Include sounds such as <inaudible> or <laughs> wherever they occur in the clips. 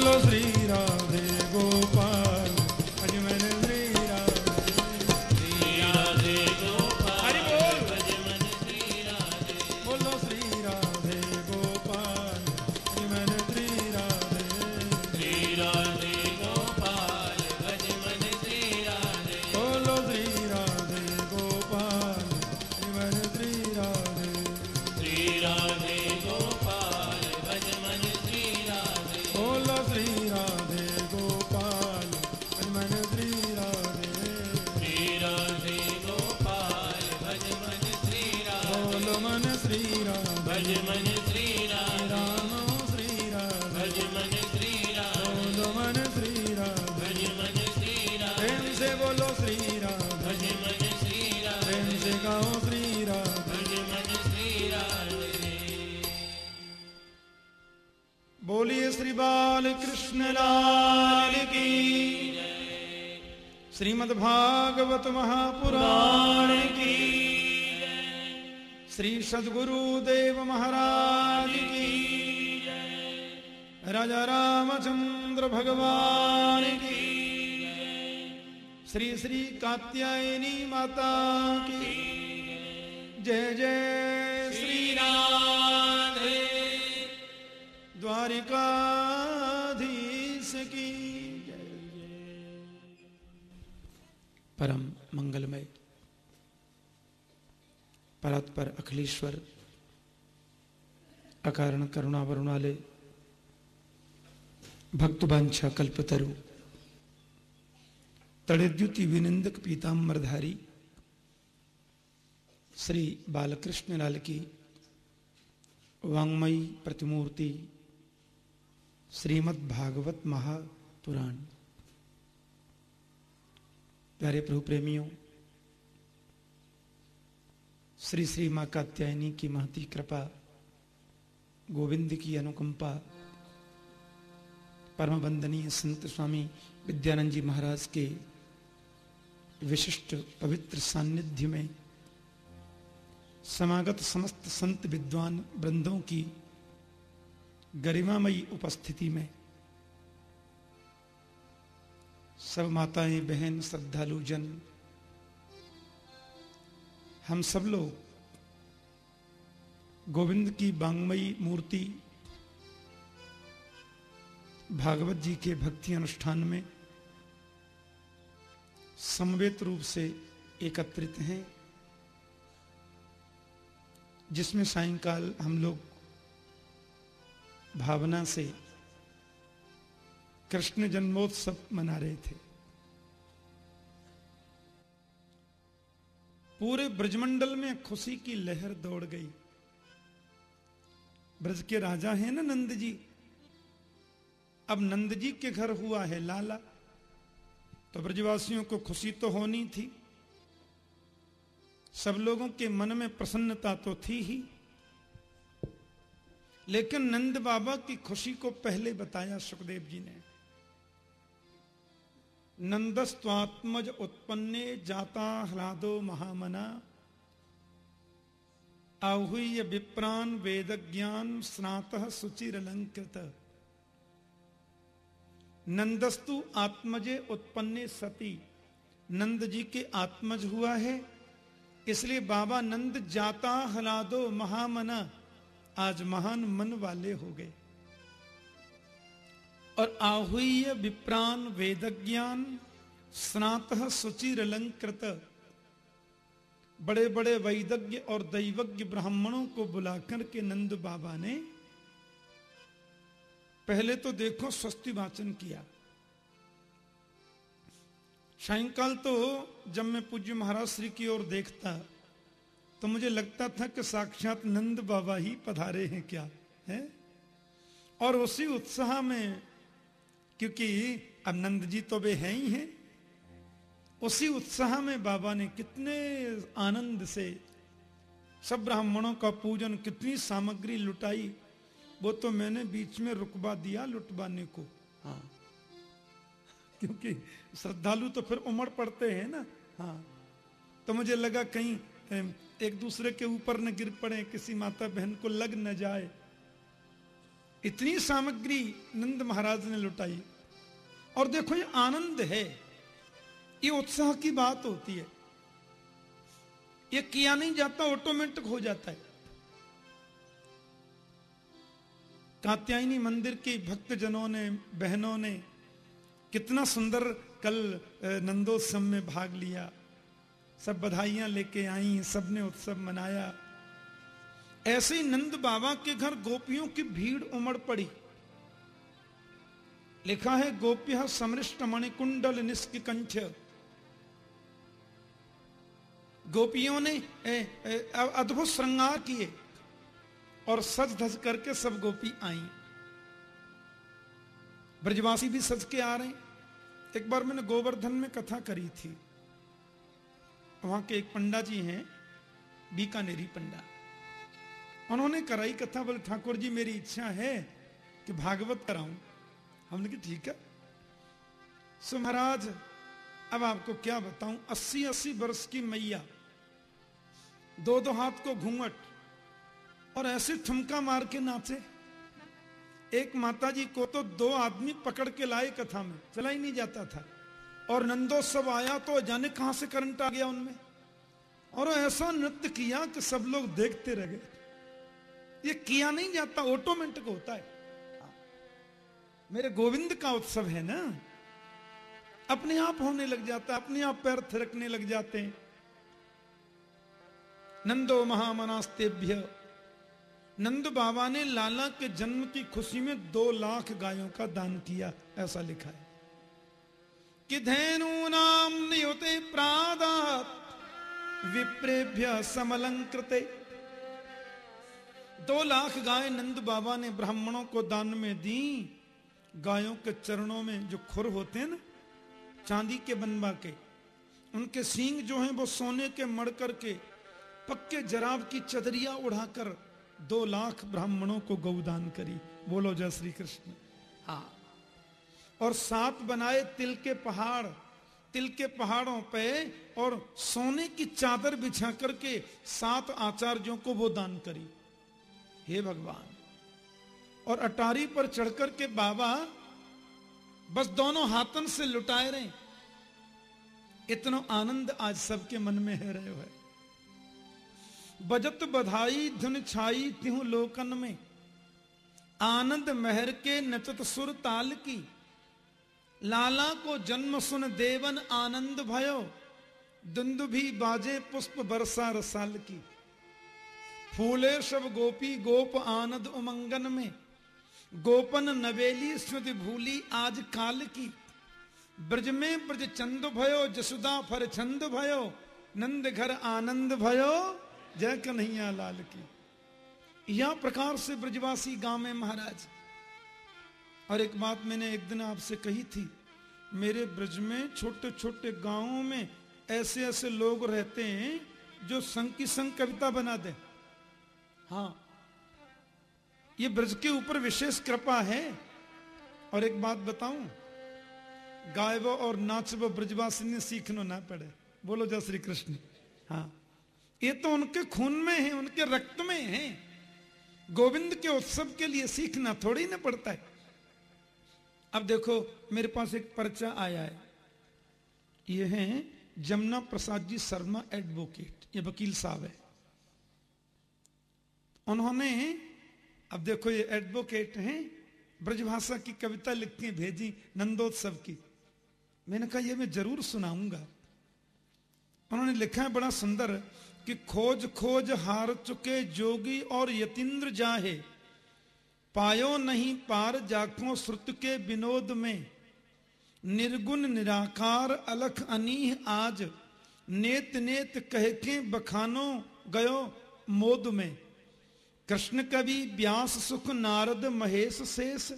बोलो श्री कात्यायनी माता की जय जय श्री राधे द्वारिकाधीश की जय परम मंगलमय परात्पर अखिलेश्वर अकारण करुणा वरुणाले भक्त बांछा कल्पतरु तड़िद्युति विनिंदक पीताम्बरधारी, श्री बालकृष्ण लाल की वांग्मयी प्रतिमूर्ति श्रीमद् भागवत महापुराण। प्यारे प्रभु प्रेमियों श्री श्री माँ कात्यायनी की महती कृपा, गोविंद की अनुकंपा परम वंदनीय संत स्वामी विद्यानंद जी महाराज के विशिष्ट पवित्र सानिध्य में समागत समस्त संत विद्वान वृंदों की गरिमामयी उपस्थिति में सब माताएँ, बहन, श्रद्धालु, जन, हम सब लोग गोविंद की बांगमयी मूर्ति भागवत जी के भक्ति अनुष्ठान में समवेत रूप से एकत्रित हैं, जिसमें सायंकाल हम लोग भावना से कृष्ण जन्मोत्सव मना रहे थे। पूरे ब्रजमंडल में खुशी की लहर दौड़ गई। ब्रज के राजा हैं ना नंद जी? अब नंद जी के घर हुआ है लाला। तो ब्रजवासियों को खुशी तो होनी थी। सब लोगों के मन में प्रसन्नता तो थी ही। लेकिन नंद बाबा की खुशी को पहले बताया सुखदेव जी ने। नंदस्वात्मज उत्पन्ने जाता ह्लादो महामना। आहुय विप्रान वेद ज्ञान स्नात सुचिरलंकृत नंदस्तु आत्मजे उत्पन्ने सती। नंद जी के आत्मज हुआ है। इसलिए बाबा नंद जाता हलादो महामना। आज महान मन वाले हो गए। और आहुय विप्राण वेद ज्ञान स्नात सुचिर अलंकृत बड़े बड़े वैदज्ञ और दैवज्ञ ब्राह्मणों को बुलाकर के नंद बाबा ने पहले तो देखो स्वस्ति वाचन किया। सायकाल तो जब मैं पूज्य महाराज श्री की ओर देखता तो मुझे लगता था कि साक्षात नंद बाबा ही पधारे हैं क्या, है? और उसी उत्साह में, क्योंकि अब नंद जी तो वे हैं ही हैं, उसी उत्साह में बाबा ने कितने आनंद से सब ब्राह्मणों का पूजन, कितनी सामग्री लुटाई वो तो मैंने बीच में रुकवा दिया लुटवाने को। हाँ। क्योंकि श्रद्धालु तो फिर उमड़ पड़ते हैं ना। हाँ। तो मुझे लगा कहीं एक दूसरे के ऊपर न गिर पड़े किसी माता बहन को लग न जाए। इतनी सामग्री नंद महाराज ने लुटाई। और देखो ये आनंद है। ये उत्साह की बात होती है। ये किया नहीं जाता ऑटोमेटिक हो जाता है। कात्यायनी मंदिर के भक्त जनों ने, बहनों ने कितना सुंदर कल नंदोत्सव में भाग लिया। सब बधाइयाँ लेके आई, सबने उत्सव मनाया। ऐसे ही नंद बाबा के घर गोपियों की भीड़ उमड़ पड़ी। लिखा है, गोप्य समृष्ट मणिकुंडल निष्कंठ गोपियों ने अद्भुत श्रृंगार किए। और सज धज करके सब गोपी आई। ब्रजवासी भी सज के आ रहे एक बार मैंने गोवर्धन में कथा करी थी। वहाँ के एक पंडा जी हैं, बीकानेरी पंडा। उन्होंने कराई कथा, बोले, ठाकुर जी, मेरी इच्छा है कि भागवत कराऊं। हमने कहा, ठीक है। सो महाराज, अब आपको क्या बताऊँ? अस्सी अस्सी वर्ष की मैया। दो दो हाथ को घूंघट और ऐसे ठुमका मार के नाचे। एक माता जी को तो दो आदमी पकड़ के लाए कथा में, चला ही नहीं जाता था। और नंदोत्सव आया तो जाने कहाँ से करंट आ गया उनमें। और ऐसा नृत्य किया कि सब लोग देखते रह गए। ये किया नहीं जाता ऑटोमेटिक होता है। मेरे गोविंद का उत्सव है ना? अपने आप होने लग जाता है, अपने आप पैर थिरकने लग जाते हैं। नंदो महामनास्तेभ्य नंद बाबा ने लाला के जन्म की खुशी में दो लाख गायों का दान किया, ऐसा लिखा है। कि धेनु नाम नियुते प्रादात, विप्रेभ्य समलंकृते। दो लाख गाय नंद बाबा ने ब्राह्मणों को दान में दी, गायों के चरणों में जो खुर होते हैं ना, चांदी के बनवा के, उनके सींग जो हैं वो सोने के मड़ करके पक्के जराब की चदरिया उड़ाकर दो लाख ब्राह्मणों को गौदान करी। बोलो जय श्री कृष्ण। हाँ। और सात बनाए तिल के पहाड़। तिल के पहाड़ों पे और सोने की चादर बिछा करके सात आचार्यों को वो दान करी। हे भगवान। और अटारी पर चढ़कर के बाबा बस दोनों हाथन से लुटाए रहे। इतना आनंद आज सबके मन में है रहे हुए। बजत बधाई, धुन छाई त्यू लोकन में। आनंद महर के नचत सुर ताल की। लाला को जन्म सुन देवन आनंद भयो। दुंदु भी बाजे पुष्प बरसा रसाल की। फूले सब गोपी गोप आनंद उमंगन में। गोपन नवेली स्मृति भूली आज काल की। ब्रज में ब्रज चंद भयो, जसुदा फर छंद भयो। नंद घर आनंद भयो। जय कन्हैया लाल की। यह प्रकार से ब्रजवासी गाँव में महाराज, और एक बात मैंने एक दिन आपसे कही थी, मेरे ब्रज में छोटे छोटे गाँवों में ऐसे ऐसे लोग रहते हैं जो संग की संग कविता बना दे। हाँ ये ब्रज के ऊपर विशेष कृपा है। और एक बात बताऊँ, गायब और नाचब ब्रजवासी ने सीखनो ना पड़े। बोलो जय श्री कृष्ण। हाँ। ये तो उनके खून में है, उनके रक्त में है। गोविंद के उत्सव के लिए सीखना थोड़ी ना पड़ता है। अब देखो, मेरे पास एक पर्चा आया है। ये है जमुना प्रसाद जी शर्मा एडवोकेट, ये वकील साहब है। उन्होंने, अब देखो ये एडवोकेट हैं, ब्रजभाषा की कविता लिख के भेजी नंदोत्सव की। मैंने कहा, ये मैं ज़रूर सुनाऊँगा। उन्होंने लिखा है, बड़ा सुंदर कि खोज खोज हार चुके जोगी और यतीन्द्र जाहे। पायो नहीं पार जाको श्रुत के विनोद में। निर्गुण निराकार अलख अनीह आज। नेत नेत कह के बखानो गयो मोद में। कृष्ण कवि व्यास सुख नारद महेश शेष।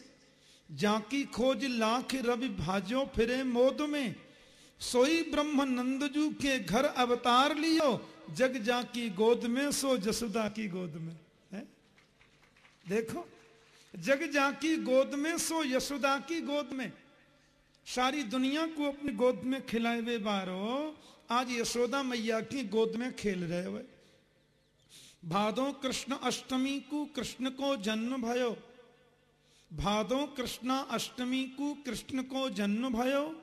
जाकी खोज लाख रवि भाजो फिरे मोद में। सोई ब्रह्म नंदजू के घर अवतार लियो। जग जा की गोद में, सो जसुदा की गोद में। है? देखो, जग जा की गोद में, सो यशोदा की गोद में। सारी दुनिया को अपनी गोद में खिलाए हुए बारो, आज यशोदा मैया की गोद में खेल रहे हुए। भादो कृष्ण अष्टमी को कृष्ण को जन्म भयो। भादो कृष्णा अष्टमी को कृष्ण को जन्म भयो।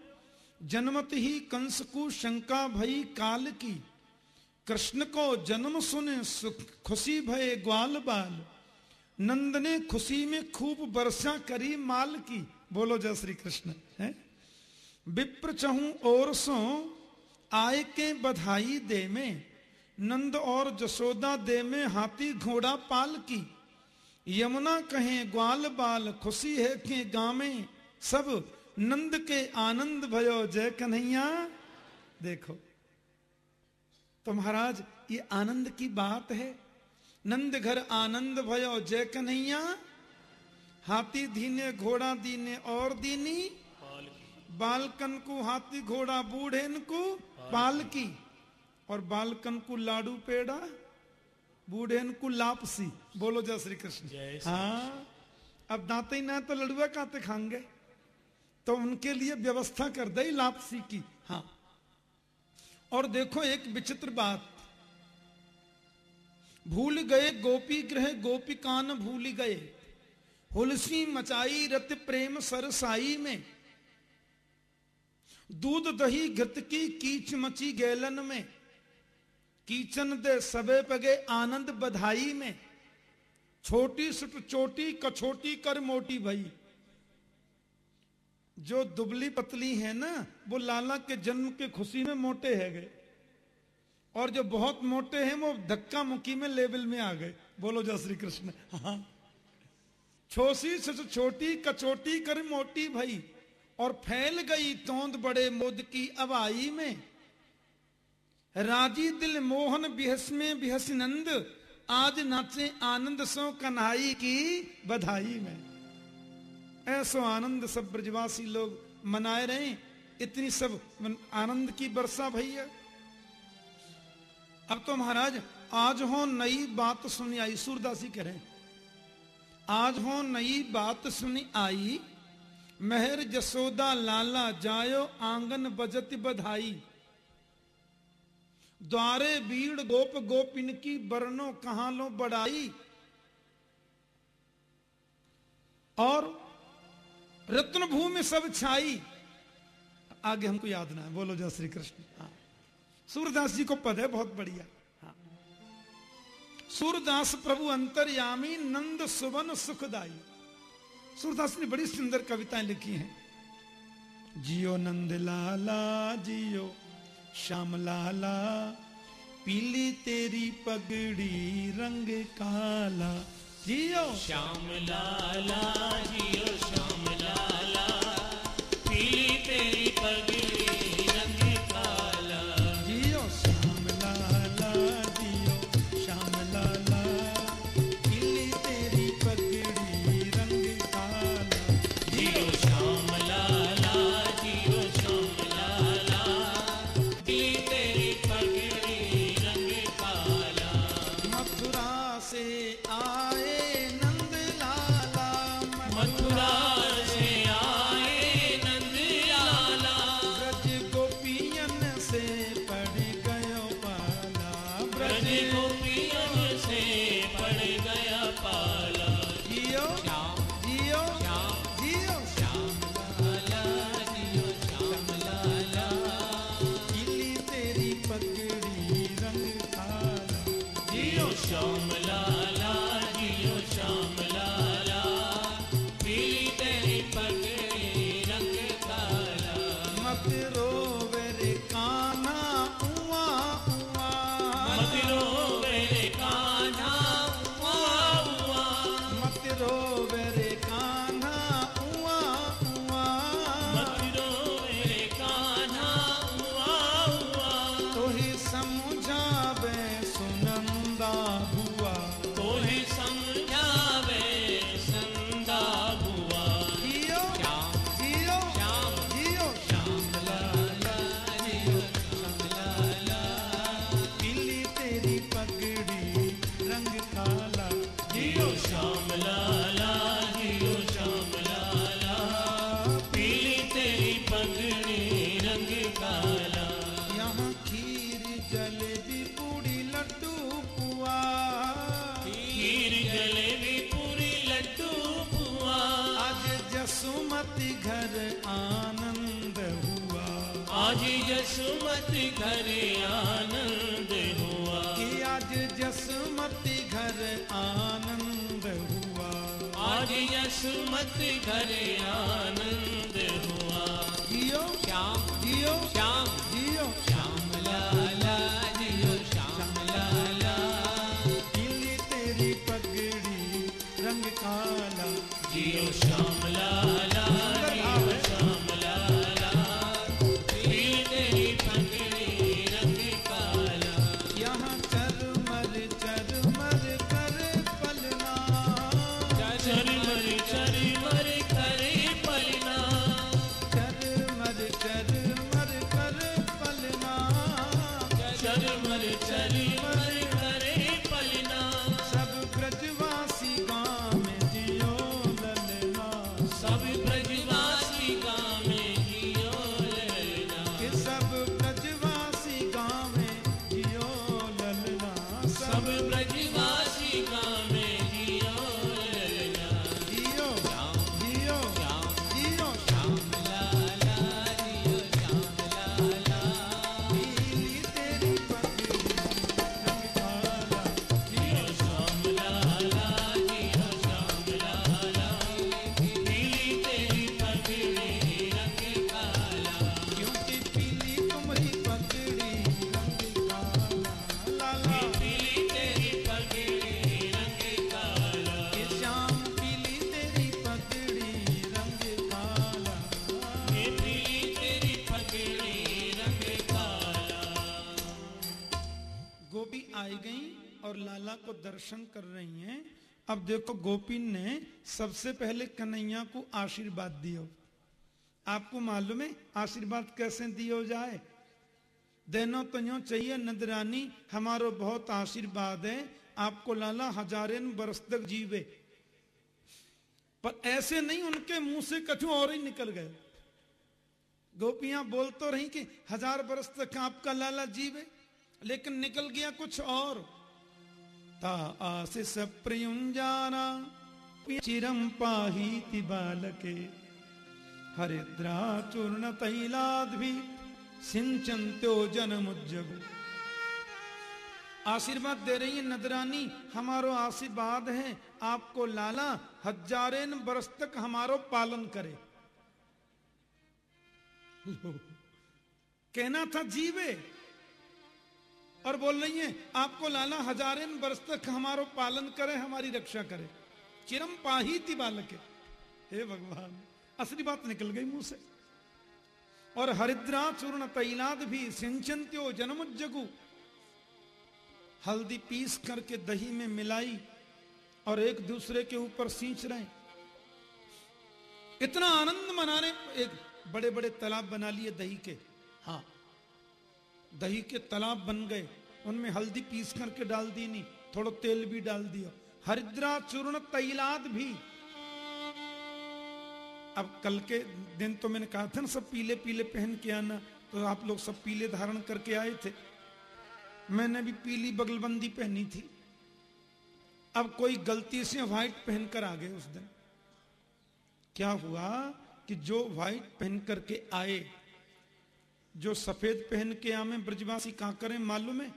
जन्मत ही कंस को शंका भई काल की। कृष्ण को जन्म सुने सुख, खुशी भय, ग्वाल बाल। नंद ने खुशी में खूब वर्षा करी माल की। बोलो जय श्री कृष्ण, है? विप्र चहू और सो, आय के बधाई दे में। नंद और जसोदा दे में हाथी घोड़ा पाल की। यमुना कहे, ग्वाल बाल, खुशी है के गामे। सब नंद के आनंद भयो, जय कन्हैया। देखो। तो महाराज ये आनंद की बात है। नंद घर आनंद भयो जय कन्हैया। हाथी धीने घोड़ा दीने और दीनी। बालकन को हाथी घोड़ा बूढ़े को पालकी। और बालकन को लाडू पेड़ा बूढ़े को लापसी। बोलो जय श्री कृष्ण। हाँ अब दाते ही ना तो लड़ुआ काते खाएँगे तो उनके लिए व्यवस्था कर दे लापसी की। हाँ। और देखो एक विचित्र बात। भूल गए गोपी ग्रह गोपिकान भूल गए। हुलसी मचाई रत प्रेम सरसाई में। दूध दही घृत की कीच मची गैलन में। कीचन दे सबे पगे आनंद बधाई में। छोटी सुट चोटी, कछोटी कर मोटी भई। जो दुबली पतली है ना, वो लाला के जन्म के खुशी में मोटे है गए। और जो बहुत मोटे हैं, वो धक्का मुक्की में लेवल में आ गए। बोलो जय श्री कृष्ण। हाँ। छोसी से छोटी, कचोटी कर मोटी भई, और फैल गई तोंद बड़े मोद की अवाई में। राज़ी दिल मोहन बिहस में बिहस नंद, आज नाचे आनंद सो कन्हाई की बधाई में। ऐसो आनंद सब ब्रजवासी लोग मनाए रहे। इतनी सब आनंद की वर्षा भैया। अब तो महाराज, आज हो नई बात सुनी आई, सूरदासी कह रहे आज हो नई बात सुनी आई, मेहर जसोदा लाला जायो आँगन बजत बधाई। द्वारे बीड़ गोप गोपिन की बरनो कहा लो बढ़ाई। और रत्न भूमि सब छाई। आगे हमको याद ना है। बोलो जय श्री कृष्ण। हाँ। सूरदास जी को पद है, बहुत बढ़िया। हाँ। सूरदास प्रभु अंतर्यामी, नंद सुवन सुखदाई। सूरदास ने बड़ी सुंदर कविताएँ लिखी हैं। जियो नंद लाला, जियो श्याम लाला, पीली तेरी पगड़ी रंग काला। जियो। श्याम लाला जियो श्याम लाला। आज जसमत घर आनंद अब देखो गोपी ने सबसे पहले कन्हैया को आशीर्वाद दियो। आपको मालूम है, आशीर्वाद कैसे दियो जाए? देनो तो यूँ चाहिए, नदरानी, हमारो बहुत आशीर्वाद है, आपको लाला हजारेन बरस तक जीवे। पर ऐसे नहीं, उनके मुँह से कछु और ही निकल गए। गोपियाँ बोल तो रही कि हज़ार बरस तक आपका लाला जीवे, लेकिन निकल गया कुछ और। ता आशीष प्रियुंजाना चिरम पाही बालके। हरिद्रा चूर्ण तैलाद भी सिंचन्त्यो जनमुज्जगु आशीर्वाद दे रही है नदरानी, हमारो आशीर्वाद है, आपको लाला हजारेन बरस तक हमारो पालन करे। <laughs> कहना था जीवे और बोल रही है, आपको लाला हजारेन बरस तक हमारो पालन करे, हमारी रक्षा करे। चिरम पाही थी बालक। हे भगवान, असली बात निकल गई मुँह से। और हरिद्रा चूर्ण तैलाद भी सिंचंत्यो जनमुज्जगु। हल्दी पीस करके दही में मिलाई और एक दूसरे के ऊपर सींच रहे इतना आनंद मनाने, एक बड़े बड़े तालाब बना लिए दही के। हाँ दही के तालाब बन गए। उनमें हल्दी पीस करके डाल दी नहीं थोड़ा तेल भी डाल दिया। हरिद्रा चूर्ण तैलाद भी। अब कल के दिन तो मैंने कहा था ना, सब पीले पीले पहन के आना। तो आप लोग सब पीले धारण करके आए थे। मैंने भी पीली बगलबंदी पहनी थी। अब कोई गलती से व्हाइट पहनकर आ गए उस दिन। क्या हुआ कि जो व्हाइट पहन करके आए जो सफ़ेद पहन के आमे ब्रजवासी कहा करें, मालूम है?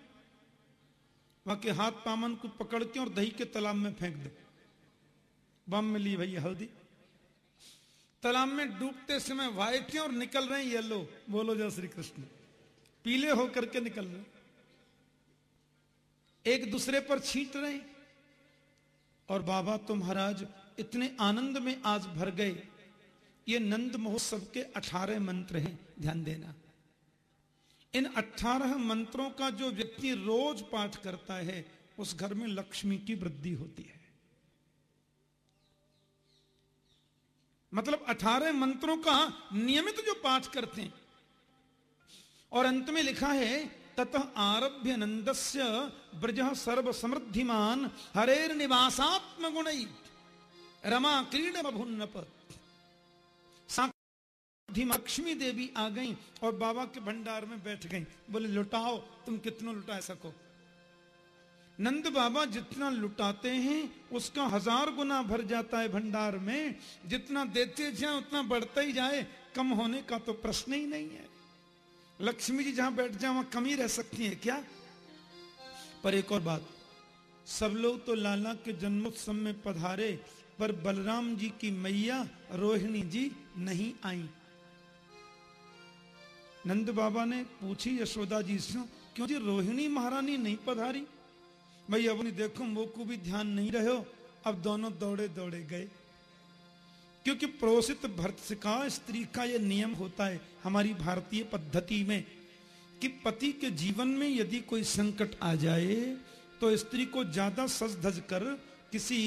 वहाँ के हाथ पामन को पकड़ के और दही के तालाब में फेंक दो। बम मिली भैया हल्दी। तालाब में डूबते समय व्हाइट हैं और निकल रहे येलो। बोलो जय श्री कृष्ण। पीले होकर के निकल रहे एक दूसरे पर छींट रहे और बाबा तो महाराज इतने आनंद में आज भर गए। ये नंद महोत्सव के अठारह मंत्र हैं, ध्यान देना। इन अठारह मंत्रों का जो व्यक्ति रोज पाठ करता है, उस घर में लक्ष्मी की वृद्धि होती है। मतलब अठारह मंत्रों का नियमित जो पाठ करते हैं। और अंत में लिखा है, ततः आरभ्य नंदस्य ब्रज सर्व समृद्धिमान हरेर निवासात्म गुण रमा क्रीड बभुन्नप लक्ष्मी देवी आ गई और बाबा के भंडार में बैठ गई। बोले, लुटाओ, तुम कितना लुटा सको? नंद बाबा जितना लुटाते हैं, उसका हज़ार गुना भर जाता है भंडार में। जितना देते जाए, उतना बढ़ता ही जाए। कम होने का तो प्रश्न ही नहीं है। लक्ष्मी जी जहाँ बैठ जाए, वहाँ कमी रह सकती है क्या? पर एक और बात, सब लोग तो लाला के जन्मोत्सव में पधारे, पर बलराम जी की मैया रोहिणी जी नहीं आई। नंद बाबा ने पूछी यशोदा जी से, क्यों जी रोहिणी महारानी नहीं पधारी? भाई अब नहीं, देखो वो को भी ध्यान नहीं रहे अब दोनों दौड़े दौड़े गए। क्योंकि प्रोसित भर्तसिका स्त्री का यह नियम होता है हमारी भारतीय पद्धति में, कि पति के जीवन में यदि कोई संकट आ जाए तो स्त्री को ज़्यादा सज धज कर किसी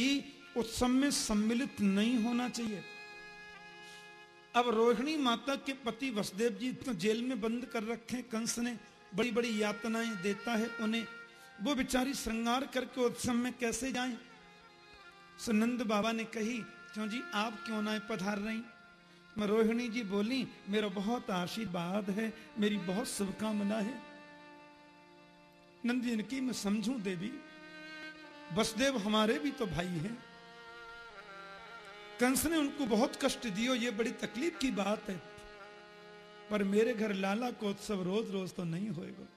उत्सव में सम्मिलित नहीं होना चाहिए। अब रोहिणी माता के पति वसुदेव जी तो जेल में बंद कर रखे कंस ने बड़ी बड़ी यातनाएँ देता है उन्हें। वो बेचारी श्रृंगार करके उत्सव में कैसे जाए? सुनंद बाबा ने कही, क्यों जी, आप क्यों ना पधार रही? मैं रोहिणी जी बोली, मेरा बहुत आशीर्वाद है, मेरी बहुत शुभकामना है। नंदी की मैं समझू देवी, वसुदेव हमारे भी तो भाई हैं। कंस ने उनको बहुत कष्ट दियो ये बड़ी तकलीफ़ की बात है। पर मेरे घर लाला को उत्सव रोज रोज तो नहीं होएगा।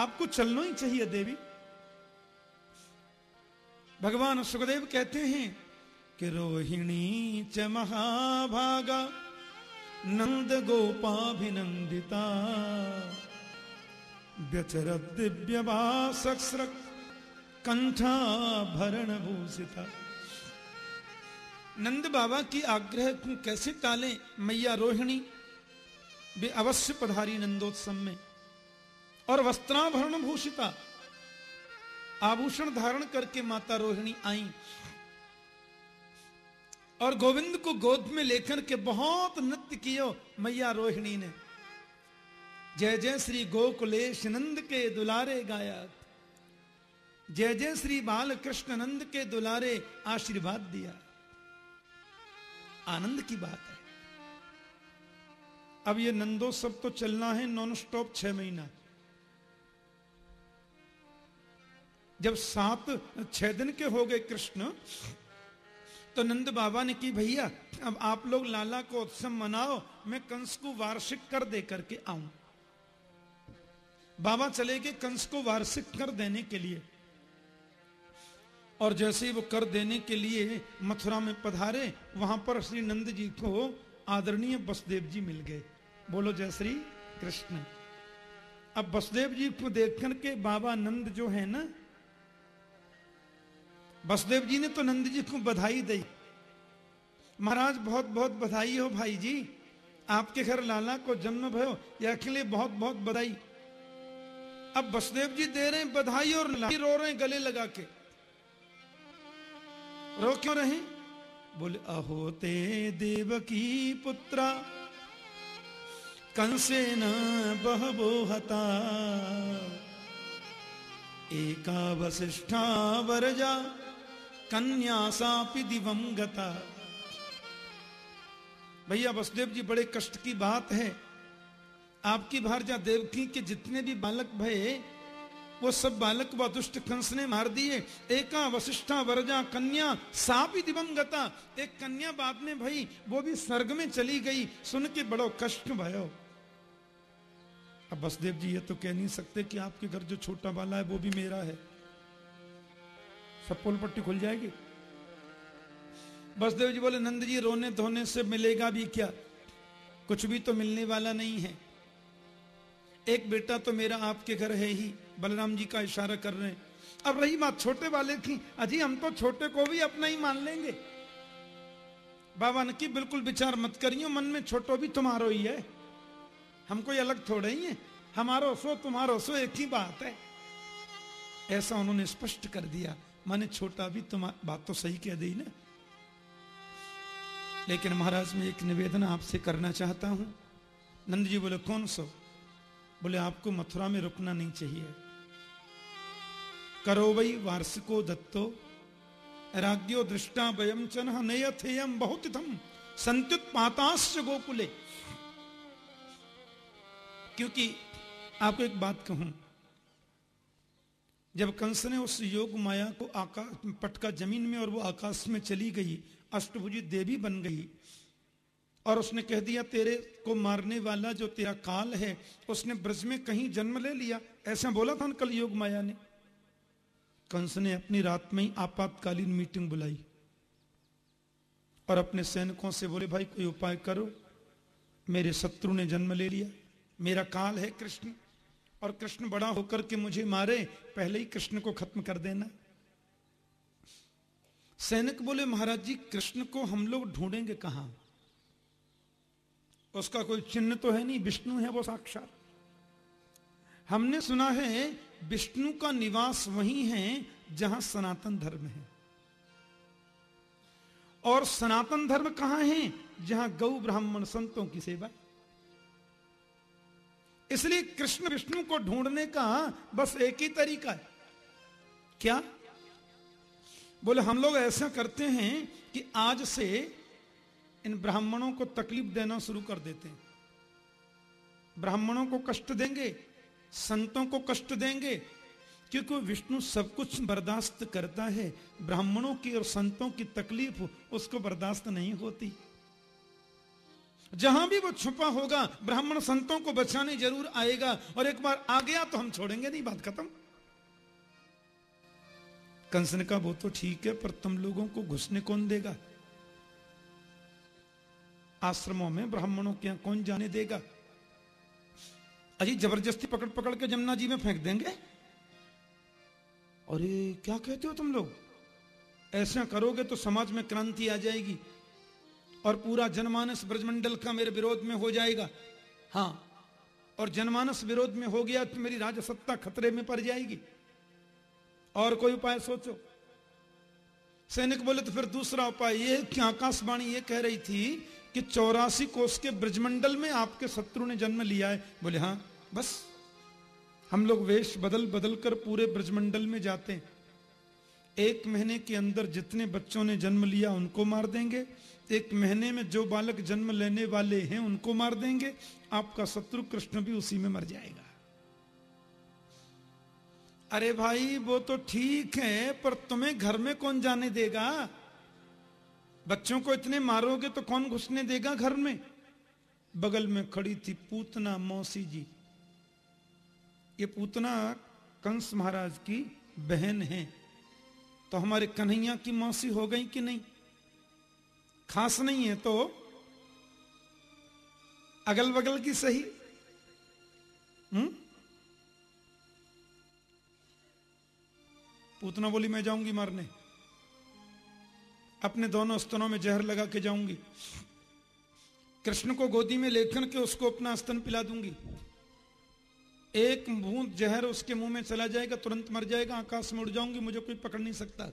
आपको चलना ही चाहिए देवी। भगवान सुखदेव कहते हैं कि रोहिणी च महाभागा, नंद गोपाभिनंदिता व्यचरत दिव्य कंठाभरण भूषिता नंद बाबा की आग्रह कैसे टाले, मैया रोहिणी? वे अवश्य पधारी नंदोत्सव में। और वस्त्राभरण भूषिता आभूषण धारण करके माता रोहिणी आई। और गोविंद को गोद में लेकर के बहुत नृत्य कियो मैया रोहिणी ने। जय जय श्री गोकुलेश नंद के दुलारे गाया जय जय श्री बाल कृष्ण नंद के दुलारे आशीर्वाद दिया। आनंद की बात है। अब ये नंदोत्सव तो चलना है नॉन स्टॉप छह महीना। जब सात, छह दिन के हो गए कृष्ण तो नंद बाबा ने की, भैया, अब आप लोग लाला को उत्सव मनाओ, मैं कंस को वार्षिक कर दे करके आऊँ। बाबा चले गए कंस को वार्षिक कर देने के लिए। और जैसे ही वो कर देने के लिए मथुरा में पधारे, वहाँ पर श्री नंद जी को आदरणीय बसदेव जी मिल गए। बोलो, जय श्री कृष्ण। अब बसदेव जी को देख करके बाबा नंद जो है ना, बसदेव जी ने तो नंद जी को बधाई दी। महाराज बहुत बहुत बधाई हो भाई जी। आपके घर लाला को जन्म भयो या के लिए बहुत बहुत बधाई। अब वसुदेव जी दे रहे हैं बधाई और रो रहे हैं गले लगा के। रो क्यों रहे बोले, अहो, ते देव की पुत्रा, कंसे न बहबो हता। एका वशिष्ठा वरजा, कन्या सापि दिवम गता। भैया, वसुदेव जी, बड़े कष्ट की बात है। आपकी भारजा देवकी के जितने भी बालक भय वो सब बालक व दुष्ट कंस ने मार दिए। एका वशिष्ठा वरजा कन्या सापी दिवम गता। एक कन्या बाद में भाई, वो भी स्वर्ग में चली गई। सुन के बड़ो कष्ट भयो। अब वसुदेव जी, ये तो कह नहीं सकते कि आपके घर जो छोटा वाला है, वो भी मेरा है। सब पोल पट्टी खुल जाएगी। बसदेव जी बोले, नंद जी रोने धोने से मिलेगा भी क्या? कुछ भी तो मिलने वाला नहीं है। एक बेटा तो मेरा आपके घर है ही, बलराम जी का इशारा कर रहे हैं। अब रही बात छोटे वाले की, अजी हम तो छोटे को भी अपना ही मान लेंगे। बाबा ने की बिल्कुल विचार मत करियो, मन में छोटो भी तुम्हारो ही है। हम कोई अलग थोड़े ही है, हमारो सो, तुम्हारो सो, एक ही बात है। ऐसा उन्होंने स्पष्ट कर दिया। माने छोटा भी तुम बात तो सही कह दी ना। लेकिन महाराज, मैं एक निवेदन आपसे करना चाहता हूँ। नंद जी बोले, कौन सो? बोले, आपको मथुरा में रुकना नहीं चाहिए। करो वही वार्षिको दत्तो राज्यो दृष्टा वयम चन नयथेयम बहुत संत्युत्पाताश्च गोकुले। क्योंकि आपको एक बात कहूँ, जब कंस ने उस योग माया को आकाश पटका ज़मीन में और वो आकाश में चली गई, अष्टभुजी देवी बन गई और उसने कह दिया, तेरे को मारने वाला जो तेरा काल है, उसने ब्रज में कहीं जन्म ले लिया। ऐसा बोला था कल योग माया ने। कंस ने अपनी रात में ही आपातकालीन मीटिंग बुलाई और अपने सैनिकों से बोले, भाई, कोई उपाय करो। मेरे शत्रु ने जन्म ले लिया। मेरा काल है कृष्ण और कृष्ण बड़ा होकर के मुझे मारे। पहले ही कृष्ण को खत्म कर देना। सैनिक बोले, महाराज जी, कृष्ण को हम लोग ढूंढेंगे कहाँ? उसका कोई चिन्ह तो है नहीं, विष्णु है वो साक्षात। हमने सुना है, विष्णु का निवास वही है जहाँ सनातन धर्म है। और सनातन धर्म कहाँ है? जहाँ गौ ब्राह्मण संतों की सेवा इसलिए कृष्ण विष्णु को ढूँढने का बस एक ही तरीका है। क्या? बोले, हम लोग ऐसा करते हैं कि आज से इन ब्राह्मणों को तकलीफ़ देना शुरू कर देते हैं। ब्राह्मणों को कष्ट देंगे, संतों को कष्ट देंगे, क्योंकि विष्णु सब कुछ बर्दाश्त करता है। ब्राह्मणों की और संतों की तकलीफ़ उसको बर्दाश्त नहीं होती। जहाँ भी वो छुपा होगा, ब्राह्मण संतों को बचाने ज़रूर आएगा, और एक बार आ गया तो हम छोड़ेंगे नहीं, बात खत्म। कंस ने कहा, वो तो ठीक है, पर तुम लोगों को घुसने कौन देगा? आश्रमों में ब्राह्मणों के कौन जाने देगा? अजी ज़बरदस्ती पकड़ पकड़ के जमुना जी में फेंक देंगे? अरे, क्या कहते हो तुम लोग? ऐसा करोगे तो समाज में क्रांति आ जाएगी और पूरा जनमानस ब्रजमंडल का मेरे विरोध में हो जाएगा। हाँ और जनमानस विरोध में हो गया तो मेरी राजसत्ता खतरे में पड़ जाएगी। और कोई उपाय सोचो। सैनिक बोले तो फिर दूसरा उपाय, ये आकाशवाणी ये कह रही थी कि चौरासी कोष के ब्रजमंडल में आपके शत्रु ने जन्म लिया है। बोले हाँ बस। हम लोग वेश बदल बदल कर पूरे ब्रजमंडल में जाते हैं। एक महीने के अंदर जितने बच्चों ने जन्म लिया उनको मार देंगे। एक महीने में जो बालक जन्म लेने वाले हैं उनको मार देंगे। आपका शत्रु कृष्ण भी उसी में मर जाएगा। अरे भाई, वो तो ठीक है, पर तुम्हें घर में कौन जाने देगा? बच्चों को इतने मारोगे तो कौन घुसने देगा घर में? बगल में खड़ी थी पूतना मौसी जी। ये पूतना कंस महाराज की बहन है। तो हमारे कन्हैया की मौसी हो गई कि नहीं? खास नहीं है तो अगल बगल की सही। हम्म? पूतना बोली, मैं जाऊँगी मारने। अपने दोनों स्तनों में जहर लगा के जाऊँगी। कृष्ण को गोदी में लेकर के उसको अपना स्तन पिला दूँगी। एक बूंद जहर उसके मुँह में चला जाएगा, तुरंत मर जाएगा, आकाश में उड़ जाऊँगी, मुझे कोई पकड़ नहीं सकता।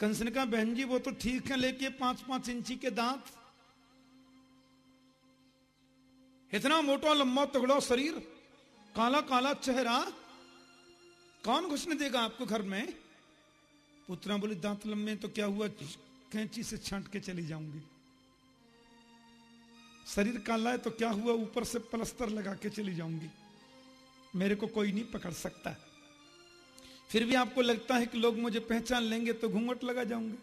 कंस ने कहा बहन जी, वो तो ठीक है, लेके पाँच पाँच इंची के दांत। इतना मोटा, लंबा, तगड़ा शरीर काला काला चेहरा, कौन घुसने देगा आपको घर में? पुत्रा बोली, दांत लंबे तो क्या हुआ? कैंची से छांट के चली जाऊँगी। शरीर काला है तो क्या हुआ? ऊपर से प्लस्तर लगा के चली जाऊँगी। मेरे को कोई नहीं पकड़ सकता। फिर भी आपको लगता है कि लोग मुझे पहचान लेंगे तो घूंघट लगा जाऊँगे।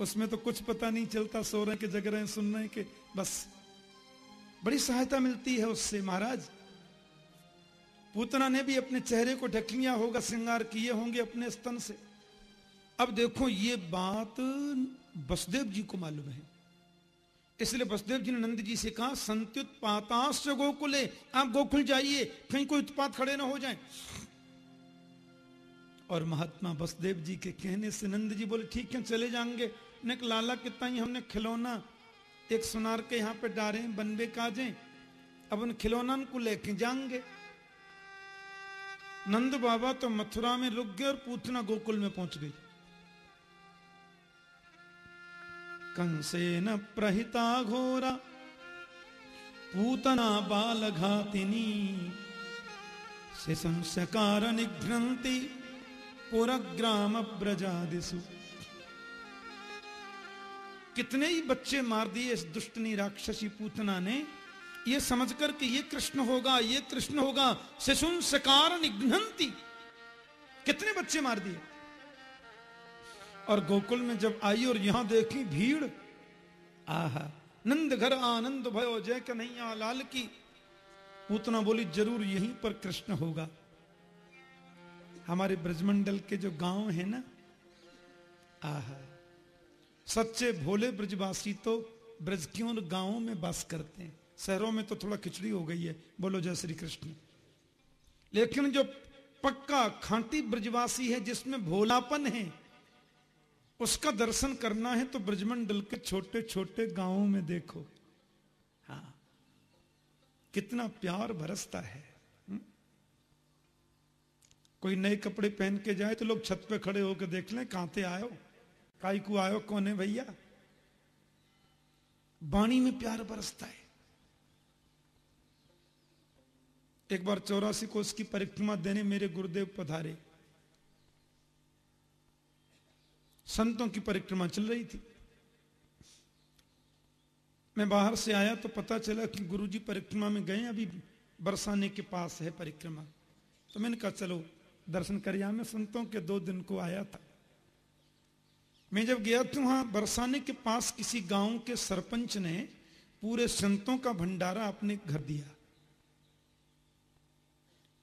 उसमें तो कुछ पता नहीं चलता, सो रहे के, जग रहे सुन रहे के, बस। बड़ी सहायता मिलती है उससे, महाराज। पूतना ने भी अपने चेहरे को ढक लिया होगा, श्रृंगार किए होंगे अपने स्तन से। अब देखो ये बात बसदेव जी को मालूम है। इसलिए बसदेव जी ने नंद जी से कहा संत्युत्पाताश्च गोकुले आप गोकुल जाइए, कहीं कोई उत्पात खड़े ना हो जाए। और महात्मा बसदेव जी के कहने से नंद जी बोले, ठीक है, चले जाएँगे। ने लाला कितना ही हमने खिलौना, एक सुनार के यहाँ पे डारे बनबे काजे। अब उन खिलौना को लेके जाएँगे। नंद बाबा तो मथुरा में रुक गए और पूतना गोकुल में पहुँच गई। कंसेन प्रहिता घोरा, पूतना से संस्कार निघ्रंति पुरग्राम ब्रजादिसु। कितने ही बच्चे मार दिए इस दुष्टनी राक्षसी पूतना ने, ये समझकर कि ये कृष्ण होगा, ये कृष्ण होगा शिशुन सकार निघ्नंती कितने बच्चे मार दिए? और गोकुल में जब आई और यहाँ देखी भीड़, आहा नंद घर आनंद भयो, जय कन्हैया लाल की। पूतना बोली, ज़रूर यहीं पर कृष्ण होगा। हमारे ब्रजमंडल के जो गाँव है ना, आहा, सच्चे भोले ब्रजवासी तो ब्रज की उन गाँवों में बस करते हैं। शहरों में तो थोड़ा खिचड़ी हो गई है, बोलो जय श्री कृष्ण। लेकिन जो पक्का खांटी ब्रजवासी है, जिसमें भोलापन है उसका दर्शन करना है तो ब्रजमंडल के छोटे छोटे गाँवों में देखो। हाँ। कितना प्यार बरसता है। हुँ? कोई नए कपड़े पहन के जाए तो लोग छत पे खड़े होकर देख लें से आयो? को आयो? कौन है भैया? बाणी में प्यार बरसता है। एक बार चौरासी को उसकी परिक्रमा देने मेरे गुरुदेव पधारे। संतों की परिक्रमा चल रही थी। मैं बाहर से आया तो पता चला कि गुरुजी परिक्रमा में गए, अभी बरसाने के पास है परिक्रमा। तो मैंने कहा, चलो, दर्शन कर मैं संतों के दो दिन को आया था। मैं जब गया तो वहाँ बरसाने के पास किसी गाँव के सरपंच ने पूरे संतों का भंडारा अपने घर दिया।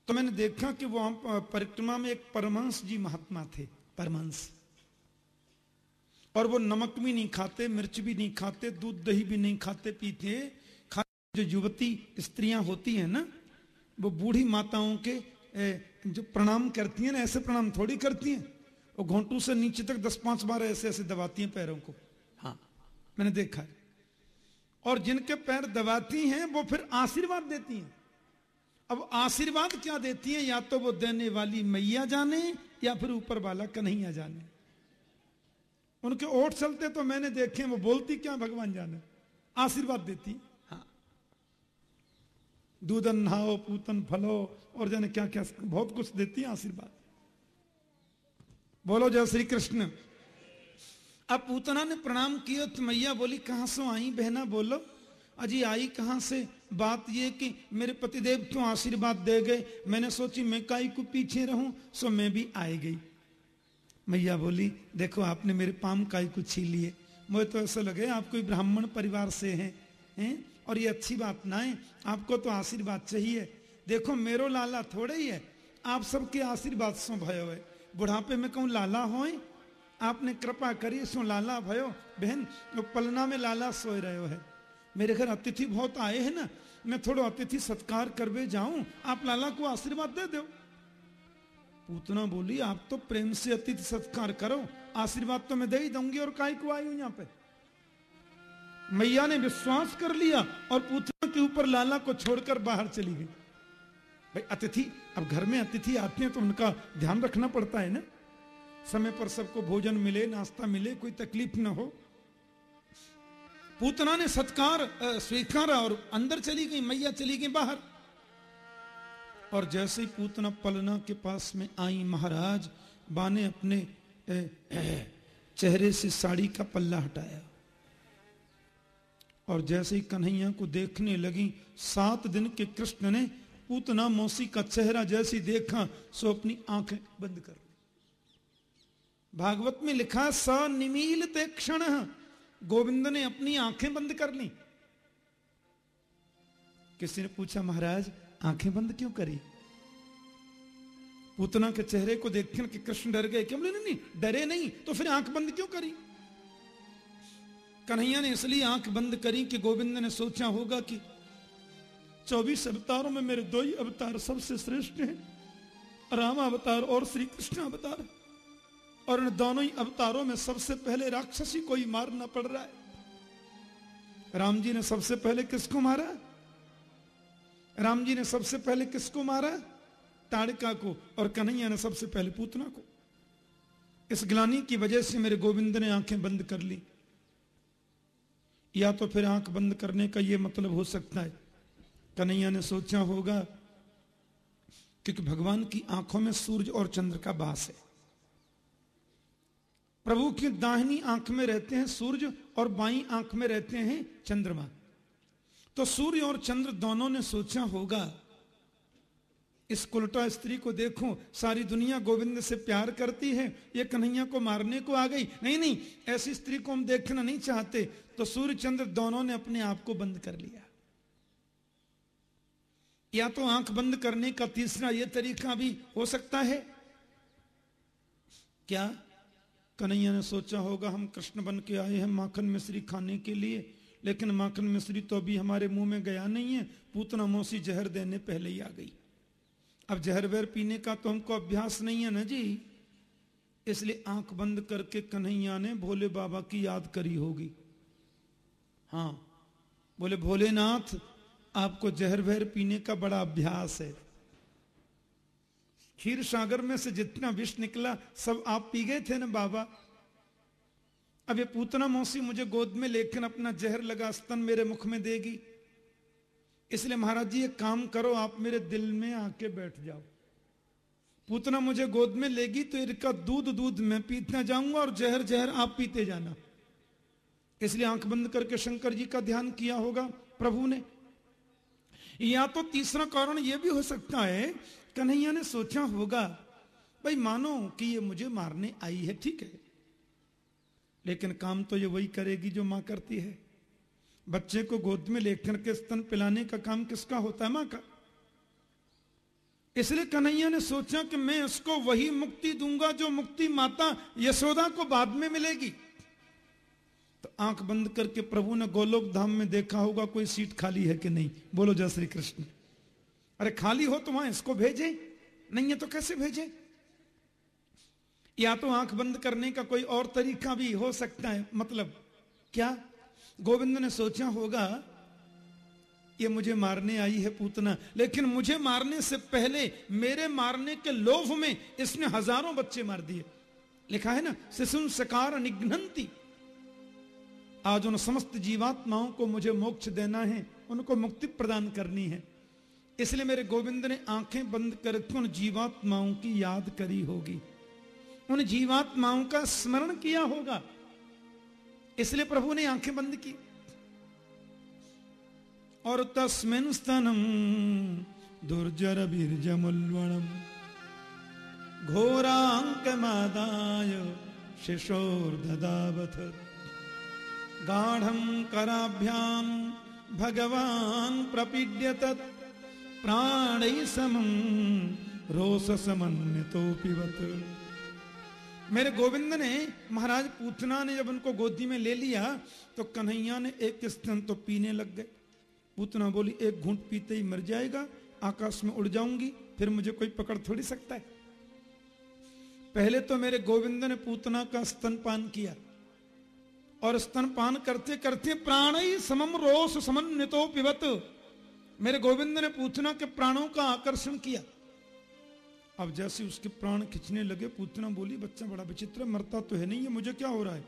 तो मैंने देखा कि वहाँ परिक्रमा में एक परमंश जी महात्मा थे परमंश और वो नमक भी नहीं खाते मिर्च भी नहीं खाते दूध दही भी नहीं खाते पीते खाते जो युवती स्त्रियाँ होती हैं ना वो बूढ़ी माताओं के जो प्रणाम करती हैं ना ऐसे प्रणाम थोड़ी करती हैं। वो घोंटू से नीचे तक दस पाँच बार ऐसे ऐसे दबाती हैं पैरों को। हाँ। मैंने देखा है। और जिनके पैर दबाती हैं वो फिर आशीर्वाद देती हैं। अब आशीर्वाद क्या देती हैं? या तो वो देने वाली मैया जाने या फिर ऊपर वाला कन्हैया जाने। उनके ओठ चलते तो मैंने देखे वो बोलती क्या भगवान जाने? आशीर्वाद देती। हाँ। दूधन नहाओ पूतन फलो और जाने क्या क्या बहुत कुछ देती है आशीर्वाद। बोलो जय श्री कृष्ण अब पूतना ने प्रणाम किया तो मैया बोली कहाँ से आई बहना बोलो। अजी आई कहाँ से? बात ये कि मेरे पतिदेव क्यों आशीर्वाद दे गए। मैंने सोची मैं काई को पीछे रहूँ सो मैं भी आई गई। मैया बोली, देखो, आपने मेरे पाम काई को छीन लिए। मुझे तो ऐसा लगे, आप कोई ब्राह्मण परिवार से हैं हैं? और ये अच्छी बात ना है। आपको तो आशीर्वाद चाहिए। देखो, मेरो लाला थोड़े ही है। आप सबके आशीर्वाद सो भयो है। बुढ़ापे में कहूँ, लाला हो आपने कृपा करी, सो लाला भयो। बहन, वो पलना में लाला सोए रहे है। मेरे घर अतिथि बहुत आए हैं ना। मैं थोड़ा अतिथि सत्कार करवे जाऊँ। आप लाला को आशीर्वाद दे दो। पूतना बोली, आप तो प्रेम से अतिथि सत्कार करो, आशीर्वाद तो मैं दे ही दूँगी और काय को आई हूँ यहाँ पे? मैया ने विश्वास कर लिया और पूतना के ऊपर लाला को छोड़कर बाहर चली गई। भाई, अतिथि, अब घर में अतिथि आते हैं तो उनका ध्यान रखना पड़ता है ना? समय पर सबको भोजन मिले, नाश्ता मिले, कोई तकलीफ़ ना हो। पूतना ने सत्कार स्वीकारा और अंदर चली गई, मैया चली गई बाहर। और जैसे ही पूतना पलना के पास में आई महाराज बाने अपने ए, ए, चेहरे से साड़ी का पल्ला हटाया। और जैसे ही कन्हैया को देखने लगी सात दिन के कृष्ण ने पूतना मौसी का चेहरा जैसी देखा सो अपनी आँखें बंद कर भागवत में लिखा स निमील ते क्षण गोविंद ने अपनी आँखें बंद कर ली। किसी ने पूछा महाराज आँखें बंद क्यों करी? पूतना के चेहरे को देखकर कि कृष्ण डर गए, क्यों नहीं नहीं? डरे नहीं तो फिर आँख बंद क्यों करी? कन्हैया ने इसलिए आँख बंद करी कि गोविंद ने सोचा होगा कि चौबीस अवतारों में मेरे दो ही अवतार सबसे श्रेष्ठ हैं राम अवतार और श्री कृष्ण अवतार और इन दोनों ही अवतारों में सबसे पहले राक्षसी को ही मारना पड़ रहा है। राम जी ने सबसे पहले किसको मारा? राम जी ने सबसे पहले किसको मारा? ताड़का को और कन्हैया ने सबसे पहले पूतना को। इस ग्लानी की वजह से मेरे गोविंद ने आँखें बंद कर ली। या तो फिर आँख बंद करने का यह मतलब हो सकता है। कन्हैया ने सोचा होगा क्योंकि भगवान की आँखों में सूर्य और चंद्र का बास है। प्रभु की दाहिनी आँख में रहते हैं सूर्य और बाई आँख में रहते हैं चंद्रमा। तो सूर्य और चंद्र दोनों ने सोचा होगा, इस कुलटा स्त्री को देखो, सारी दुनिया गोविंद से प्यार करती है, ये कन्हैया को मारने को आ गई। नहीं नहीं, ऐसी स्त्री को हम देखना नहीं चाहते। तो सूर्य चंद्र दोनों ने अपने आप को बंद कर लिया। या तो आँख बंद करने का तीसरा यह तरीका भी हो सकता है? क्या? कन्हैया ने सोचा होगा, हम कृष्ण बन के आए हैं माखन मिश्री खाने के लिए। लेकिन माखन मिश्री तो अभी हमारे मुँह में गया नहीं है। पूतना मौसी जहर देने पहले ही आ गई। अब जहर वहर पीने का तो हमको अभ्यास नहीं है ना जी। इसलिए आँख बंद करके कन्हैया ने भोले बाबा की याद करी होगी। हाँ बोले, भोलेनाथ, आपको जहर वहर पीने का बड़ा अभ्यास है। खीर सागर में से जितना विष निकला, सब आप पी गए थे ना बाबा? अब ये पूतना मौसी मुझे गोद में लेकर अपना जहर लगा, स्तन मेरे मुख में देगी। इसलिए महाराज जी, एक काम करो, आप मेरे दिल में आके बैठ जाओ। पूतना मुझे गोद में लेगी तो इनका दूध दूध मैं पीतना जाऊँगा और जहर जहर आप पीते जाना। इसलिए आँख बंद करके शंकर जी का ध्यान किया होगा प्रभु ने। या तो तीसरा कारण यह भी हो सकता है, कन्हैया ने सोचा होगा, भाई मानो कि ये मुझे मारने आई है, ठीक है। लेकिन काम तो ये वही करेगी जो माँ करती है। बच्चे को गोद में लेकर के स्तन पिलाने का काम किसका होता है माँ का? इसलिए कन्हैया ने सोचा कि मैं उसको वही मुक्ति दूँगा जो मुक्ति माता यशोदा को बाद में मिलेगी। तो आँख बंद करके प्रभु ने गोलोक धाम में देखा होगा कोई सीट खाली है कि नहीं। बोलो जय श्री कृष्ण। अरे खाली हो तो वहाँ इसको भेजे। नहीं है तो कैसे भेजे? या तो आँख बंद करने का कोई और तरीका भी हो सकता है। मतलब क्या? गोविंद ने सोचा होगा, ये मुझे मारने आई है पूतना। लेकिन मुझे मारने से पहले मेरे मारने के लोभ में इसने हज़ारों बच्चे मार दिए। लिखा है ना शिशु सकार निघ्नती आज उन समस्त जीवात्माओं को मुझे मोक्ष देना है, उनको मुक्ति प्रदान करनी है। इसलिए मेरे गोविंद ने आँखें बंद करके उन जीवात्माओं की याद करी होगी। उन जीवात्माओं का स्मरण किया होगा। इसलिए प्रभु ने आँखें बंद की। और तस्मिन स्तनम दुर्जर बीर्जमुल्वणम घोरांक मादाय शिशोर ददावथ गाढ़म कराभ्याम भगवान प्रपीड्य तत् प्राण समम रोस समन्वितो पिबत मेरे गोविंद ने, महाराज पूतना ने जब उनको गोदी में ले लिया तो कन्हैया ने एक स्तन तो पीने लग गए। पूतना बोली, एक घूंट पीते ही मर जाएगा, आकाश में उड़ जाऊँगी, फिर मुझे कोई पकड़ थोड़ी सकता है? पहले तो मेरे गोविंद ने पूतना का स्तनपान किया, और स्तनपान करते करते प्राण ही समम रोष समन्वितो पिबत। मेरे गोविंद ने पूतना के प्राणों का आकर्षण किया। अब जैसे उसके प्राण खिंचने लगे, पूतना बोली, बच्चा बड़ा विचित्र, मरता तो है नहीं है मुझे क्या हो रहा है?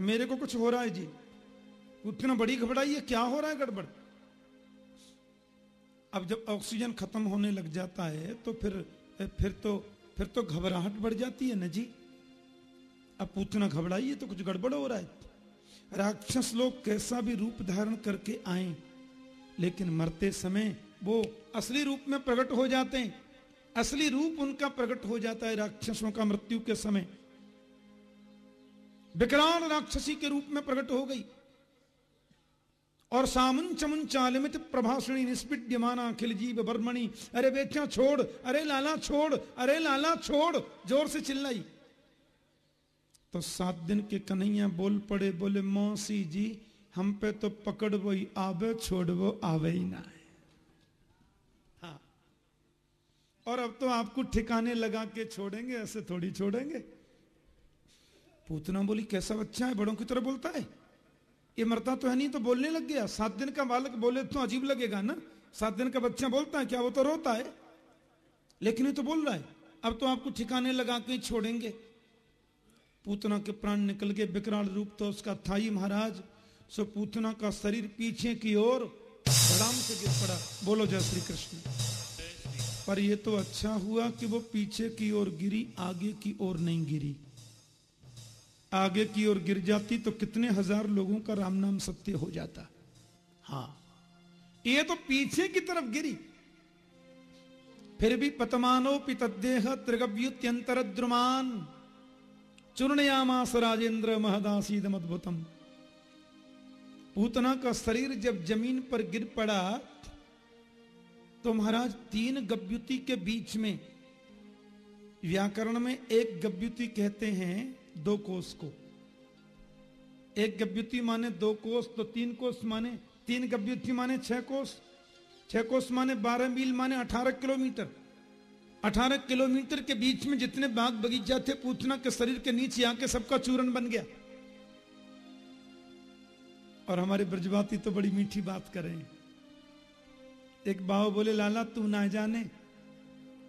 मेरे को कुछ हो रहा है जी। पूतना बड़ी घबराई है, क्या हो रहा है गड़बड़? अब जब ऑक्सीजन खत्म होने लग जाता है तो फिर फिर तो फिर तो घबराहट बढ़ जाती है ना जी। अब पूतना घबराई है तो कुछ गड़बड़ हो रहा है। राक्षस लोग कैसा भी रूप धारण करके आए, लेकिन मरते समय वो असली रूप में प्रकट हो जाते हैं। असली रूप उनका प्रकट हो जाता है राक्षसों का मृत्यु के समय। विकराल राक्षसी के रूप में प्रकट हो गई। और सामुन चमुन चालिमित प्रभाषणी, निष्पिड्यमाना अखिल जीव बर्मणी अरे बेचा छोड़, अरे लाला छोड़, अरे लाला छोड़, ज़ोर से चिल्लाई। तो सात दिन के कन्हैया बोल पड़े, बोले, मौसी जी, हम पे तो पकड़ वो ही आवे छोड़ वो आवे ही ना हाँ। और अब तो आपको ठिकाने लगा के छोड़ेंगे, ऐसे थोड़ी छोड़ेंगे। पूतना बोली, कैसा बच्चा है? बड़ों की तरह बोलता है। ये मरता तो है नहीं तो बोलने लग गया। सात दिन का बालक बोले तो अजीब लगेगा ना? सात दिन का बच्चा बोलता है, क्या वो तो रोता है? लेकिन ये तो बोल रहा है। अब तो आपको ठिकाने लगा के छोड़ेंगे। पूतना के प्राण निकल गए विकराल रूप तो उसका था महाराज। सो पूतना का शरीर पीछे की ओर आराम से गिर पड़ा। बोलो, जय श्री कृष्ण। पर यह तो अच्छा हुआ कि वो पीछे की ओर गिरी, आगे की ओर नहीं गिरी। आगे की ओर गिर जाती तो कितने हज़ार लोगों का राम नाम सत्य हो जाता। हाँ ये तो पीछे की तरफ़ गिरी। फिर भी पतमानोपि तद्देह त्रिगव्युत्यंतरद्रुमान चूर्णयामास राजेंद्र महदासीदम अद्भुतम पूतना का शरीर जब ज़मीन पर गिर पड़ा तो महाराज, तीन गव्युति के बीच में, व्याकरण में एक गव्युति कहते हैं दो कोष को। एक गव्युति माने दो कोष तो तीन कोष माने, तीन गव्युति माने छह कोष छह कोष माने बारह मील, माने अठारह किलोमीटर। अठारह किलोमीटर के बीच में जितने बाग बगीचा थे, पूतना के शरीर के नीचे आके सबका चूरन बन गया। और हमारे ब्रजवाती तो बड़ी मीठी बात कर। रहे हैं एक बाबा बोले, लाला, तू ना जाने।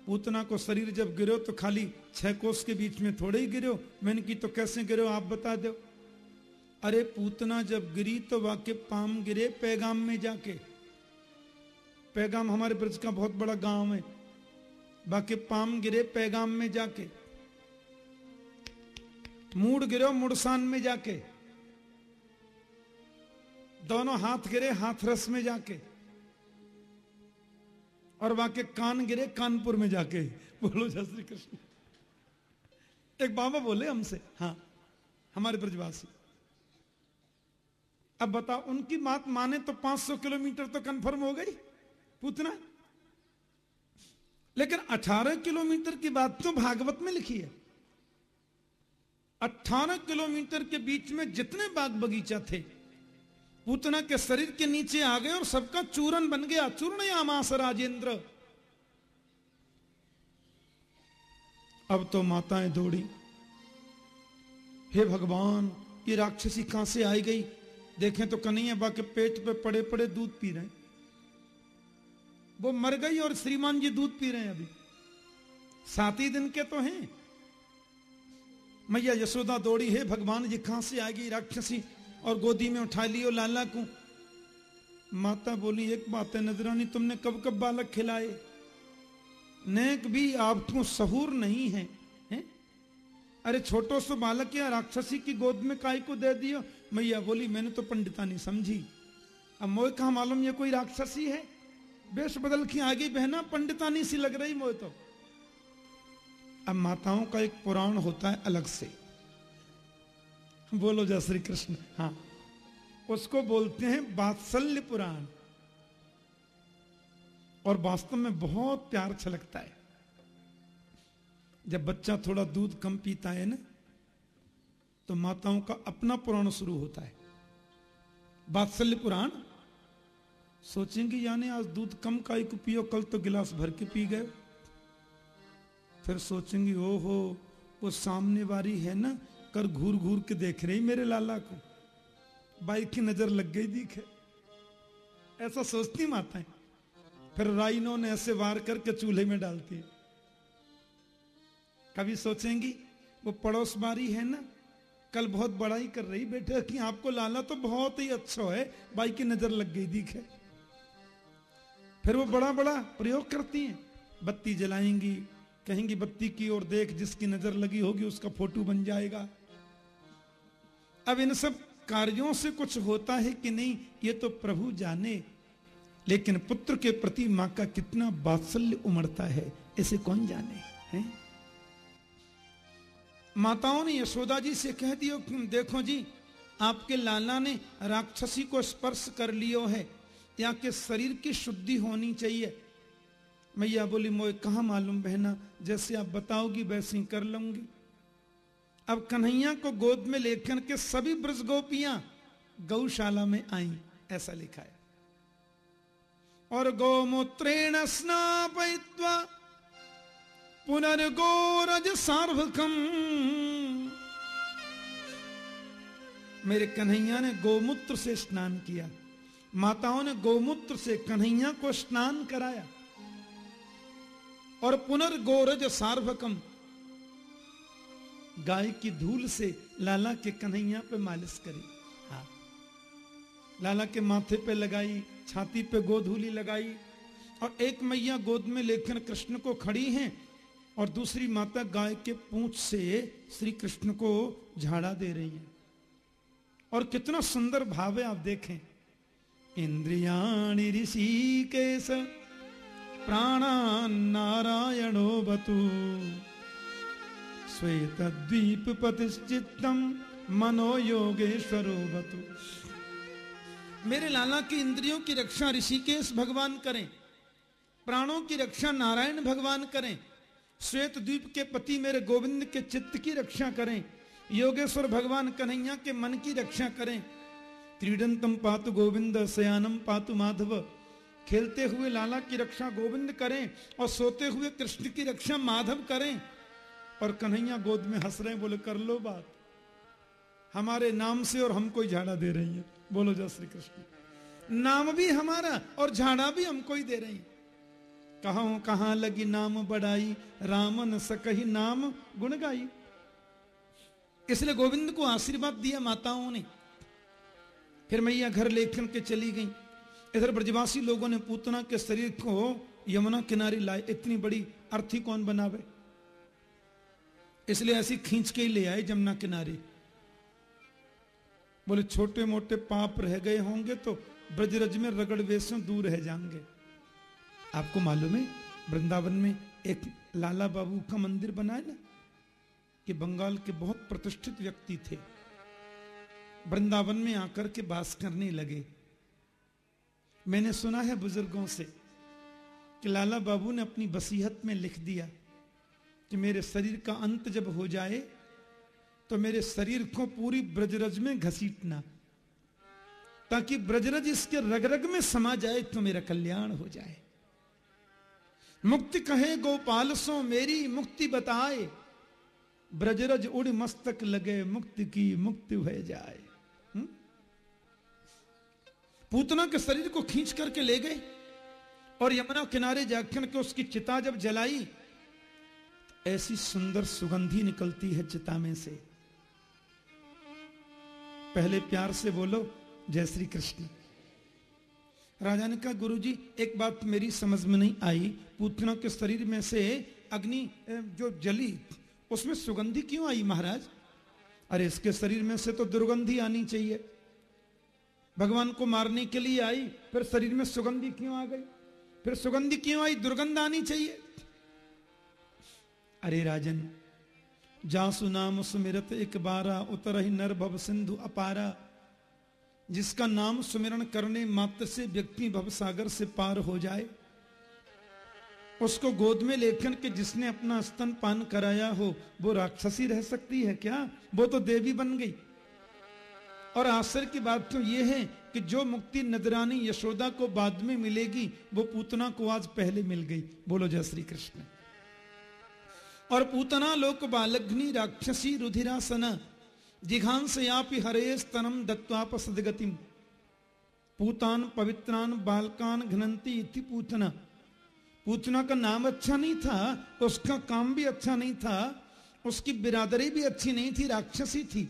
पूतना को शरीर जब गिरो तो खाली छह कोस के बीच में थोड़े ही गिरो। मैंने की तो कैसे गिरो, आप बता दो। अरे, पूतना जब गिरी तो वाक्य पाम गिरे पैगाम में जाके। पैगाम हमारे ब्रज का बहुत बड़ा गाँव है। बाकी पाम गिरे पैगाम में जाके। मूड गिरो मुड़सान में जाके। दोनों हाथ गिरे हाथरस में जाके। और वहाँ के कान गिरे कानपुर में जाके। बोलो, जय श्री कृष्ण। एक बाबा बोले हमसे हाँ हमारे ब्रजवासी। अब बताओ उनकी बात माने तो 500 किलोमीटर तो कंफर्म हो गई, पूतना? लेकिन 18 किलोमीटर की बात तो भागवत में लिखी है। 18 किलोमीटर के बीच में जितने बाग बगीचा थे पूतना के शरीर के नीचे आ गए और सबका चूरन बन गया। चूर्ण आमास राजेंद्र। अब तो माताएँ दौड़ी। हे भगवान, ये राक्षसी कहाँ से आई गई? देखें तो कन्हैया बा के पेट पे पड़े पड़े दूध पी रहे वो मर गई और श्रीमान जी दूध पी रहे हैं अभी। सात ही दिन के तो हैं। मैया यशोदा दौड़ी। हे भगवान जी कहाँ से आएगी राक्षसी? और गोदी में उठा लियो लाला को माता बोली एक बात है नजरानी तुमने कब कब बालक खिलाए? नेक भी आप आपको सहूर नहीं है, है? अरे छोटो सो बालक या राक्षसी की गोद में काय को दे दियो। मैया बोली मैंने तो पंडिता नहीं समझी। अब मोह कहा मालूम ये कोई राक्षसी है? बेश बदल की आगे बहना पंडितानी सी लग रही मोह तो। अब माताओं का एक पुराण होता है अलग से। बोलो जय श्री कृष्ण। हाँ। उसको बोलते हैं बात्सल्य पुराण। और वास्तव में बहुत प्यार छलकता है। जब बच्चा थोड़ा दूध कम पीता है ना तो माताओं का अपना पुराण शुरू होता है। बात्सल्य पुराण, सोचेंगे यानी आज दूध कम का को पियो, कल तो गिलास भर के पी गए। फिर सोचेंगे, ओहो, वो सामने वाली है ना कर घूर घूर के देख रही मेरे लाला को। बाइक की नज़र लग गई दिखे। ऐसा सोचती माताएँ फिर राइनो ने ऐसे वार करके चूल्हे में डालती है कभी सोचेंगी, वो पड़ोस बारी है ना? कल बहुत बड़ाई कर रही बेटे कि आपको लाला तो बहुत ही अच्छा है। बाई की नज़र लग गई दिखे। फिर वो बड़ा बड़ा प्रयोग करती हैं। बत्ती जलाएँगी, कहेंगी, बत्ती की ओर देख, जिसकी नज़र लगी होगी उसका फ़ोटो बन जाएगा। अब इन सब कार्यों से कुछ होता है कि नहीं, ये तो प्रभु जाने। लेकिन पुत्र के प्रति माँ का कितना बात्सल्य उमड़ता है, इसे कौन जाने, हैं? माताओं ने यशोदा जी से कह दियो, देखो जी, आपके लाला ने राक्षसी को स्पर्श कर लियो है। या के शरीर की शुद्धि होनी चाहिए। मैया बोली, मोए, कहा मालूम बहना? जैसे आप बताओगी, वैसे ही कर लूँगी। अब कन्हैया को गोद में लेकर के सभी ब्रज गोपियाँ गौशाला में आई, ऐसा लिखा है। और गौमूत्रेण स्नापयित्वा पुनर्गोरज सार्वकम। मेरे कन्हैया ने गोमूत्र से स्नान किया। माताओं ने गोमूत्र से कन्हैया को स्नान कराया। और पुनर्गोरज सार्वकम गाय की धूल से लाला के कन्हैया पे मालिश करी। हाँ। लाला के माथे पे लगाई, छाती पे गोधूली लगाई और एक मैया गोद में लेकर कृष्ण को खड़ी हैं और दूसरी माता गाय के पूंछ से श्री कृष्ण को झाड़ा दे रही है। और कितना सुंदर भाव है, आप देखें। इंद्रियाणी ऋषि केस प्राणान् नारायणो बतु श्वेतद्वीप पतिश्चित्तम मनो योगेश्वरो बतु मेरे लाला की इंद्रियों की रक्षा ऋषिकेश भगवान करें। प्राणों की रक्षा नारायण भगवान करें। श्वेत द्वीप के पति मेरे गोविंद के चित्त की रक्षा करें। योगेश्वर भगवान कन्हैया के मन की रक्षा करें। क्रीडंतम पातु गोविंद, सयानम पातु माधव, खेलते हुए लाला की रक्षा गोविंद करें और सोते हुए कृष्ण की रक्षा माधव करें। और कन्हैया गोद में हंस रहे हैं, बोले, कर लो बात। हमारे नाम से और हमको ही झाड़ा दे रही है। बोलो, जय श्री कृष्ण। नाम भी हमारा और झाड़ा भी हमको ही दे रही कहा कहाँ लगी नाम बढ़ाई रामन सकही नाम गुण गाई। इसलिए गोविंद को आशीर्वाद दिया माताओं ने। फिर मैया घर लेखन के चली गई। इधर ब्रजवासी लोगों ने पूतना के शरीर को यमुना किनारे लाए। इतनी बड़ी अर्थी कौन बनावे? इसलिए ऐसी खींच के ही ले आए जमुना किनारे। बोले, छोटे मोटे पाप रह गए होंगे तो ब्रजरज में रगड़ वेशों दूर रह जाएँगे। आपको मालूम है, वृंदावन में एक लाला बाबू का मंदिर बना है ना, कि बंगाल के बहुत प्रतिष्ठित व्यक्ति थे। वृंदावन में आकर के बास करने लगे। मैंने सुना है बुज़ुर्गों से कि लाला बाबू ने अपनी बसीहत में लिख दिया। कि मेरे शरीर का अंत जब हो जाए तो मेरे शरीर को पूरी ब्रजरज में घसीटना, ताकि ब्रजरज इसके रग रग में समा जाए तो मेरा कल्याण हो जाए। मुक्ति कहे, गोपाल, सो मेरी मुक्ति बताए। ब्रजरज उड़ मस्तक लगे, मुक्ति की मुक्ति हो जाए? पूतना के शरीर को खींच करके ले गए, और यमुना किनारे जाकर के उसकी चिता जब जलाई ऐसी सुंदर सुगंधी निकलती है चिता में से। पहले प्यार से बोलो, जय श्री कृष्ण। राजा ने कहा, गुरुजी, एक बात मेरी समझ में नहीं आई। पूतना के शरीर में से अग्नि जो जली, उसमें सुगंधी क्यों आई महाराज? अरे, इसके शरीर में से तो दुर्गंधी आनी चाहिए। भगवान को मारने के लिए आई, फिर शरीर में सुगंधी क्यों आ गई? फिर सुगंधी क्यों आई? दुर्गंध आनी चाहिए। अरे राजन, जासु नाम सुमिरत एक बारा, उतर ही नर भव सिंधु अपारा। जिसका नाम सुमिरन करने मात्र से व्यक्ति भव सागर से पार हो जाए। उसको गोद में लेखन के जिसने अपना स्तन पान कराया हो, वो राक्षसी रह सकती है क्या? वो तो देवी बन गई। और आश्चर्य की बात तो ये है कि जो मुक्ति नदरानी यशोदा को बाद में मिलेगी, वो पूतना को आज पहले मिल गई। बोलो जय श्री कृष्ण। और पूतना लोक बालग्नि राक्षसी रुधिरासना जिघांसयापि हरे स्तनम दत्वाप सदगतिम पूतान पवित्रान बालकान घनंती इति पूतना। पूतना का नाम अच्छा नहीं था, उसका काम भी अच्छा नहीं था, उसकी बिरादरी भी अच्छी नहीं थी, राक्षसी थी।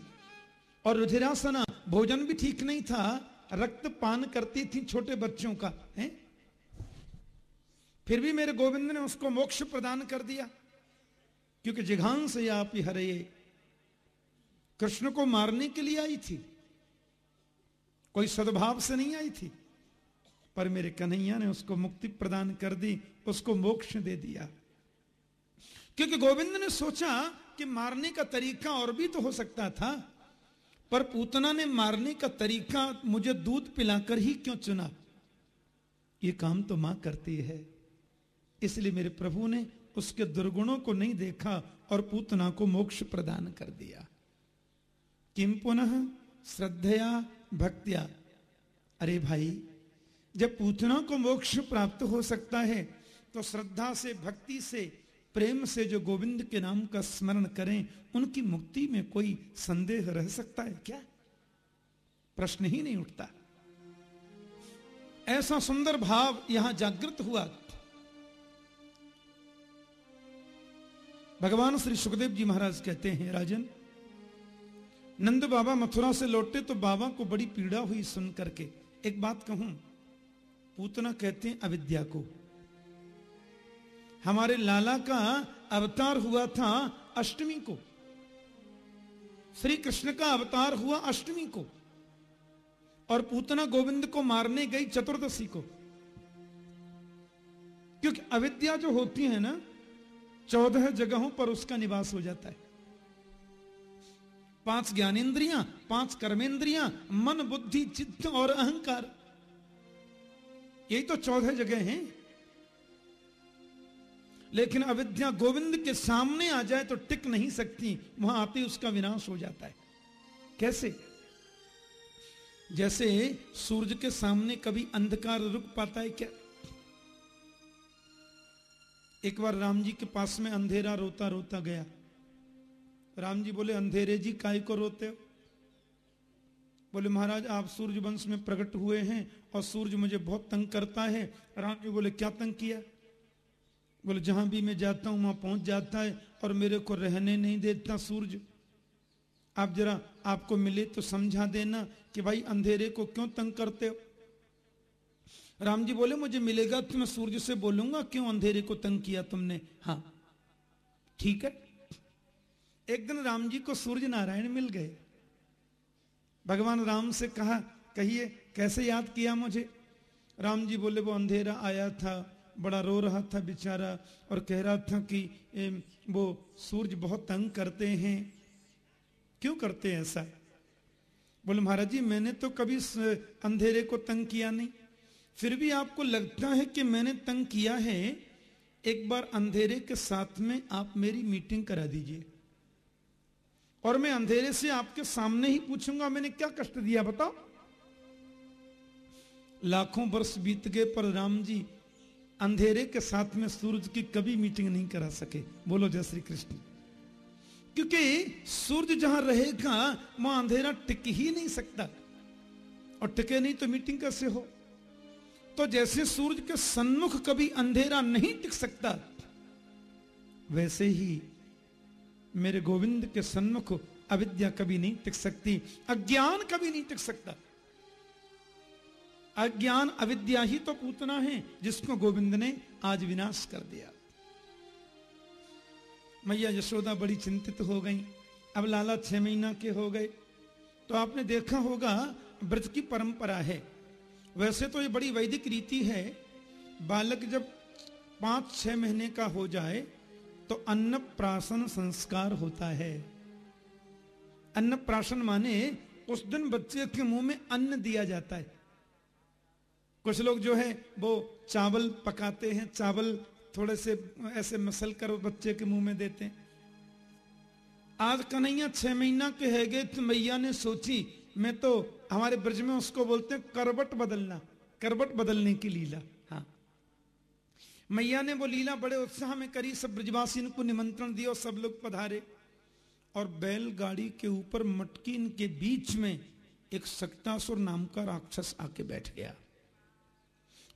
और रुधिरासना, भोजन भी ठीक नहीं था, रक्त पान करती थी छोटे बच्चों का, है? फिर भी मेरे गोविंद ने उसको मोक्ष प्रदान कर दिया। क्योंकि जिघांस या हरे कृष्ण को मारने के लिए आई थी। कोई सद्भाव से नहीं आई थी। पर मेरे कन्हैया ने उसको मुक्ति प्रदान कर दी, उसको मोक्ष दे दिया। क्योंकि गोविंद ने सोचा कि मारने का तरीका और भी तो हो सकता था, पर पूतना ने मारने का तरीका मुझे दूध पिलाकर ही क्यों चुना? ये काम तो माँ करती है, इसलिए मेरे प्रभु ने उसके दुर्गुणों को नहीं देखा और पूतना को मोक्ष प्रदान कर दिया। किम पुनः? श्रद्धया, भक्तिया। अरे भाई, जब पूतना को मोक्ष प्राप्त हो सकता है तो श्रद्धा से, भक्ति से, प्रेम से जो गोविंद के नाम का स्मरण करें, उनकी मुक्ति में कोई संदेह रह सकता है क्या? प्रश्न ही नहीं उठता। ऐसा सुंदर भाव यहाँ जागृत हुआ। भगवान श्री सुखदेव जी महाराज कहते हैं, राजन, नंद बाबा मथुरा से लौटे तो बाबा को बड़ी पीड़ा हुई सुन करके। एक बात कहूँ, पूतना कहते हैं अविद्या को। हमारे लाला का अवतार हुआ था अष्टमी को। श्री कृष्ण का अवतार हुआ अष्टमी को। और पूतना गोविंद को मारने गई चतुर्दशी को। क्योंकि अविद्या जो होती है ना चौदह जगहों पर उसका निवास हो जाता है। पाँच ज्ञानेन्द्रियाँ, पाँच कर्मेंद्रियाँ, मन, बुद्धि, चित्त और अहंकार। यही तो चौदह जगह हैं। लेकिन अविद्या गोविंद के सामने आ जाए तो टिक नहीं सकती, वहाँ आते ही उसका विनाश हो जाता है। कैसे? जैसे सूरज के सामने कभी अंधकार रुक पाता है क्या? एक बार राम जी के पास में अंधेरा रोता रोता गया। राम जी बोले, अंधेरे जी, काय को रोते हो? बोले, महाराज, आप सूर्य वंश में प्रकट हुए हैं और सूर्य मुझे बहुत तंग करता है। राम जी बोले, क्या तंग किया? बोले, जहाँ भी मैं जाता हूँ, वहाँ पहुँच जाता है और मेरे को रहने नहीं देता सूर्य। आप जरा आपको मिले तो समझा देना कि भाई, अंधेरे को क्यों तंग करते हो? राम जी बोले मुझे मिलेगा तो मैं सूर्य से बोलूँगा क्यों अंधेरे को तंग किया तुमने? हाँ ठीक है। एक दिन राम जी को सूर्य नारायण मिल गए। भगवान राम से कहा कहिए कैसे याद किया मुझे? राम जी बोले वो अंधेरा आया था बड़ा रो रहा था बेचारा और कह रहा था कि ए, वो सूरज बहुत तंग करते हैं। क्यों करते हैं ऐसा? बोले महाराज जी मैंने तो कभी अंधेरे को तंग किया नहीं। फिर भी आपको लगता है कि मैंने तंग किया है? एक बार अंधेरे के साथ में आप मेरी मीटिंग करा दीजिए। और मैं अंधेरे से आपके सामने ही पूछूँगा, मैंने क्या कष्ट दिया बताओ? लाखों वर्ष बीत गए, पर राम जी, अंधेरे के साथ में सूरज की कभी मीटिंग नहीं करा सके। बोलो, जय श्री कृष्ण। क्योंकि सूरज जहाँ रहेगा, वहाँ अंधेरा टिक ही नहीं सकता। और टिके नहीं तो मीटिंग कैसे हो? तो जैसे सूरज के सन्मुख कभी अंधेरा नहीं टिक सकता, वैसे ही मेरे गोविंद के सन्मुख अविद्या कभी नहीं टिक सकती, अज्ञान कभी नहीं टिक सकता। अज्ञान अविद्या ही तो पूतना है जिसको गोविंद ने आज विनाश कर दिया। मैया यशोदा बड़ी चिंतित हो गई। अब लाला छह महीना के हो गए। तो आपने देखा होगा, व्रत की परंपरा है। वैसे तो ये बड़ी वैदिक रीति है, बालक जब पाँच छह महीने का हो जाए तो अन्न प्राशन संस्कार होता है। अन्न प्राशन माने उस दिन बच्चे के मुँह में अन्न दिया जाता है। कुछ लोग जो है, वो चावल पकाते हैं, चावल थोड़े से ऐसे मसल कर बच्चे के मुँह में देते हैं। आज कन्हैया छह महीना के है गए तो मैया ने सोची, मैं तो हमारे ब्रज में उसको बोलते हैं करबट बदलना, करबट बदलने की लीला। हाँ। मैया ने वो लीला बड़े उत्साह में करी, सब ब्रजवासी को निमंत्रण दिया सब लोग पधारे। और बैलगाड़ी के ऊपर मटकीन के बीच में एक सक्तासुर नाम का राक्षस आके बैठ गया।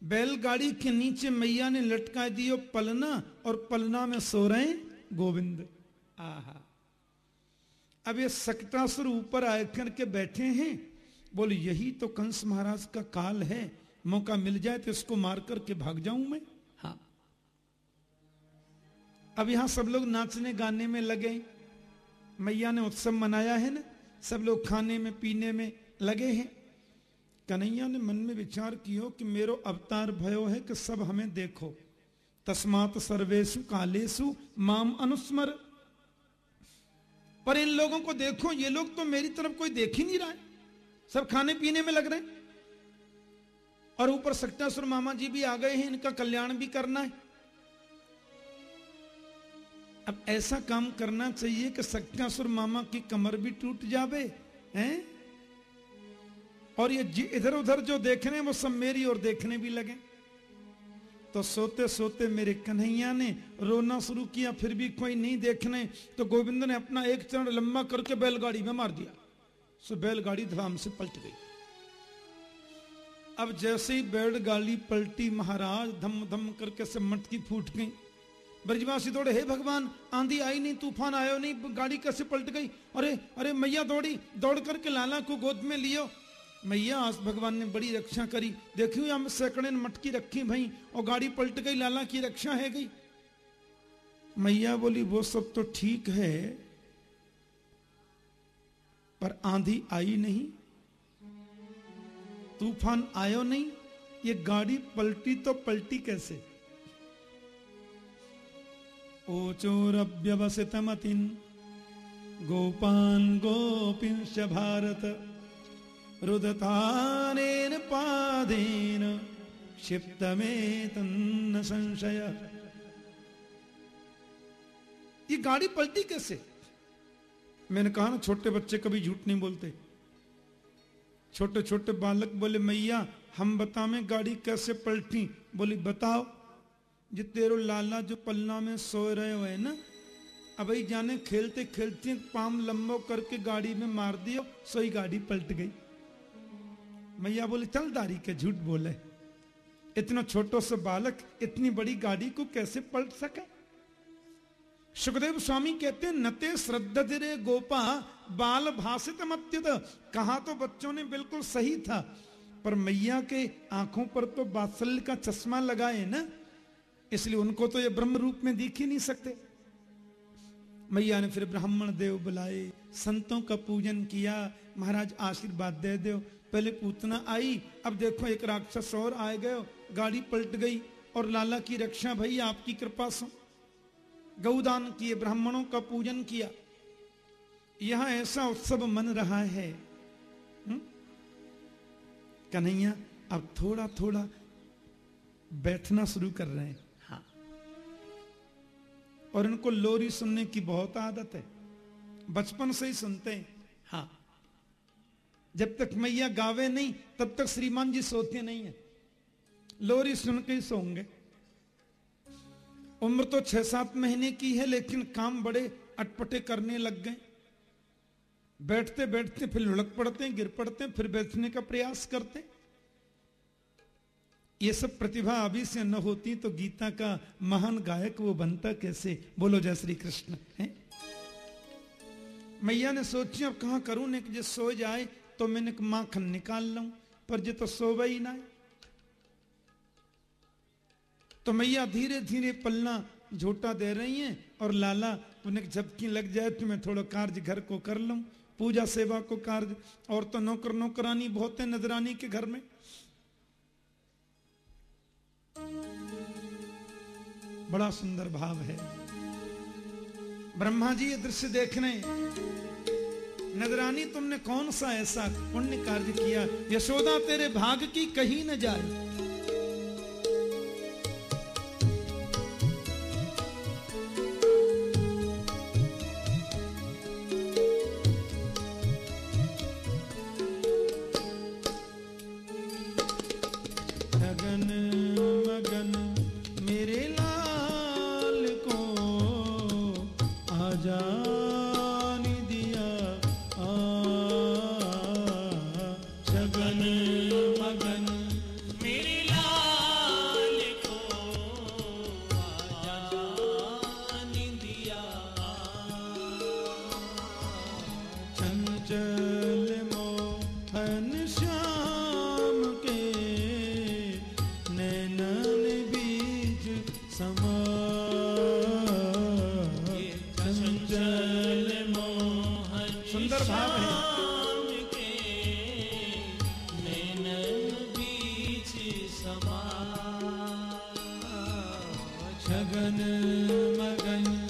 बैलगाड़ी के नीचे मैया ने लटका दियो पलना और पलना में सो रहे गोविंद। आहा। अब ये सक्तासुर ऊपर आकर के बैठे हैं बोले यही तो कंस महाराज का काल है मौका मिल जाए तो इसको मार करके भाग जाऊँ मैं? हाँ। अब यहाँ सब लोग नाचने गाने में लगे। मैया ने उत्सव मनाया है ना सब लोग खाने में पीने में लगे हैं। कन्हैया ने मन में विचार कियो कि मेरो अवतार भयो है कि सब हमें देखो। तस्मात सर्वेशु कालेशु माम अनुस्मर। पर इन लोगों को देखो ये लोग तो मेरी तरफ़ कोई देख ही नहीं रहा है। सब खाने पीने में लग रहे और ऊपर सक्तासुर मामा जी भी आ गए हैं, इनका कल्याण भी करना है। अब ऐसा काम करना चाहिए कि सक्तासुर मामा की कमर भी टूट जावे, हैं? और ये इधर उधर जो देख रहे हैं, वो सब मेरी ओर देखने भी लगे। तो सोते सोते मेरे कन्हैया ने रोना शुरू किया, फिर भी कोई नहीं देखने तो गोविंद ने अपना एक चरण लंबा करके बैलगाड़ी में मार दिया। सो बैलगाड़ी धराम से पलट गई। अब जैसे ही बैलगाड़ी पलटी, महाराज धम धम करके सब मटकी फूट गई। ब्रजवासी दौड़े, हे भगवान, आंधी आई नहीं, तूफ़ान आयो नहीं, गाड़ी कैसे पलट गई? अरे अरे, मैया दौड़ी, दौड़ करके लाला को गोद में लियो। मैया, आज भगवान ने बड़ी रक्षा करी। देखियो हम सैकड़े मटकी रखी भाई, और गाड़ी पलट गई, लाला की रक्षा है गई। मैया बोली, वो सब तो ठीक है पर आंधी आई नहीं, तूफ़ान आयो नहीं, ये गाड़ी पलटी तो पलटी कैसे? ओचोरव्यवसितमतिन् गोपान् गोपिंश्च भारत, रुदतानेन पादेन क्षिप्तमेतन्न संशय। ये गाड़ी पलटी कैसे? मैंने कहा ना, छोटे बच्चे कभी झूठ नहीं बोलते। छोटे छोटे बालक बोले, मैया, हम बतावे गाड़ी कैसे पलटी? बोली, बताओ जो तेरो लाला जो पल्ला में सो रहे हुए ना, अब जाने खेलते खेलते पाम लंबो करके गाड़ी में मार दियो, सोई गाड़ी पलट गई। मैया बोली चल दारी के झूठ बोले। इतना छोटो से बालक, इतनी बड़ी गाड़ी को कैसे पलट सके? सुखदेव स्वामी कहते हैं, नते श्रद्धा रे गोपा, बाल भाषित मत्युत। कहा तो बच्चों ने बिल्कुल सही था, पर मैया के आँखों पर तो बात्सल्य का चश्मा लगाए ना, इसलिए उनको तो ये ब्रह्म रूप में दिख ही नहीं सकते। मैया ने फिर ब्राह्मण देव बुलाए, संतों का पूजन किया, महाराज आशीर्वाद दे दो। पहले पूतना आई, अब देखो एक राक्षस और आए गए, गाड़ी पलट गई, और लाला की रक्षा, भई, आपकी कृपा से गौदान किए ब्राह्मणों का पूजन किया। यहाँ ऐसा उत्सव मन रहा है। कन्हैया अब थोड़ा थोड़ा बैठना शुरू कर रहे हैं। हाँ। और इनको लोरी सुनने की बहुत आदत है। बचपन से ही सुनते हैं। हाँ। जब तक मैया गावे नहीं तब तक श्रीमान जी सोते नहीं है। लोरी सुन के ही सोंगे। उम्र तो छह सात महीने की है, लेकिन काम बड़े अटपटे करने लग गए। बैठते बैठते फिर लुढ़क पड़ते हैं, गिर पड़ते हैं, फिर बैठने का प्रयास करते ये सब प्रतिभा अभी से न होती तो गीता का महान गायक वो बनता कैसे? बोलो जय श्री कृष्ण, है? मैया ने सोची, अब कहा करूँ? ने कि जो सो जाए तो मैंने माखन निकाल लू, पर जो तो सोवा ही ना तो मैया धीरे धीरे पलना झोटा दे रही हैं और लाला उन्हें झपकी लग जाए तो मैं थोड़ा कार्य घर को कर लूँ, पूजा सेवा को कार्य, और तो नौकर नौकरानी बहुत है नजरानी के घर में। बड़ा सुंदर भाव है। ब्रह्मा जी ये दृश्य देख रहे नजरानी तुमने कौन सा ऐसा पुण्य कार्य किया? यशोदा तेरे भाग की कहीं न जाए। Shagan Magan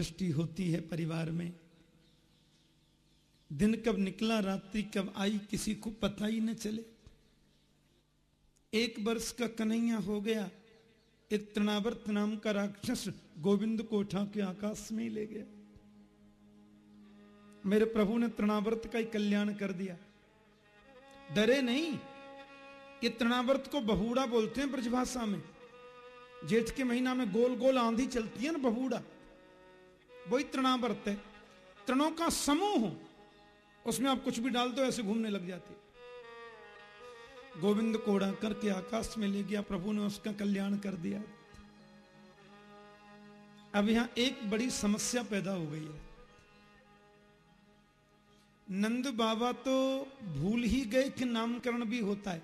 आनंद वृष्टि होती है परिवार में। दिन कब निकला, रात्रि कब आई, किसी को पता ही न चले। एक वर्ष का कन्हैया हो गया, एक तृणावर्त नाम का राक्षस गोविंद को उठा के आकाश में ही ले गया। मेरे प्रभु ने तृणावर्त का ही कल्याण कर दिया। डरे नहीं ये तृणावर्त को बहुड़ा बोलते हैं ब्रजभाषा में। जेठ के महीना में गोल गोल आंधी चलती है ना बहुड़ा। वही तृणावर्त है। तृणों का समूह हो, उसमें आप कुछ भी डाल दो, ऐसे घूमने लग जाते। गोविंद को उड़ा करके आकाश में ले गया, प्रभु ने उसका कल्याण कर दिया। अब यहाँ एक बड़ी समस्या पैदा हो गई है। नंद बाबा तो भूल ही गए कि नामकरण भी होता है।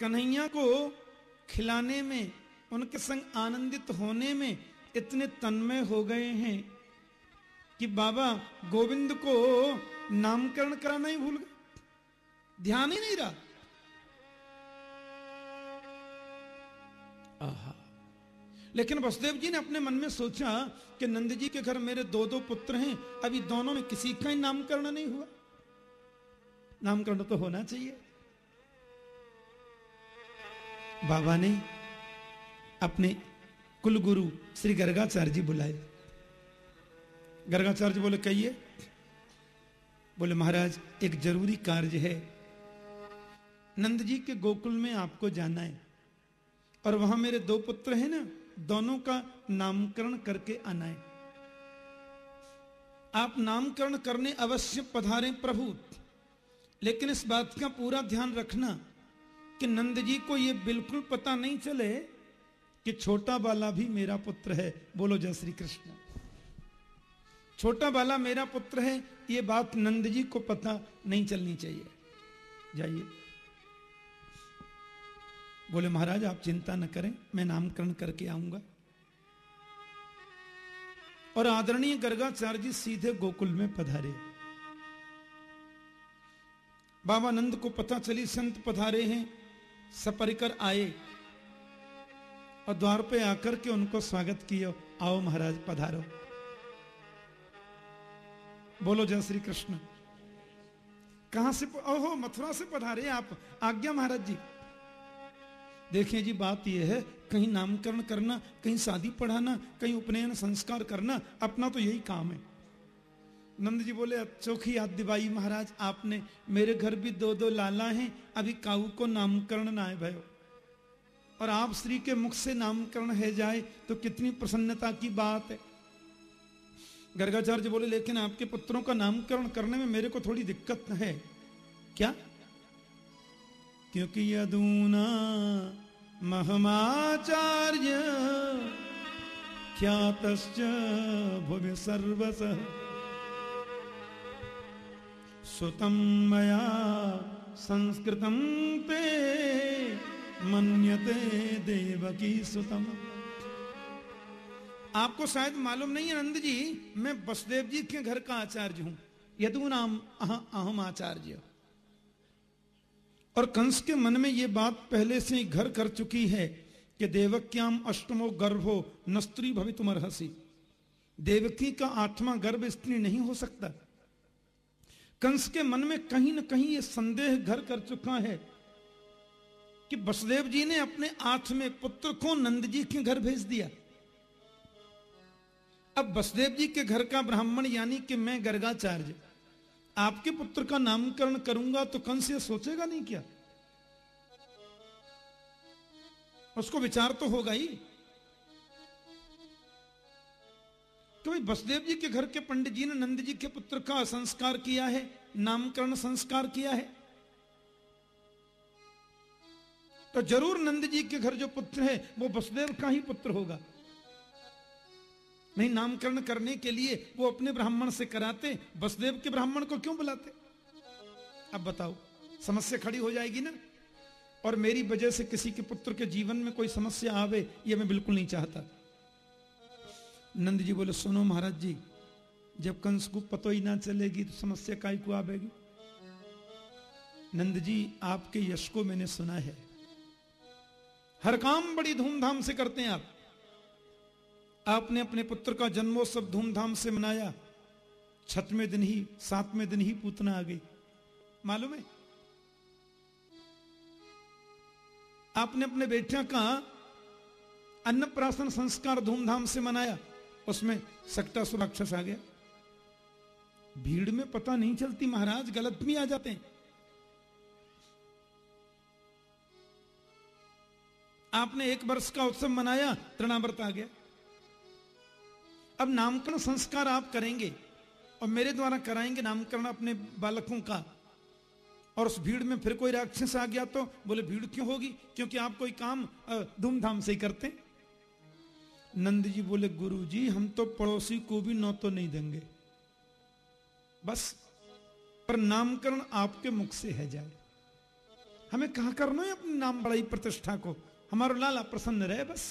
कन्हैया को खिलाने में, उनके संग आनंदित होने में इतने तन्मय हो गए हैं कि बाबा गोविंद को नामकरण कराना ही भूल गए। ध्यान ही नहीं रहा। आहा। लेकिन वसुदेव जी ने अपने मन में सोचा कि नंद जी के घर मेरे दो दो पुत्र हैं अभी दोनों में किसी का ही नामकरण नहीं हुआ। नामकरण तो होना चाहिए। बाबा ने अपने कुलगुरु श्री गर्गाचार्य जी बुलाए। गर्गाचार्य बोले, कहिए? बोले, महाराज, एक ज़रूरी कार्य है। नंद जी के गोकुल में आपको जाना है और वहाँ मेरे दो पुत्र हैं ना, दोनों का नामकरण करके आना है। आप नामकरण करने अवश्य पधारे प्रभु। लेकिन इस बात का पूरा ध्यान रखना कि नंद जी को यह बिल्कुल पता नहीं चले कि छोटा बाला भी मेरा पुत्र है। बोलो जय श्री कृष्ण। छोटा बाला मेरा पुत्र है, ये बात नंद जी को पता नहीं चलनी चाहिए। जाइए। बोले, महाराज, आप चिंता न करें, मैं नामकरण करके आऊँगा। और आदरणीय गर्गाचार्य जी सीधे गोकुल में पधारे। बाबा नंद को पता चली, संत पधारे हैं, सपरिकर आए। और द्वार पे आकर के उनको स्वागत किया। आओ महाराज, पधारो। बोलो जय श्री कृष्ण। कहाँ से ओहो, मथुरा से पधारे आप। आज्ञा महाराज जी। देखिए जी, बात यह है, कहीं नामकरण करना, कहीं शादी पढ़ाना, कहीं उपनयन संस्कार करना, अपना तो यही काम है। नंद जी बोले, चौखी याद दिवाई महाराज, आपने मेरे घर भी दो दो लाला हैं, अभी काऊ को नामकरण ना है भयो और आप श्री के मुख से नामकरण है जाए तो कितनी प्रसन्नता की बात है। गर्गाचार्य बोले, लेकिन आपके पुत्रों का नामकरण करने में मेरे को थोड़ी दिक्कत है। क्या? क्योंकि यदूना महमाचार्य ख्यातश्च भुवि सर्वस। सुतम मया संस्कृतम ते मन्यते देवकी सुतम। आपको शायद मालूम नहीं है नंद जी मैं बसदेव जी के घर का आचार्य हूँ। यदु नाम अहम आचार्य। और कंस के मन में यह बात पहले से ही घर कर चुकी है कि देवक्याम अष्टमो गर्भो स्त्री भवि अर्सी देवकी का आठवां गर्भ स्त्री नहीं हो सकता। कंस के मन में कहीं ना कहीं यह संदेह घर कर चुका है कि वसुदेव जी ने अपने आठवें पुत्र को नंद जी के घर भेज दिया। अब वसुदेव जी के घर का ब्राह्मण यानी कि मैं गर्गाचार्य, आपके पुत्र का नामकरण करूँगा तो कंस ये सोचेगा नहीं क्या? उसको विचार तो होगा ही। तो भाई वसुदेव जी के घर के पंडित जी ने नंद जी के पुत्र का संस्कार किया है, नामकरण संस्कार किया है। तो ज़रूर नंद जी के घर जो पुत्र है, वो वसुदेव का ही पुत्र होगा। नहीं, नामकरण करने के लिए वो अपने ब्राह्मण से कराते, वसुदेव के ब्राह्मण को क्यों बुलाते? अब बताओ, समस्या खड़ी हो जाएगी ना? और मेरी वजह से किसी के पुत्र के जीवन में कोई समस्या आवे, ये मैं बिल्कुल नहीं चाहता। नंद जी बोले, सुनो महाराज जी, जब कंस को पतो ही ना चलेगी तो समस्या काय को आवेगी? नंद जी आपके यश को मैंने सुना है। हर काम बड़ी धूमधाम से करते हैं आप। आपने अपने पुत्र का जन्मोत्सव धूमधाम से मनाया। छठवें दिन ही, सातवें दिन ही पूतना आ गई। मालूम है? आपने अपने बेटिया का अन्नप्राशन संस्कार धूमधाम से मनाया। उसमें सक्टा सुरक्षस आ गया। भीड़ में पता नहीं चलती महाराज, गलत भी आ जाते हैं। आपने एक वर्ष का उत्सव मनाया तृणाव्रत आ गया। अब नामकरण संस्कार आप करेंगे और मेरे द्वारा कराएँगे नामकरण अपने बालकों का। और उस भीड़ में फिर कोई राक्षस आ गया तो बोले, भीड़ क्यों होगी? क्योंकि आप कोई काम धूमधाम से ही करते नंद जी बोले गुरु जी हम तो पड़ोसी को भी नौ तो नहीं देंगे। बस, पर नामकरण आपके मुख से है जाए। हमें कहा करना है अपनी नाम बड़ाई प्रतिष्ठा को? हमारा लाला प्रसन्न रहे बस।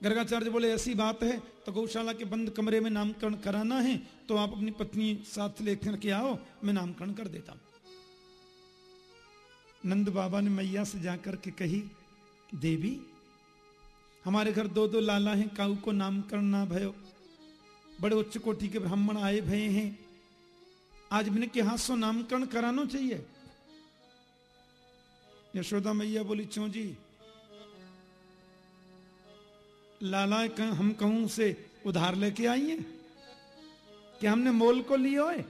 गर्गाचार्य बोले, ऐसी बात है तो गौशाला के बंद कमरे में नामकरण कराना है तो आप अपनी पत्नी साथ लेकर के आओ, मैं नामकरण कर देता हूँ। नंद बाबा ने मैया से जाकर के कही, देवी, हमारे घर दो दो लाला हैं, काऊ को नामकरण ना भयो। बड़े उच्च कोटि के ब्राह्मण आए भय हैं। आज मैंने के हाथ से नामकरण कराना चाहिए। यशोदा मैया बोली, चो जी, लाला हम कहूँ से उधार लेके आई हैं? कि हमने मोल को लियो है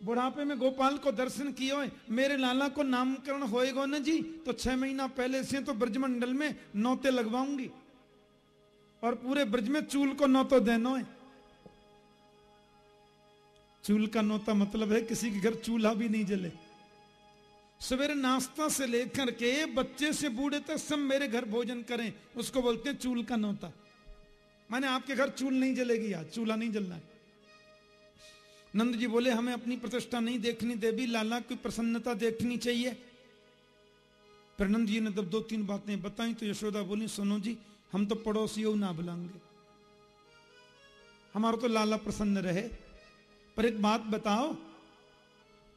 बुढ़ापे में गोपाल को दर्शन कियो है मेरे लाला को नामकरण होएगा ना जी? तो छह महीना पहले से तो ब्रजमंडल में नौते लगवाऊँगी। और पूरे ब्रज में चूल को नौतो देना है। चूल का नौता मतलब है किसी के घर चूल्हा भी नहीं जले। सवेरे नाश्ता से लेकर के बच्चे से बूढ़े तक सब मेरे घर भोजन करें। उसको बोलते हैं, चूल का नौता। मैंने आपके घर चूल नहीं जलेगी आज, चूल्हा नहीं जलना है। नंद जी बोले, हमें अपनी प्रतिष्ठा नहीं देखनी देवी, लाला की प्रसन्नता देखनी चाहिए। फिर नंद जी ने जब दो तीन बातें बताई तो यशोदा बोली, सुनो जी, हम तो पड़ोसी हो ना बुलाएँगे। हमारा तो लाला प्रसन्न रहे। पर एक बात बताओ,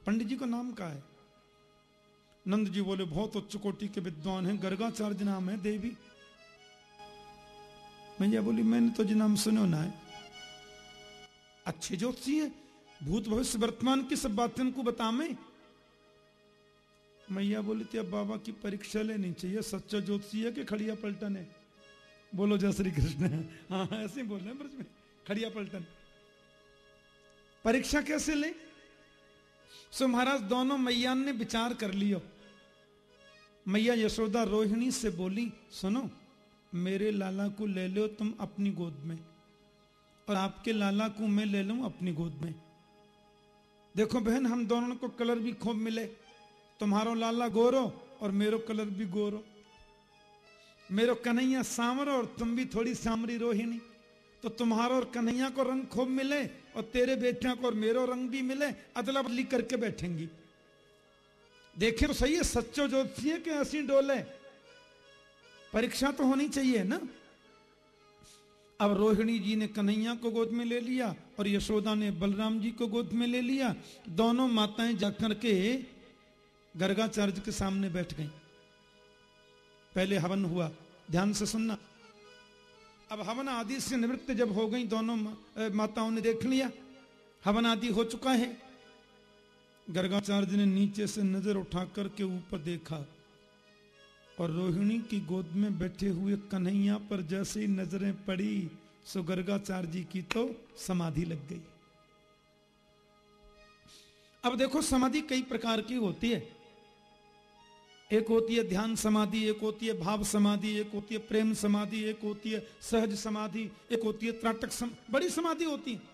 पंडित जी का नाम का है? नंद जी बोले, बहुत उच्च कोटि के विद्वान हैं, गर्गाचार्य नाम है, देवी। मैया बोली, मैंने तो जी नाम सुनो ना है। अच्छे ज्योतिषी है, भूत भविष्य, वर्तमान की सब बातें उनको बता मैं मैया बोली थी अब बाबा की परीक्षा लेनी चाहिए, सच्चा ज्योतिषी है कि खड़िया पलटन है? बोलो, जय श्री कृष्ण। हाँ ऐसे ही बोल रहे हैं खड़िया पलटन। परीक्षा कैसे ले? सो महाराज, दोनों मैया ने विचार कर लियो। मैया यशोदा रोहिणी से बोली, सुनो, मेरे लाला को ले लो तुम अपनी गोद में, और आपके लाला को मैं ले लूँ अपनी गोद में। देखो बहन, हम दोनों को कलर भी खूब मिले। तुम्हारो लाला गोरो और मेरो कलर भी गोरो। मेरो कन्हैया सामरो और तुम भी थोड़ी सामरी रोहिणी। तो तुम्हारा और कन्हैया को रंग खूब मिले और तेरे बेटिया को और मेरो रंग भी मिले। अदला बदली करके बैठेंगी। देखे तो सही है, सच्चो है कि ऐसी डोले परीक्षा तो होनी चाहिए ना। अब रोहिणी जी ने कन्हैया को गोद में ले लिया और यशोदा ने बलराम जी को गोद में ले लिया। दोनों माताएँ जाकर के गर्गाचार्य के सामने बैठ गई। पहले हवन हुआ, ध्यान से सुनना। अब हवन आदि से निवृत्त जब हो गई, दोनों माताओं ने देख लिया। हवन आदि हो चुका है। गर्गाचार्य ने नीचे से नज़र उठा करके ऊपर देखा और रोहिणी की गोद में बैठे हुए कन्हैया पर जैसे ही नज़रें पड़ी, सो गर्गाचार्य जी की तो समाधि लग गई। अब देखो, समाधि कई प्रकार की होती है। एक होती है ध्यान समाधि, एक होती है भाव समाधि, एक होती है प्रेम समाधि, एक होती है सहज समाधि, एक होती है त्राटक सम... बड़ी समाधि होती हाँ।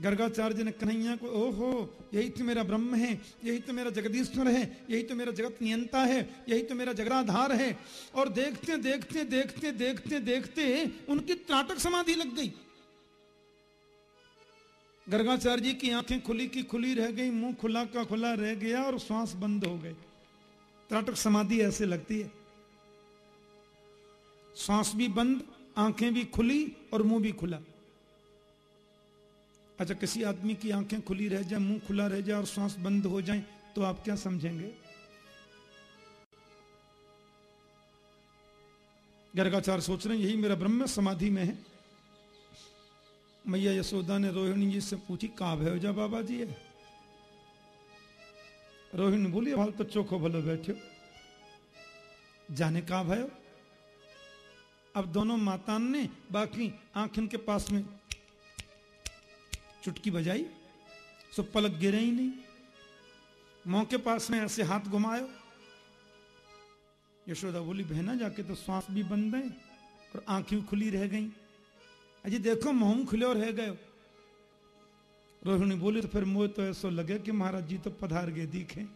गर्गाचार्य ने कन्हैया को, ओहो, यही तो मेरा ब्रह्म है, यही तो मेरा जगदीश्वर है, यही तो मेरा जगत नियंता है, यही तो मेरा जगराधार है। और देखते देखते देखते देखते देखते उनकी त्राटक समाधि लग गई। गर्गाचार्य जी की आँखें खुली की खुली रह गई, मुँह खुला का खुला रह गया और श्वास बंद हो गए। त्राटक समाधि ऐसे लगती है। श्वास भी बंद, आँखें भी खुली और मुँह भी खुला। अच्छा किसी आदमी की आँखें खुली रह जाए, मुँह खुला रह जाए और श्वास बंद हो जाए तो आप क्या समझेंगे? गर्गाचार सोच रहे हैं, यही मेरा ब्रह्म समाधि में है। मैया यशोदा ने रोहिणी जी से पूछी, कहा भयो जा बाबा जी है रोहिणी बोली, हाल तो चोखो भलो बैठो जाने कहा भयो अब दोनों माता ने बाकी आँख इनके पास में चुटकी बजाई, सो पलक गिरे ही नहीं। मौ के पास में ऐसे हाथ घुमायो। यशोदा बोली, बहना, जाके तो सांस भी बंद है और आँखें खुली रह गई। अजी देखो, मुँह खुले और रह गए रोहिणी बोली तो फिर मुझे तो ऐसा लगे कि महाराज जी तो पधार गए, दिखे।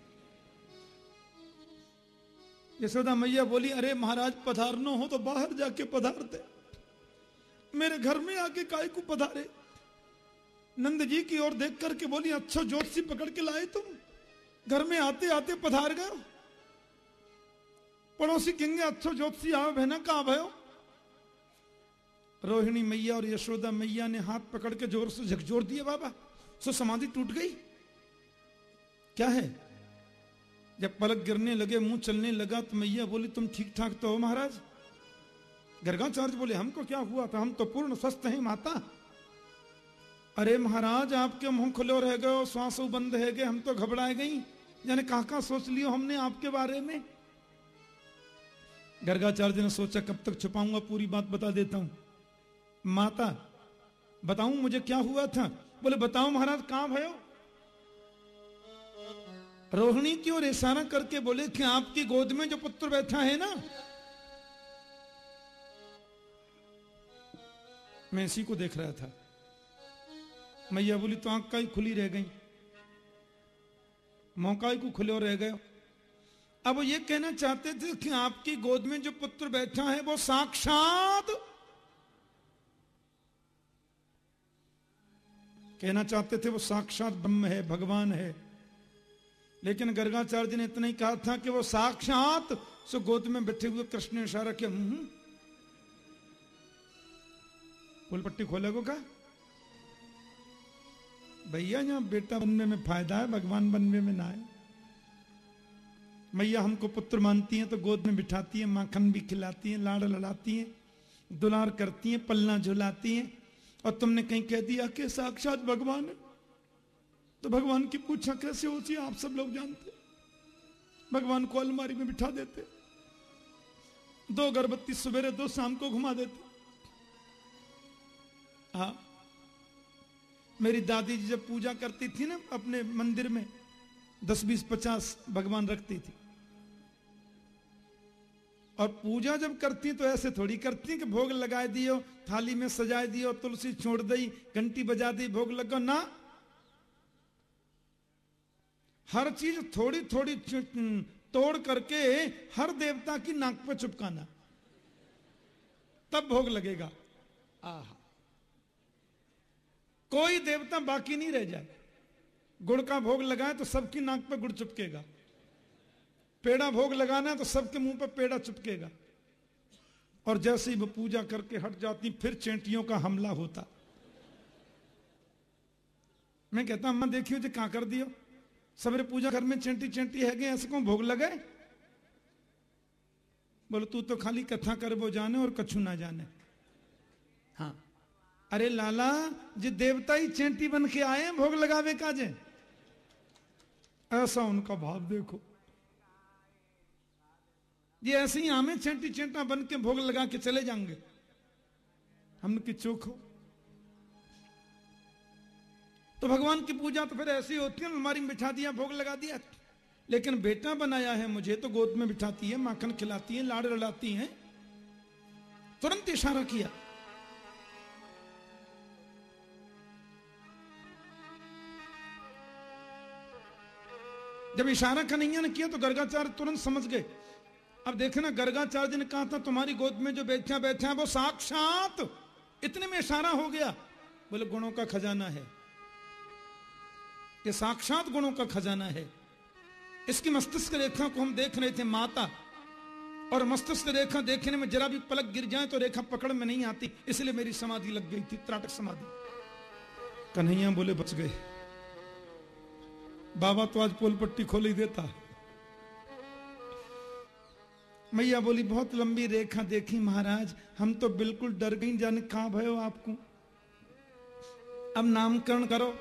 यशोदा मैया बोली, अरे महाराज, पधारनो हो तो बाहर जाके पधारते। मेरे घर में आके काय को पधारे? नंद जी की ओर देख करके बोली अच्छा ज्योतिषी पकड़ के लाए तुम। घर में आते आते पधार गए पड़ोसी कहेंगे अच्छा ज्योतिषी, आओ बहना, कहा भयो रोहिणी मैया और यशोदा मैया ने हाथ पकड़ के ज़ोर से झकझोर दिया बाबा, सो समाधि टूट गई। क्या है? जब पलक गिरने लगे, मुँह चलने लगा तो मैया बोली, तुम ठीक ठाक तो हो, महाराज? गर्गाचार्य बोले, हमको क्या हुआ था? हम तो पूर्ण स्वस्थ हैं, माता। अरे महाराज, आपके मुँह खुले रह गए श्वास बंद है गए, हम तो घबराए गई। यानी कहा कहा सोच लियो हमने आपके बारे में? गर्गाचार्य ने सोचा, कब तक छुपाऊँगा, पूरी बात बता देता हूँ। माता, बताऊँ मुझे क्या हुआ था? बोले, बताओ महाराज, कहाँ भयो रोहिणी की ओर इशारा करके बोले कि आपकी गोद में जो पुत्र बैठा है ना, मैं इसी को देख रहा था। मैया बोली तो आँख खुली रह गई? मौका ही को खुले रह गए अब ये कहना चाहते थे कि आपकी गोद में जो पुत्र बैठा है, वो साक्षात कहना चाहते थे, वो साक्षात ब्रह्म है, भगवान है। लेकिन गर्गाचार्य ने इतना ही कहा था कि वो साक्षात सो गोद में बैठे हुए कृष्ण ने इशारा किया फूल पट्टी खोले को कहा भैया, यहाँ बेटा बनने में फ़ायदा है, भगवान बनने में ना है। मैया हमको पुत्र मानती हैं तो गोद में बिठाती हैं, माखन भी खिलाती हैं, लाड़ लड़ाती हैं, दुलार करती हैं, पलना झुलाती हैं। और तुमने कहीं कह दिया कि साक्षात भगवान है। तो भगवान की पूछा, कैसे होती है आप सब लोग जानते भगवान को अलमारी में बिठा देते। दो अगरबत्ती सवेरे, दो शाम को घुमा देते। हाँ मेरी दादी जी जब पूजा करती थी ना अपने मंदिर में, दस, बीस, पचास भगवान रखती थी। और पूजा जब करती तो ऐसे थोड़ी करती कि भोग लगाए दियो, थाली में सजाए दियो, तुलसी छोड़ दी घंटी बजा दी, भोग लगो, ना। हर चीज़ थोड़ी थोड़ी तोड़ करके हर देवता की नाक पर चुपकाना। तब भोग लगेगा। आहा। कोई देवता बाकी नहीं रह जाए। गुड़ का भोग लगाए तो सबकी नाक पर गुड़ चुपकेगा। पेड़ा भोग लगाना तो सबके मुँह पे पेड़ा चुपकेगा। और जैसे ही वो पूजा करके हट जाती, फिर चेंटियों का हमला होता। मैं कहता अम्मा, देखियो जी, कहाँ कर दियो? सवेरे पूजा घर में चेंटी चेंटी है गए ऐसे को भोग लगे बोलो, तू तो खाली कथा कर वो जाने और कछु ना जाने। अरे लाला, जी देवता ही चेंटी बन के आए भोग लगावे काजे? ऐसा उनका भाव देखो। ये ऐसे ही हमें चेंटी चेंटा बन के भोग लगा के चले जाएँगे। हम की हो? तो भगवान की पूजा तो फिर ऐसी होती है में बिठा दिया, भोग लगा दिया। लेकिन बेटा बनाया है मुझे तो गोद में बिठाती है, माखन खिलाती है, लाड़ लड़ाती है। तुरंत इशारा किया। जब इशारा कन्हैया ने किया तो गर्गाचार्य तुरंत समझ गए। अब देखना, गर्गाचार्य ने कहा था, तुम्हारी गोद में जो बैठा बैठा है, वो साक्षात इतने में इशारा हो गया। बोले, गुणों का खजाना है। ये साक्षात गुणों का खजाना है। इसकी मस्तिष्क रेखा को हम देख रहे थे, माता। और मस्तिष्क रेखा देखने में जरा भी पलक गिर जाए तो रेखा पकड़ में नहीं आती, इसलिए मेरी समाधि लग गई थी, त्राटक समाधि। कन्हैया बोले, बच गए। बाबा तो आज पोल पट्टी खोल ही देता। मैया बोली, बहुत लंबी रेखा देखी महाराज, हम तो बिल्कुल डर गई, जाने कहा भयो आपको। अब नामकरण करो।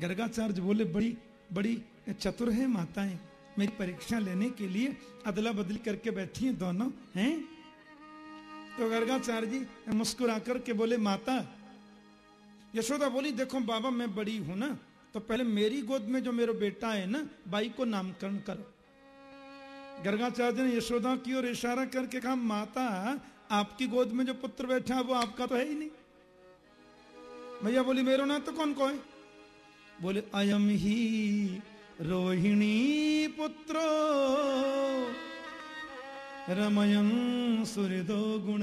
गर्गाचार्य बोले, बड़ी बड़ी चतुर है माताएँ, मेरी परीक्षा लेने के लिए अदला बदली करके बैठी हैं दोनों, हैं? तो गर्गाचार्य जी मुस्कुरा करके बोले, माता, यशोदा बोली, देखो बाबा, मैं बड़ी हूँ ना तो पहले मेरी गोद में जो मेरा बेटा है ना, बाई को नामकरण करो। गर्गाचार्य ने यशोदा की ओर इशारा करके कहा, माता, आपकी गोद में जो पुत्र बैठा है, वो आपका तो है ही नहीं। भैया बोली, मेरा ना तो कौन को है? बोले, अयम ही रोहिणी पुत्र, रमयं सुहृदो गुण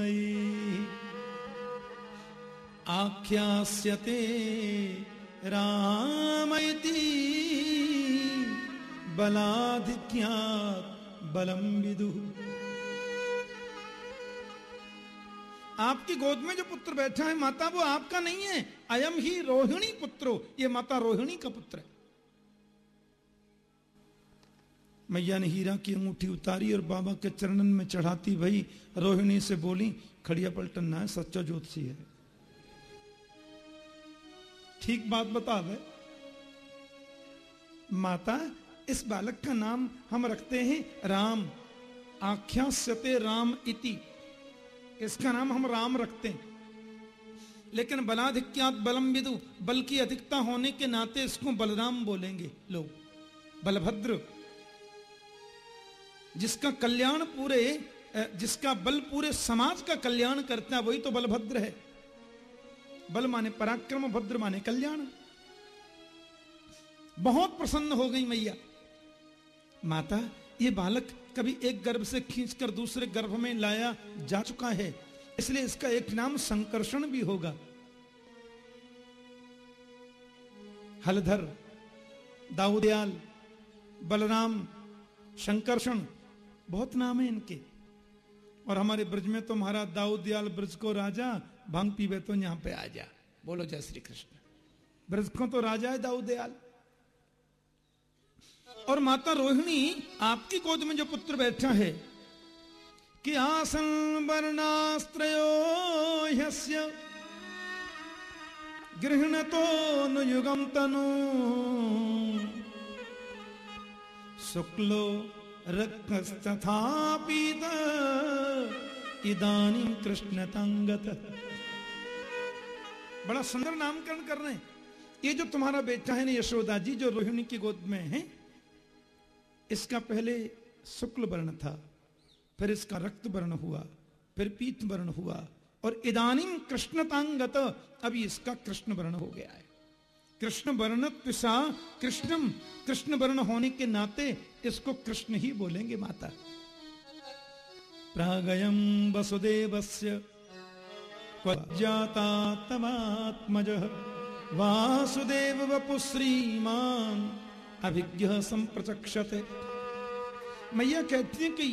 आख्यास्यते रामयति बलाधिक्यात् बलम विदु आपकी गोद में जो पुत्र बैठा है, माता वो आपका नहीं है, अयम ही रोहिणी पुत्रो ये माता रोहिणी का पुत्र है। मैया ने हीरा की अंगूठी उतारी और बाबा के चरणन में चढ़ाती भई रोहिणी से बोली, खड़िया पलटन ना है, सच्चा ज्योतिषी है। ठीक बात बता दे। माता, इस बालक का नाम हम रखते हैं राम। आख्यास्यते राम इति। इसका नाम हम राम रखते हैं। लेकिन बलाधिक्यात बलम विदु बल की अधिकता होने के नाते इसको बलराम बोलेंगे लोग। बलभद्र, जिसका कल्याण पूरे जिसका बल पूरे समाज का कल्याण करता है, वही तो बलभद्र है। बल माने पराक्रम भद्र माने कल्याण। बहुत प्रसन्न हो गई मैया। माता, ये बालक कभी एक गर्भ से खींचकर दूसरे गर्भ में लाया जा चुका है, इसलिए इसका एक नाम संकर्षण भी होगा। हलधर दाऊदयाल बलराम, शंकरषण, बहुत नाम है इनके। और हमारे ब्रज में तो महाराज दाऊदयाल ब्रज को राजा भाँग पीवे तो यहाँ पे आ जा। बोलो, जय श्री कृष्ण। ब्रज को तो राजा है दाऊ दयाल। और माता रोहिणी, आपकी गोद में जो पुत्र बैठा है, कि आसन वर्णास्त्रो गृहण तो युगम तनु। शुक्लो रक्तस्तथा इदानी कृष्ण तंगत बड़ा सुंदर नामकरण कर रहे हैं। ये जो तुम्हारा बेटा है ना यशोदा जी, जो रोहिणी की गोद में है, इसका पहले शुक्ल वर्ण था, फिर इसका रक्त वर्ण हुआ, फिर पीत वर्ण हुआ, और इदानिम कृष्णतांगत अभी इसका कृष्ण वर्ण हो गया है। कृष्ण वर्ण पिसा, कृष्णम, कृष्ण वर्ण होने के नाते इसको कृष्ण ही बोलेंगे माता। प्रागयम वसुदेवस्य क्वजाता वासुदेव वपु श्रीमान अभिज्ञ संप्रचक्षते मैया कहती है कि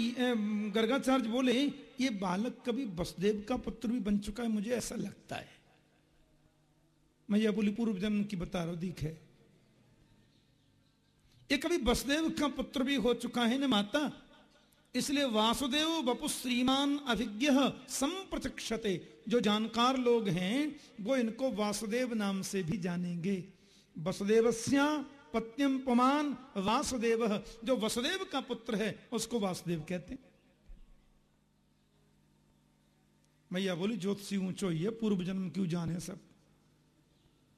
गर्गाचार्य बोले, ये बालक कभी वसुदेव का पुत्र भी बन चुका है, मुझे ऐसा लगता है। मैया बोली पूर्व जन्म की बता रो दीख है। ये कभी वसुदेव का पुत्र भी हो चुका है ना माता? इसलिए वासुदेव बपु श्रीमान अभिज्ञ संप्रचक्षते जो जानकार लोग हैं, वो इनको वासुदेव नाम से भी जानेंगे। वसुदेवस्या पत्यम पमान वासुदेव। जो वसुदेव का पुत्र है, उसको वासुदेव कहते हैं। मैया बोली, ज्योतिषी ऊंचो ये पूर्व जन्म क्यों जाने सब?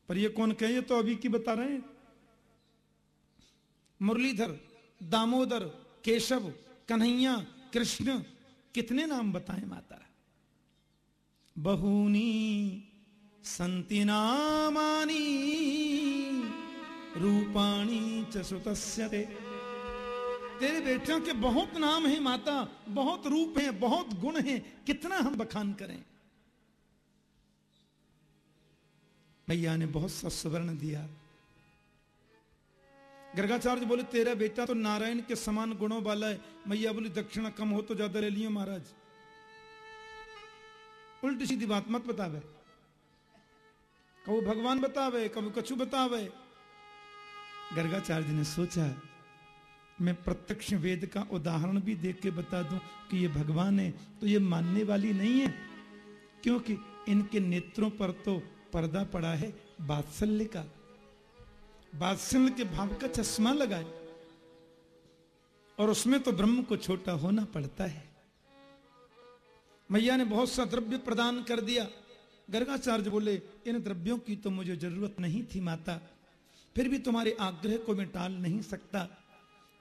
पर ये कौन कहे, ये तो अभी की बता रहे हैं। मुरलीधर, दामोदर, केशव कन्हैया, कृष्ण, कितने नाम बताएँ माता? बहूनी, संति नामानी, रूपाणी चुतस्य तेरे बेटियों के बहुत नाम हैं माता, बहुत रूप हैं, बहुत गुण हैं, कितना हम बखान करें? भैया ने बहुत सा सुवर्ण दिया। गर्गाचार्य बोले, तेरा बेटा तो नारायण के समान गुणों वाला है। मैया बोली, दक्षिणा कम हो तो ज़्यादा ले लियो महाराज। उल्टी सीधी बात मत बतावे। कबू भगवान बतावे कबू कछु बतावे। गर्गाचार्य ने सोचा, मैं प्रत्यक्ष वेद का उदाहरण भी देख के बता दूँ कि ये भगवान है तो ये मानने वाली नहीं है, क्योंकि इनके नेत्रों पर तो पर्दा पड़ा है बात्सल्य का। बात्सल्य के भाव का चश्मा लगाए। और उसमें तो ब्रह्म को छोटा होना पड़ता है। मैया ने बहुत सा द्रव्य प्रदान कर दिया। गर्गाचार्य बोले, इन द्रव्यों की तो मुझे ज़रूरत नहीं थी माता। फिर भी तुम्हारे आग्रह को मैं टाल नहीं सकता।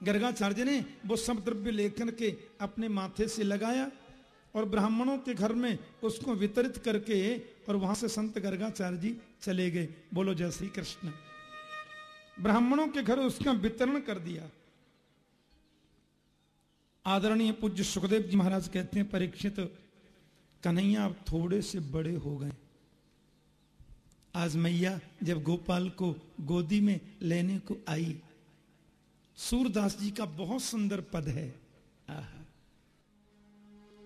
गर्गाचार्य ने वो सब द्रव्य लेकर के अपने माथे से लगाया और ब्राह्मणों के घर में उसको वितरित करके और वहाँ से संत गर्गाचार्य जी चले गए। बोलो, जय श्री कृष्ण। ब्राह्मणों के घर उसका वितरण कर दिया। आदरणीय पूज्य सुखदेव जी महाराज कहते हैं, परीक्षित कन्हैया, आप थोड़े से बड़े हो गए। आज मैया जब गोपाल को गोदी में लेने को आई, सूरदास जी का बहुत सुंदर पद है।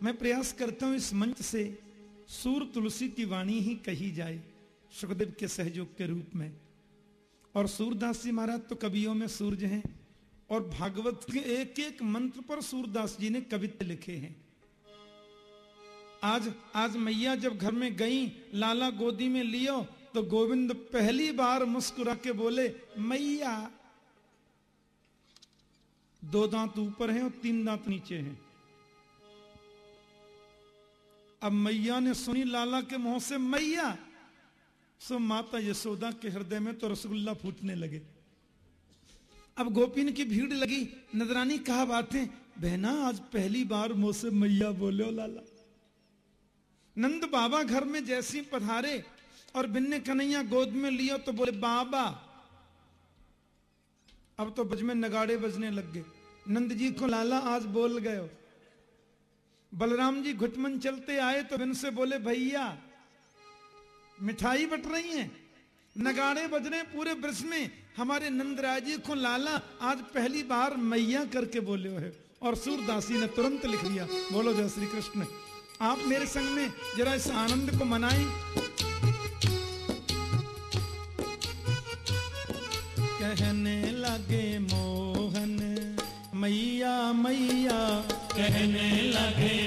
मैं प्रयास करता हूँ इस मंच से, सूर तुलसी की वाणी ही कही जाए, सुखदेव के सहयोग के रूप में। और सूरदास जी महाराज तो कवियों में सूरज हैं, और भागवत के एक एक मंत्र पर सूरदास जी ने कवित्व लिखे हैं। आज आज मैया जब घर में गई, लाला गोदी में लियो तो गोविंद पहली बार मुस्कुरा के बोले, मैया, दो दांत ऊपर हैं और तीन दांत नीचे हैं। अब मैया ने सुनी लाला के मुँह से, मैया सो माता यशोदा के हृदय में तो रसगुल्ला फूटने लगे। अब गोपिन की भीड़ लगी। नजरानी कहा बातें? बहना, आज पहली बार मुँह से मैया बोले लाला। नंद बाबा घर में जैसी पधारे और बिन्ने कन्हैया गोद में लिया तो बोले, बाबा। अब तो बज में नगाड़े बजने लग गए। नंद जी को लाला आज बोल गए बलराम जी घुटमन चलते आए तो बिन से बोले, भैया मिठाई बट रही है। नगाड़े बज रहे पूरे ब्रज में। हमारे नंदराय जी को लाला, आज पहली बार मैया करके बोले है। और सूरदासी ने तुरंत लिख दिया। बोलो जय श्री कृष्ण। आप मेरे संग में जरा इस आनंद को मनाएँ। कहने लगे मोहन, मैया मैया। कहने लगे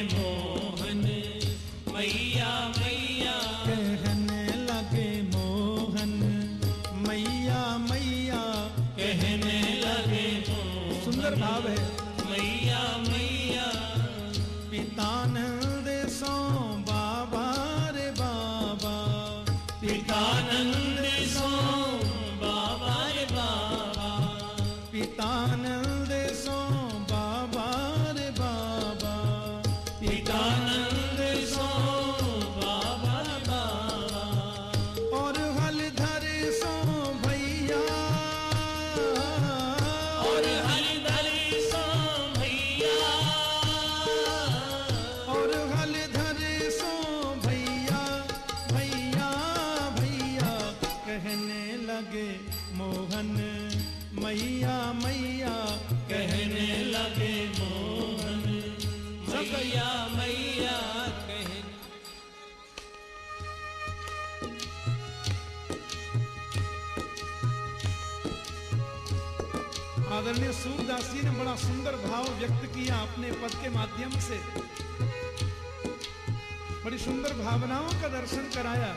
सुंदर भाव व्यक्त किया अपने पद के माध्यम से। बड़ी सुंदर भावनाओं का दर्शन कराया।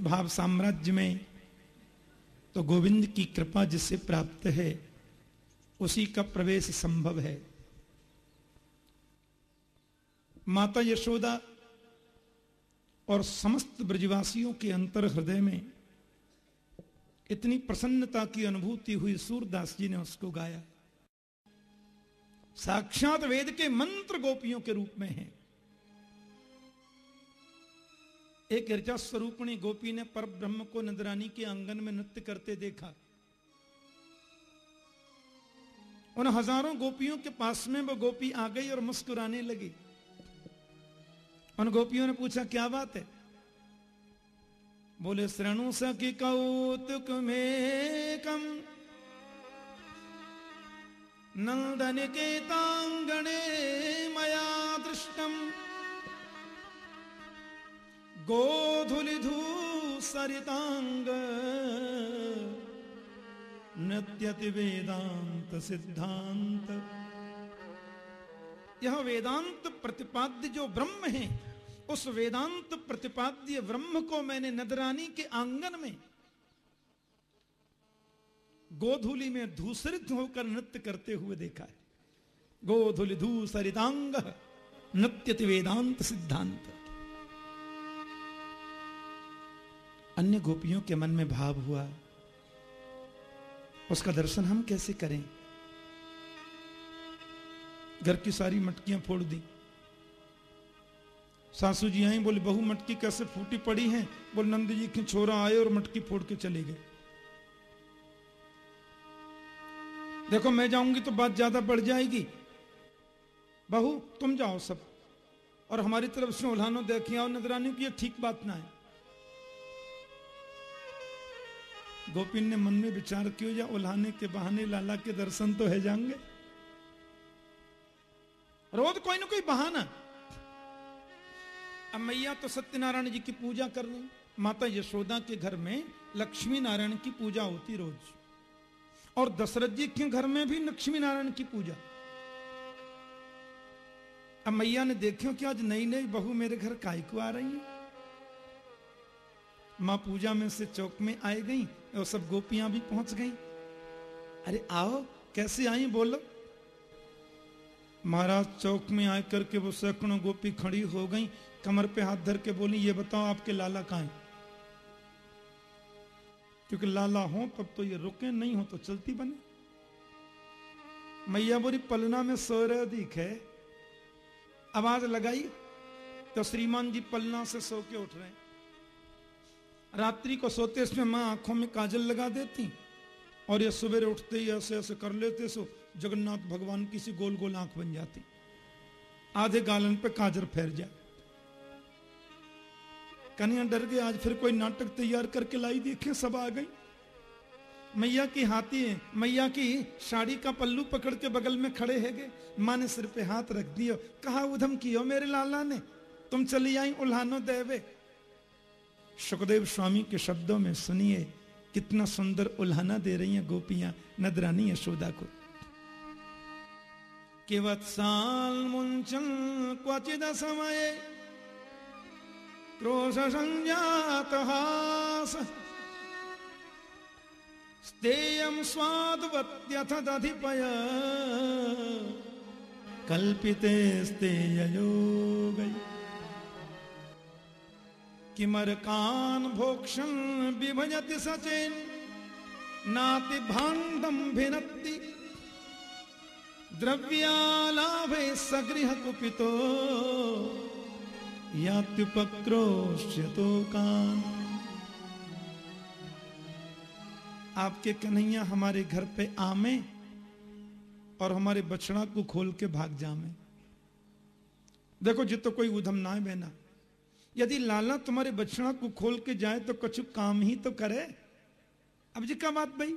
भाव साम्राज्य में तो गोविंद की कृपा जिससे प्राप्त है, उसी का प्रवेश संभव है। माता यशोदा और समस्त ब्रजवासियों के अंतर हृदय में इतनी प्रसन्नता की अनुभूति हुई, सूरदास जी ने उसको गाया। साक्षात वेद के मंत्र गोपियों के रूप में हैं। एक ऋचा स्वरूपणी गोपी ने पर ब्रह्म को नंदरानी के आँगन में नृत्य करते देखा। उन हज़ारों गोपियों के पास में वो गोपी आ गई और मुस्कुराने लगी। उन गोपियों ने पूछा, क्या बात है? बोले, श्रणु सखी कौतुक में के तांगणे मया दृष्टम। गोधुलिधू सरितांग नृत्यति वेदांत सिद्धांत। यह वेदांत प्रतिपाद्य जो ब्रह्म है, उस वेदांत प्रतिपाद्य ब्रह्म को मैंने नदरानी के आँगन में गोधुली में धूसरित होकर नृत्य करते हुए देखा है। गोधुली धू सरितांग नृत्यति वेदांत सिद्धांत। अन्य गोपियों के मन में भाव हुआ। उसका दर्शन हम कैसे करें? घर की सारी मटकियाँ फोड़ दी। सासू जी आई, बोले, बहु, मटकी कैसे फूटी पड़ी है? बोले, नंद जी के छोरा आए और मटकी फोड़ के चले गए। देखो, मैं जाऊँगी तो बात ज़्यादा बढ़ जाएगी। बहू, तुम जाओ सब, और हमारी तरफ़ से उल्हानो देखिए और नजरानी की ये ठीक बात ना है। गोपिन ने मन में विचार किया, या उल्हाने के बहाने लाला के दर्शन तो है जाएँगे? रोज कोई ना कोई बहाना। अब मैया तो सत्यनारायण जी की पूजा कर रही। माता यशोदा के घर में लक्ष्मी नारायण की पूजा होती रोज। और दशरथ जी के घर में भी लक्ष्मी नारायण की पूजा। अब मैया ने देखियो कि आज नई नई बहू मेरे घर काय को आ रही है। माँ पूजा में से चौक में आई गई। और सब गोपियाँ भी पहुँच गई। अरे आओ, कैसे आई बोलो? महाराज चौक में आकर करके वो सैकड़ों गोपी खड़ी हो गई, कमर पे हाथ धर के बोली, ये बताओ आपके लाला कहा हैं? क्योंकि लाला हो, तब तो ये रुके, नहीं हो तो चलती बने। मैया बोरी पलना में सो रहे दिखे आवाज़ लगाई तो श्रीमान जी पलना से सो के उठ रहे हैं। रात्रि को सोते इसमें माँ आँखों में काजल लगा देती। और ये सवेरे उठते ही ऐसे ऐसे कर लेते सो जगन्नाथ भगवान की सी गोल गोल आँख बन जाती। आधे गालन पे काजर फैर जाए। कन्या डर गए, आज फिर कोई नाटक तैयार करके लाई देखे, सब आ गई। मैया की हाथी मैया की साड़ी का पल्लू पकड़ के बगल में खड़े है गए। माँ ने सिर पे हाथ रख दियो, कहा, उधम कियो मेरे लाला ने, तुम चली आई उल्हानो देवे सुखदेव स्वामी के शब्दों में सुनिए, कितना सुंदर उल्हाना दे रही हैं गोपियाँ, नदरानी यशोदा को। किवत्साल मुंचन क्वचिद समय क्रोश संजात हास। स्तेयम स्वादवत्यथ दधिपय, कल्पिते स्तेयोगई किमरकान भोक्षण विभजति सचेन। नाति भाण्डं भिनत्ति। द्रव्यालाभे सगृह कुपितो यात्युपक्रोश्यतो कान। आपके कन्हैया हमारे घर पे आमे और हमारे बछड़ा को खोल के भाग जामे। देखो जित कोई उधम ना है बहना। यदि लाला तुम्हारे बछड़ा को खोल के जाए तो कछु काम ही तो करे। अब जी क्या बात भाई?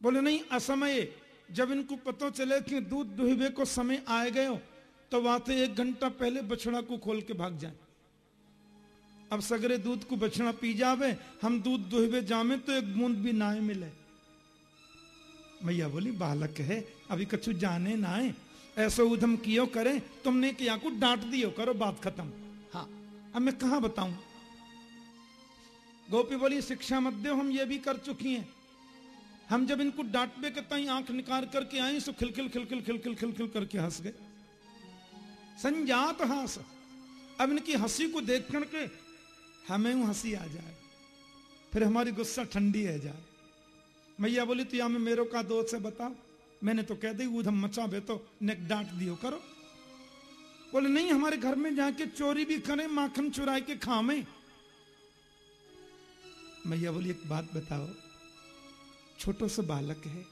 बोले, नहीं, असमय, जब इनको पता चले कि दूध दुहिबे को समय आए गए हो तो वाते एक घंटा पहले बछड़ा को खोल के भाग जाए। अब सगरे दूध को बछड़ा पी जावे, हम दूध दुहिबे जामे तो एक बूंद भी ना मिले। मैया बोली, बालक है, अभी कछु जाने ना है ऐसा उधम कियो करें तुमने किया को डांट दियो करो बात खत्म। हाँ। अब मैं कहा बताऊँ? गोपी बोली शिक्षा मत दो हम ये भी कर चुकी हैं। हम जब इनको डांटबे के तई आँख निकाल करके आए सो खिलखिल खिलखिल खिलखिल खिलखिल करके हंस गए। संजात हंस। अब इनकी हँसी को देख करके हमें हँसी आ जाए। फिर हमारी गुस्सा ठंडी है जाए। मैया बोली तो या में मेरे का दोस्त है बताओ? मैंने तो कह दी, उधम मचा बे तो नेक डांट दियो करो। बोले, नहीं, हमारे घर में जाके चोरी भी करें, माखन चुराए के खामे मैया बोली, एक बात बताओ, छोटो सा बालक है,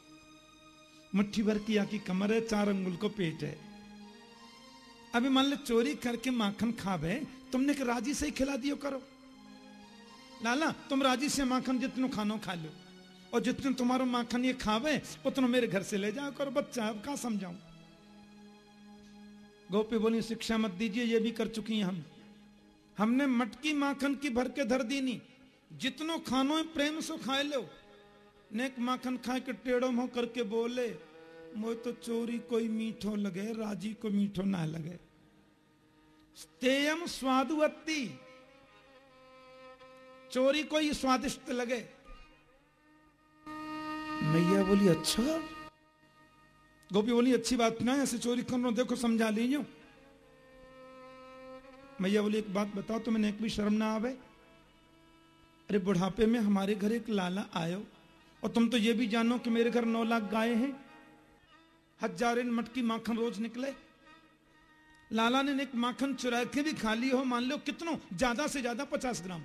मुट्ठी भर की आकी कमर है, चार अंगुल को पेट है। अभी मान लो चोरी करके माखन खा खावे, तुमने के राज़ी से ही खिला दियो करो। लाला, तुम राज़ी से माखन जितनो खानो खा लो। और जितने तुम्हारो माखन ये खावे, उतना मेरे घर से ले जाओ करो बच्चा अब कहा समझाऊं? गोपी बोली, शिक्षा मत दीजिए, ये भी कर चुकी हैं हम। हमने मटकी माखन की भर के धर दी नहीं। जितनो खानो है प्रेम, सो खाए लो। नेक माखन खा के टेढ़ो मुँह करके बोले मोह तो चोरी कोई मीठो लगे, राज़ी को मीठो ना लगे। तेयम स्वादुअत्ती चोरी कोई स्वादिष्ट लगे। मैया बोली अच्छा? गोपी बोली, अच्छी बात ना ऐसे चोरी कर लो देखो समझा लीजिए मैया बोली, एक बात बताओ, तुम्हें एक भी शर्म ना आवे? अरे, बुढ़ापे में हमारे घर एक लाला आयो, और तुम तो ये भी जानो कि मेरे घर नौ लाख गाय हैं। हज़ार मटकी माखन रोज निकले। लाला ने एक माखन चुरा के भी खा ली हो, मान लो कितनों, ज़्यादा से ज़्यादा पचास ग्राम।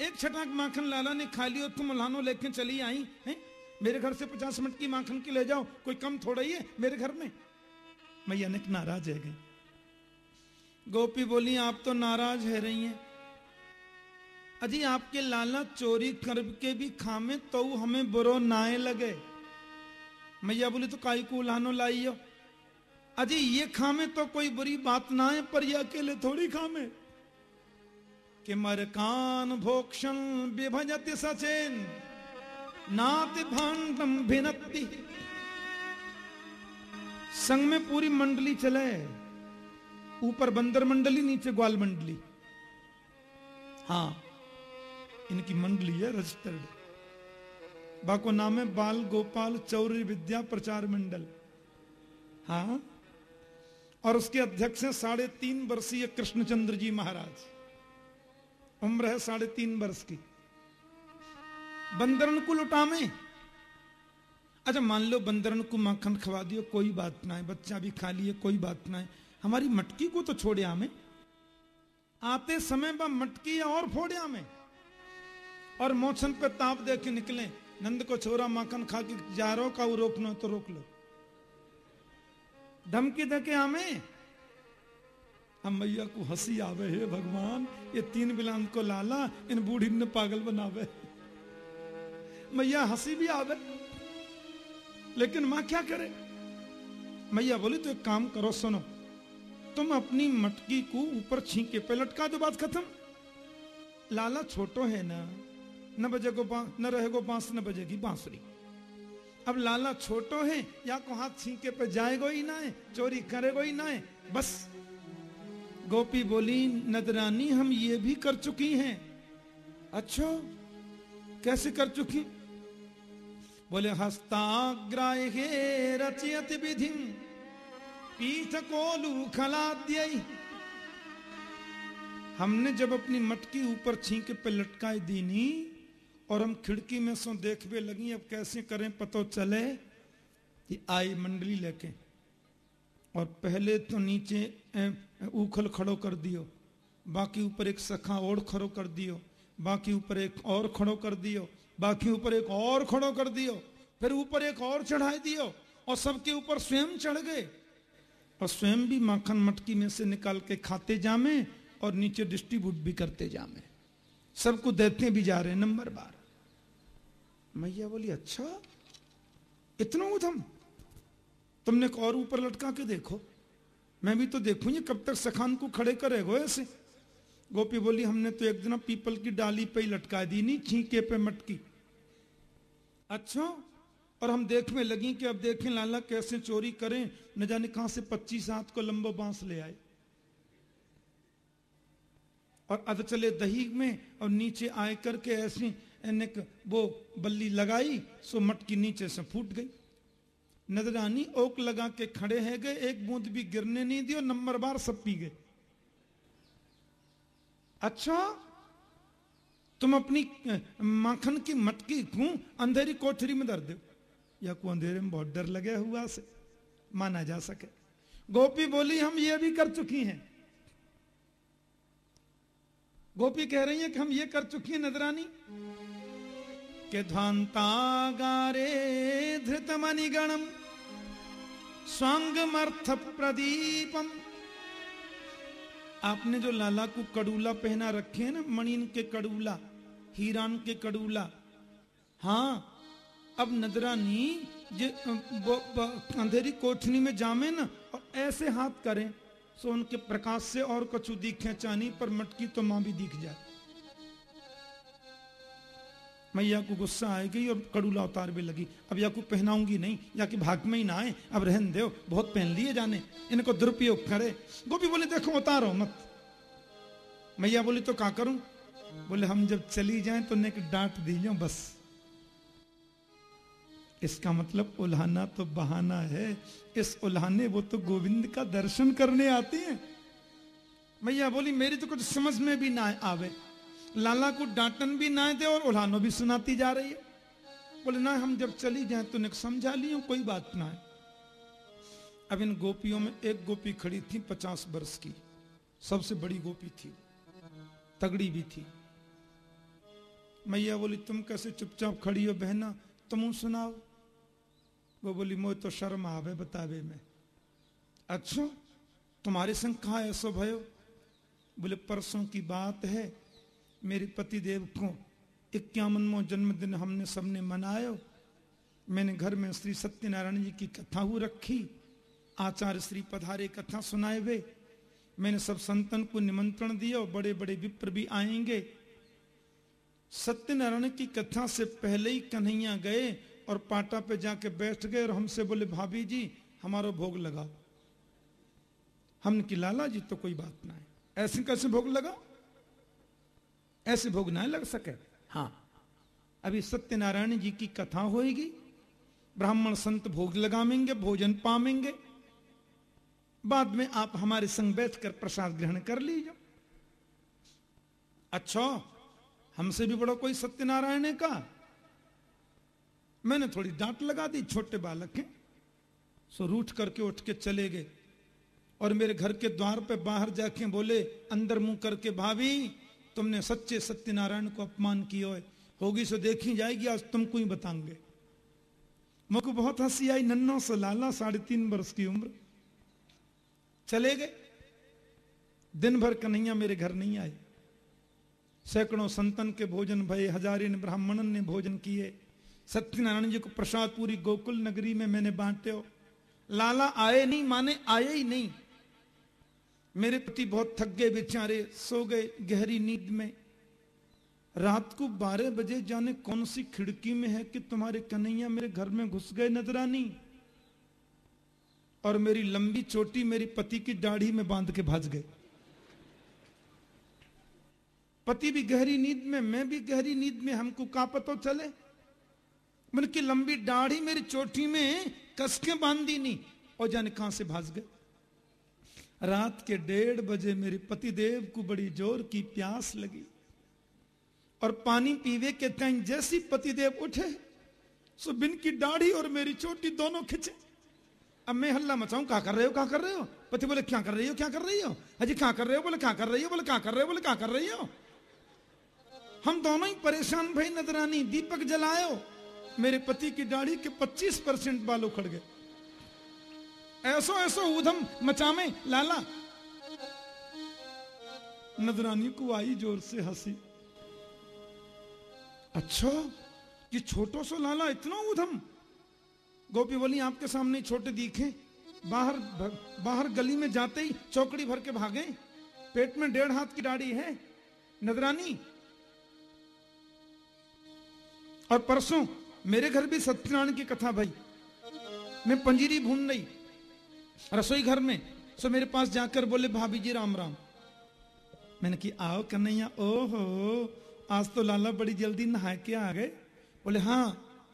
एक छटाक माखन लाला ने खा लियो, तुम लानो लेके चली आई, है? मेरे घर से पचास मिनट की माखन की ले जाओ, कोई कम थोड़ा ही है मेरे घर में। मैया ने नाराज़ है गई। गोपी बोली, आप तो नाराज़ है रही हैं। अजी, आपके लाला चोरी करके भी खामे तो हमें बुरो नाए लगे। मैया बोली तो काई को लानो लाइयो। अजी, ये खामे तो कोई बुरी बात ना है, पर ये अकेले थोड़ी खामे। कि मरकान भोक्षण विभजति सचेन, नाति भांडम भिनत्ति। संग में पूरी मंडली चले, ऊपर बंदर मंडली, नीचे ग्वाल मंडली। हाँ इनकी मंडली है रजिस्टर्ड। बाको नाम है बाल गोपाल चौरी विद्या प्रचार मंडल। हाँ और उसके अध्यक्ष हैं साढ़े तीन वर्षीय कृष्णचंद्र जी महाराज। उम्र है साढ़े तीन वर्ष की। बंदरन को लुटामे अच्छा मान लो बंदरन को माखन खवा दियो, कोई बात ना है, बच्चा भी खा लिए, कोई बात ना है। हमारी मटकी को तो छोड़े हमें आते समय पर मटकी और फोड़े हमें और मोशन पे ताप दे के निकले। नंद को छोरा माखन खा के जा रो का, वो रोकना तो रोक लो। धमकी दे के हमें हम मैया को हँसी आवे हे भगवान, ये तीन बिलान को लाला, इन बूढ़ी ने पागल बनावे। मैया हँसी भी आवे, लेकिन माँ क्या करे? मैया बोली तो एक काम करो, सुनो। तुम अपनी मटकी को ऊपर छींके, पे लटका दो, बात खत्म। लाला छोटो है ना, न बजे बजेगो न रहेगो बाँस, न बजेगी बांसुरी। अब लाला छोटो है, या को हाथ छींके पे जाएगो ही ना है, चोरी करेगो ही ना है, बस। गोपी बोली, नदरानी, हम ये भी कर चुकी हैं। अच्छा कैसे कर चुकी? बोले हस्ताग्राहे रचयत विधि पीठ कोलू हमने जब अपनी मटकी ऊपर छींक पे लटकाई दीनी, और हम खिड़की में सो देखने लगी, अब कैसे करें पतो चले कि आई मंडली लेके। और पहले तो नीचे उखल खड़ो कर दियो। बाकी ऊपर एक सखा और खड़ो कर दियो। बाकी ऊपर एक और खड़ो कर दियो। बाकी ऊपर एक और खड़ो कर दियो। फिर ऊपर एक और चढ़ा दियो और सबके ऊपर स्वयं चढ़ गए। और स्वयं भी माखन मटकी में से निकाल के खाते जामे और नीचे डिस्ट्रीब्यूट भी करते जामे। सबको देते भी जा रहे नंबर बार। मैया बोली अच्छा इतना उधम। तुमने और ऊपर लटका के देखो। मैं भी तो देखूँगी कब तक सखान को खड़े करेगो ऐसे? गोपी बोली, हमने तो एक दिन पीपल की डाली पे ही लटका दी, नहीं, छीके पे मटकी। अच्छा और हम देखने लगी कि अब देखें, लाला कैसे चोरी करें, न जाने कहाँ से पच्चीस हाथ को लंबो बाँस ले आए। और अध चले दही में, और नीचे आए करके ऐसी वो बल्ली लगाई, सो मटकी नीचे से फूट गई। नजरानी ओक लगा के खड़े है गए, एक बूंद भी गिरने नहीं दी और नंबर बार सब पी गए। अच्छा तुम अपनी माखन की मटकी क्यों अंधेरी कोठरी में धर दो। या को अंधेरे में बहुत डर लगे हुआ से, माना जा सके। गोपी बोली, हम ये भी कर चुकी हैं। गोपी कह रही है कि हम ये कर चुकी हैं, नजरानी। के ध्वांतागारे धृतमणिगणम। स्वांगमर्थ प्रदीपम आपने जो लाला को कड़ूला पहना रखे हैं ना, मणिन के कड़ूला, हीरान के कड़ूला। हाँ अब नजरानी जे अंधेरी कोठनी में जामे ना, और ऐसे हाथ करें, सो उनके प्रकाश से और कछु दिखे चानी, पर मटकी तो माँ भी दिख जाए। मैया को गुस्सा आएगी और कड़ूला उतार भी लगी। अब या को पहनाऊँगी नहीं, या कि भाग में ही ना आए। अब रहन दो, बहुत पहन लिए जाने। इनको दुरुपयोग करे। गोपी बोले, देखो, उतारो मत। मैया बोली तो क्या करूँ? बोले, हम जब चली जाएँ तो नेक डांट दीजियो, बस। इसका मतलब उल्हाना तो बहाना है। इस उल्हाने वो तो गोविंद का दर्शन करने आती हैं। मैया बोली, मेरी तो कुछ समझ में भी ना आवे। लाला को डांटन भी ना दे और उल्हानो भी सुनाती जा रही है। बोले, ना, हम जब चली जाए तो निक समझा लियो, कोई बात ना है। अब इन गोपियों में एक गोपी खड़ी थी पचास वर्ष की। सबसे बड़ी गोपी थी। तगड़ी भी थी। मैया बोली, तुम कैसे चुपचाप खड़ी हो बहना? तुम सुनाओ। वो बोली मोह तो शर्म आवे बतावे में। अच्छा तुम्हारे संग कहा ऐसा भयो बोले, परसों की बात है। मेरे पति देव को इक्यावनवो जन्मदिन हमने सबने मनायो। मैंने घर में श्री सत्यनारायण जी की कथा हु रखी, आचार्य श्री पधारे कथा सुनाए हुए मैंने सब संतन को निमंत्रण दिया बड़े बड़े विप्र भी आएँगे। सत्यनारायण की कथा से पहले ही कन्हैया गए और पाटा पे जाके बैठ गए और हमसे बोले, भाभी जी, हमारा भोग लगाओ। हमने कि, लाला जी तो कोई बात ना है। ऐसे कैसे भोग लगा ऐसे भोग ना लग सके। हाँ अभी सत्यनारायण जी की कथा होएगी। ब्राह्मण संत भोग लगावेंगे भोजन पावेंगे बाद में आप हमारे संग बैठकर प्रसाद ग्रहण कर लीजिए। अच्छा हमसे भी बड़ा कोई सत्यनारायण है का? मैंने थोड़ी डांट लगा दी, छोटे बालक हैं। सो रूठ करके उठ के चले गए। और मेरे घर के द्वार पे बाहर जाके बोले, अंदर मुँह करके भाभी तुमने सच्चे सत्यनारायण को अपमान किया होगी सो देखी जाएगी, आज तुमको ही बताएँगे मुझको बहुत हँसी आई, नन्ना से, लाला, साढ़े तीन वर्ष की उम्र। चले गए। दिन भर कन्हैया मेरे घर नहीं आए। सैकड़ों संतन के भोजन भय, हजारिन ब्राह्मणन ने भोजन किए। सत्यनारायण जी को प्रसाद पूरी गोकुल नगरी में मैंने बांटे हो। लाला आए नहीं, माने आए ही नहीं। मेरे पति बहुत थक गए, बेचारे सो गए गहरी नींद में। रात को बारह बजे जाने कौन सी खिड़की में है कि तुम्हारे कन्हैया मेरे घर में घुस गए नजरानी? और मेरी लंबी चोटी मेरी पति की दाढ़ी में बाँध के भाज गए। पति भी गहरी नींद में, मैं भी गहरी नींद में, हमको का पतो चले? मन की लंबी दाढ़ी मेरी चोटी में कसके बाँध दी नहीं, और जाने कहाँ से भाज गए? रात के डेढ़ बजे मेरे पति देव को बड़ी ज़ोर की प्यास लगी। और पानी पीवे के कहीं जैसी पतिदेव उठे, सो बिन की दाढ़ी और मेरी चोटी दोनों खिंचे। अब मैं हल्ला मचाऊं क्या कर रहे हो क्या कर रहे हो? पति बोले, क्या कर रही हो, क्या कर रही हो? अजी क्या कर रहे हो? बोले क्या कर रही हो? बोले क्या कर रहे हो? बोले क्या कर रही हो? हम दोनों ही परेशान, भाई नजरानी, दीपक जलायो। मेरे पति की दाढ़ी के 25 परसेंट बाल उखड़ गए। ऐसो ऐसो उधम मचामे, लाला। नजरानी को आई ज़ोर से हँसी। अच्छा ये छोटो सो लाला, इतना उधम गोपी बोली आपके सामने छोटे दिखे, बाहर बाहर गली में जाते ही चौकड़ी भर के भागे। पेट में डेढ़ हाथ की डाढ़ी है। नजरानी, और परसों मेरे घर भी सत्यनारायण की कथा भाई। मैं पंजीरी भून रही रसोई घर में। सो मेरे पास जाकर बोले, भाभी जी, राम राम। मैंने कि आओ कन्हैया, ओहो, आज तो लाला बड़ी जल्दी नहा के आ गए। बोले हाँ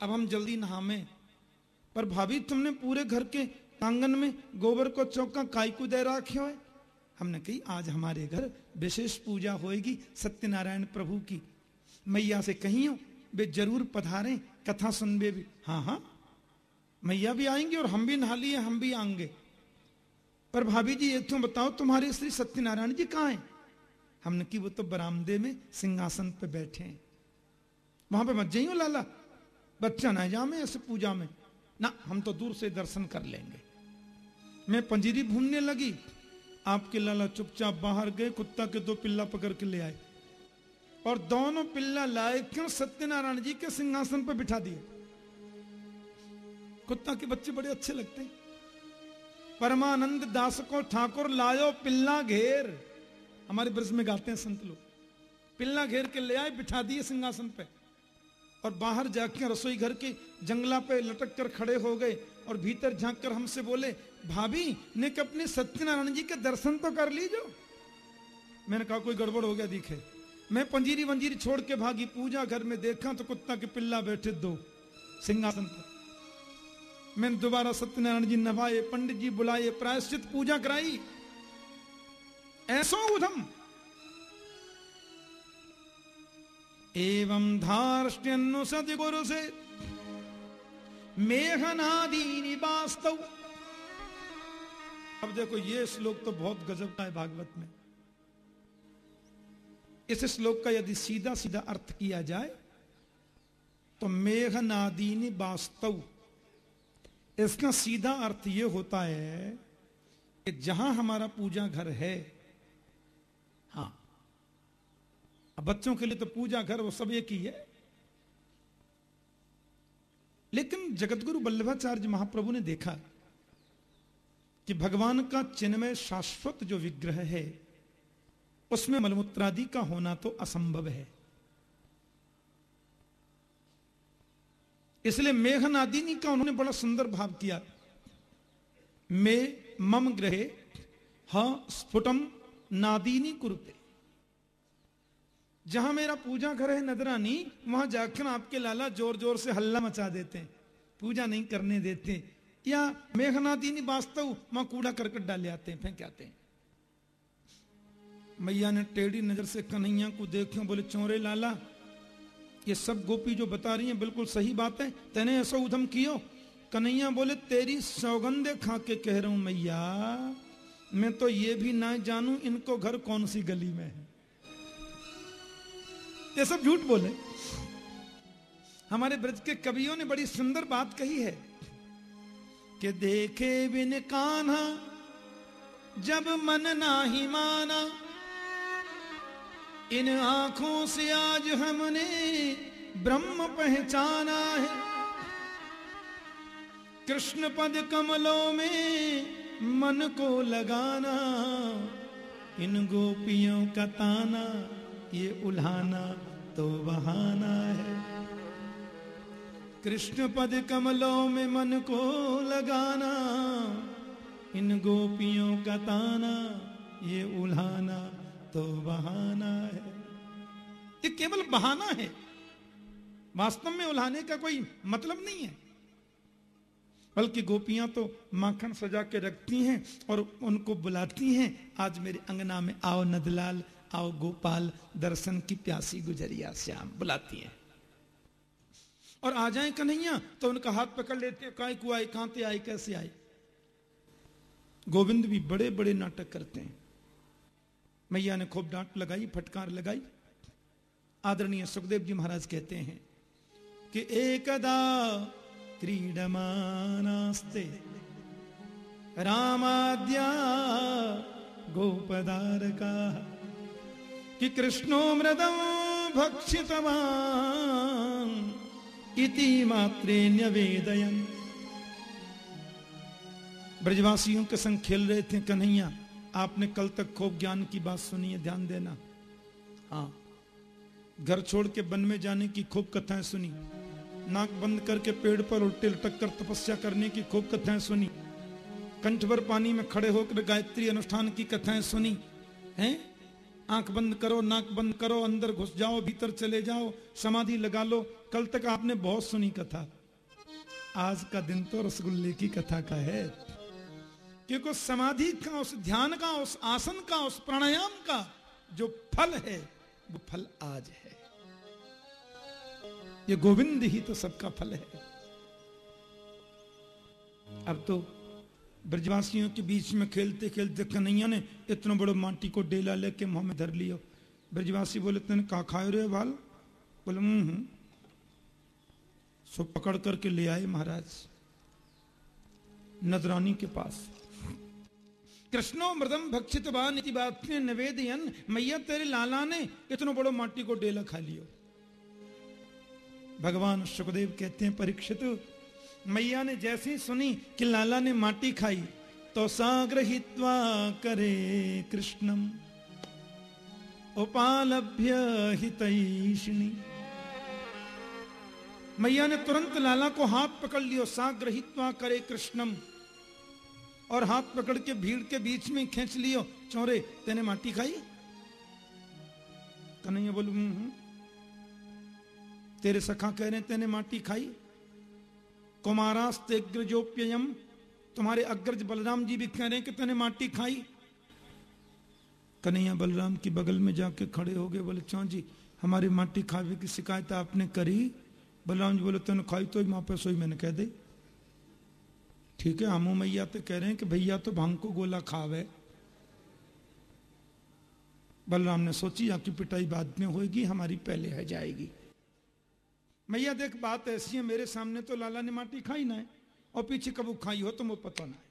अब हम जल्दी नहामे। पर भाभी, तुमने पूरे घर के आँगन में गोबर को चौका काय को दे रखे हो हमने कही, आज हमारे घर विशेष पूजा होएगी सत्यनारायण प्रभु की। मैया से कही हो, वे ज़रूर पधारे, कथा सुनबे भी। हाँ हाँ। मैया भी आएँगे और हम भी नहा लिए, हम भी आएँगे। पर भाभी जी, ये तो बताओ, तुम्हारे श्री सत्यनारायण जी कहाँ हैं? हमने की वो तो बरामदे में सिंहासन पे बैठे हैं। वहाँ पे मत जाइयो लाला, बच्चा ना जामे ऐसे पूजा में। ना, हम तो दूर से दर्शन कर लेंगे। मैं पंजीरी भूनने लगी। आपके लाला चुपचाप बाहर गए, कुत्ता के दो पिल्ला पकड़ के ले आए। और दोनों पिल्ला लाए, क्यों सत्यनारायण जी के सिंहासन पर बिठा दिए? कुत्ता के बच्चे बड़े अच्छे लगते हैं। परमानंद दास को ठाकुर लायो पिल्ला घेर। हमारे ब्रज में गाते हैं संत लोग। पिल्ला घेर के ले आए, बिठा दिए सिंहासन पे। और बाहर जाके रसोई घर के जंगला पे लटक कर खड़े हो गए और भीतर झाँक कर हमसे बोले, भाभी, ने अपने सत्यनारायण जी के दर्शन तो कर लीजो? मैंने कहा, कोई गड़बड़ हो गया, दिखे। मैं पंजीरी वंजीरी छोड़ के भागी पूजा घर में देखा तो कुत्ता के पिल्ला बैठे दो सिंहासन पर। मैंने दोबारा सत्यनारायण जी नभाए, पंडित जी बुलाए, प्रायश्चित पूजा कराई। ऐसो उधम। एवं धार्ष्ट्यन्नु सति गुरु से। मेघनादीनि वास्तव अब देखो, ये श्लोक तो बहुत गजब का है भागवत में। इस श्लोक का यदि सीधा सीधा अर्थ किया जाए तो मेघनादीनि वास्तव इसका सीधा अर्थ यह होता है कि जहाँ हमारा पूजा घर है हाँ अब बच्चों के लिए तो पूजा घर वो सब एक ही है। लेकिन जगतगुरु वल्लभाचार्य महाप्रभु ने देखा कि भगवान का चिन्मय शाश्वत जो विग्रह है, उसमें मलमूत्रादि का होना तो असंभव है। इसलिए मेघनादिनी का उन्होंने बड़ा सुंदर भाव किया? मे मम ग्रहे, ह स्फुटम नादीनी कुरुते। जहाँ मेरा पूजा घर है नदरानी, वहाँ जाकर आपके लाला ज़ोर ज़ोर से हल्ला मचा देते हैं, पूजा नहीं करने देते या मेघनादिनी वास्तव वहाँ कूड़ा करकट डाले आते हैं फेंक आते हैं। मैया ने टेढ़ी नज़र से कन्हैया को देखो, बोले, चोरे लाला ये सब गोपी जो बता रही हैं, बिल्कुल सही बात है। तेने ऐसा उधम कियो। कन्हैया बोले, तेरी सौगंधे खा के कह रहा हूँ मैया, मैं तो ये भी ना जानू इनको घर कौन सी गली में है। ये सब झूठ बोले। हमारे ब्रज के कवियों ने बड़ी सुंदर बात कही है कि देखे बिन कान्हा, जब मन ना ही माना इन आँखों से आज हमने ब्रह्म पहचाना है। कृष्ण पद कमलों में मन को लगाना, इन गोपियों का ताना, ये उल्हाना तो बहाना है। कृष्ण पद कमलों में मन को लगाना, इन गोपियों का ताना, ये उल्हाना तो बहाना है। ये केवल बहाना है। वास्तव में उल्हाने का कोई मतलब नहीं है। बल्कि गोपियाँ तो माखन सजा के रखती हैं और उनको बुलाती हैं। आज मेरे अंगना में आओ नदलाल, आओ गोपाल, दर्शन की प्यासी गुजरिया श्याम, बुलाती है। और आ जाए कन्हैया तो उनका हाथ पकड़ लेते हैं। काय को आए कहाँ आए कैसे आए गोविंद भी बड़े बड़े नाटक करते हैं। मैया ने खूब डांट लगाई, फटकार लगाई। आदरणीय सुखदेव जी महाराज कहते हैं कि एकदा क्रीडमानास्ते रामाद्या गोपदारका कि कृष्णो मृदम भक्षितवान इति मात्रे न्यवेदयन ब्रजवासियों के संग खेल रहे थे कन्हैया। आपने कल तक खूब ज्ञान की बात सुनी है, ध्यान देना। हाँ घर छोड़ के वन में जाने की खूब कथाएँ सुनी। नाक बंद करके पेड़ पर उल्टे लटक कर तपस्या करने की खूब कथाएँ सुनी। कंठ भर पानी में खड़े होकर गायत्री अनुष्ठान की कथाएँ सुनी। हैं? आँख बंद करो, नाक बंद करो, अंदर घुस जाओ, भीतर चले जाओ, समाधि लगा लो। कल तक आपने बहुत सुनी कथा। आज का दिन तो रसगुल्ले की कथा का है। क्योंकि समाधि का, उस ध्यान का, उस आसन का, उस प्राणायाम का जो फल है, वो फल आज है। ये गोविंद ही तो सबका फल है। अब तो ब्रजवासियों के बीच में खेलते खेलते कन्हैया ने इतना बड़ो माटी को डेला लेके मुँह में धर लियो। ब्रजवासी बोले तेने कहा खाए रे बाल? बोले हम्म सो पकड़ करके ले आए महाराज नदरानी के पास। कृष्णो मृदम भक्षित बात ने निवेदन मैया तेरे लाला ने इतना बड़ो माटी को डेला खा लियो। भगवान सुखदेव कहते हैं, परीक्षित मैया ने जैसी सुनी कि लाला ने माटी खाई तो साग्रहित्वा करे कृष्णम उपालभ्य हितैषिणी। मैया ने तुरंत लाला को हाथ पकड़ लियो, साग्रहित्वा करे कृष्णम और हाथ पकड़ के भीड़ के बीच में खींच लियो। चौरे तेने माटी खाई? कन्हैया बोलू हम्म, हम्म। तेरे सखा कह रहे तेने माटी खाई? कुमारास्तेग्रजोप्ययम तुम्हारे अग्रज बलराम जी भी कह रहे हैं कि तने माटी खाई। कन्हैया बलराम की बगल में जाके खड़े हो गए बोले चौ जी हमारी माटी खावे की शिकायत आपने करी? बलराम जी बोले तेने खाई तो माँ पे सोई मैंने कह दे। ठीक है हमू मैया तो कह रहे हैं कि भैया तो भाँग को गोला खावे। बलराम ने सोची आपकी पिटाई बाद में होगी हमारी पहले है जाएगी। मैया देख, बात ऐसी है, मेरे सामने तो लाला ने माटी खाई ना है, और पीछे कबू खाई हो तो मुझे पता ना है।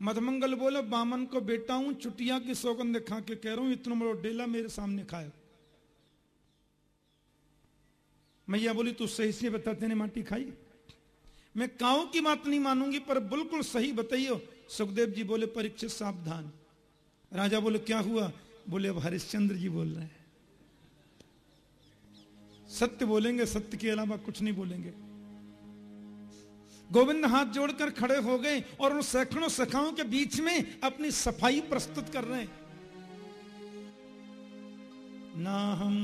मधमंगल बोलो, बामन को बेटा हूँ, चुटिया की सौगंध खा के कह रहा हूँ, इतना बड़ा डेला मेरे सामने खाए। मैया बोली, तू सही से बता तेने माटी खाई? मैं काऊ की बात नहीं मानूँगी, पर बिल्कुल सही बताइयो सुखदेव जी बोले, परीक्षित सावधान। राजा बोले, क्या हुआ? बोले, अब हरिश्चंद्र जी बोल रहे हैं। सत्य बोलेंगे, सत्य के अलावा कुछ नहीं बोलेंगे। गोविंद हाथ जोड़कर खड़े हो गए और उन सैकड़ों सखाओं के बीच में अपनी सफ़ाई प्रस्तुत कर रहे हैं। ना हम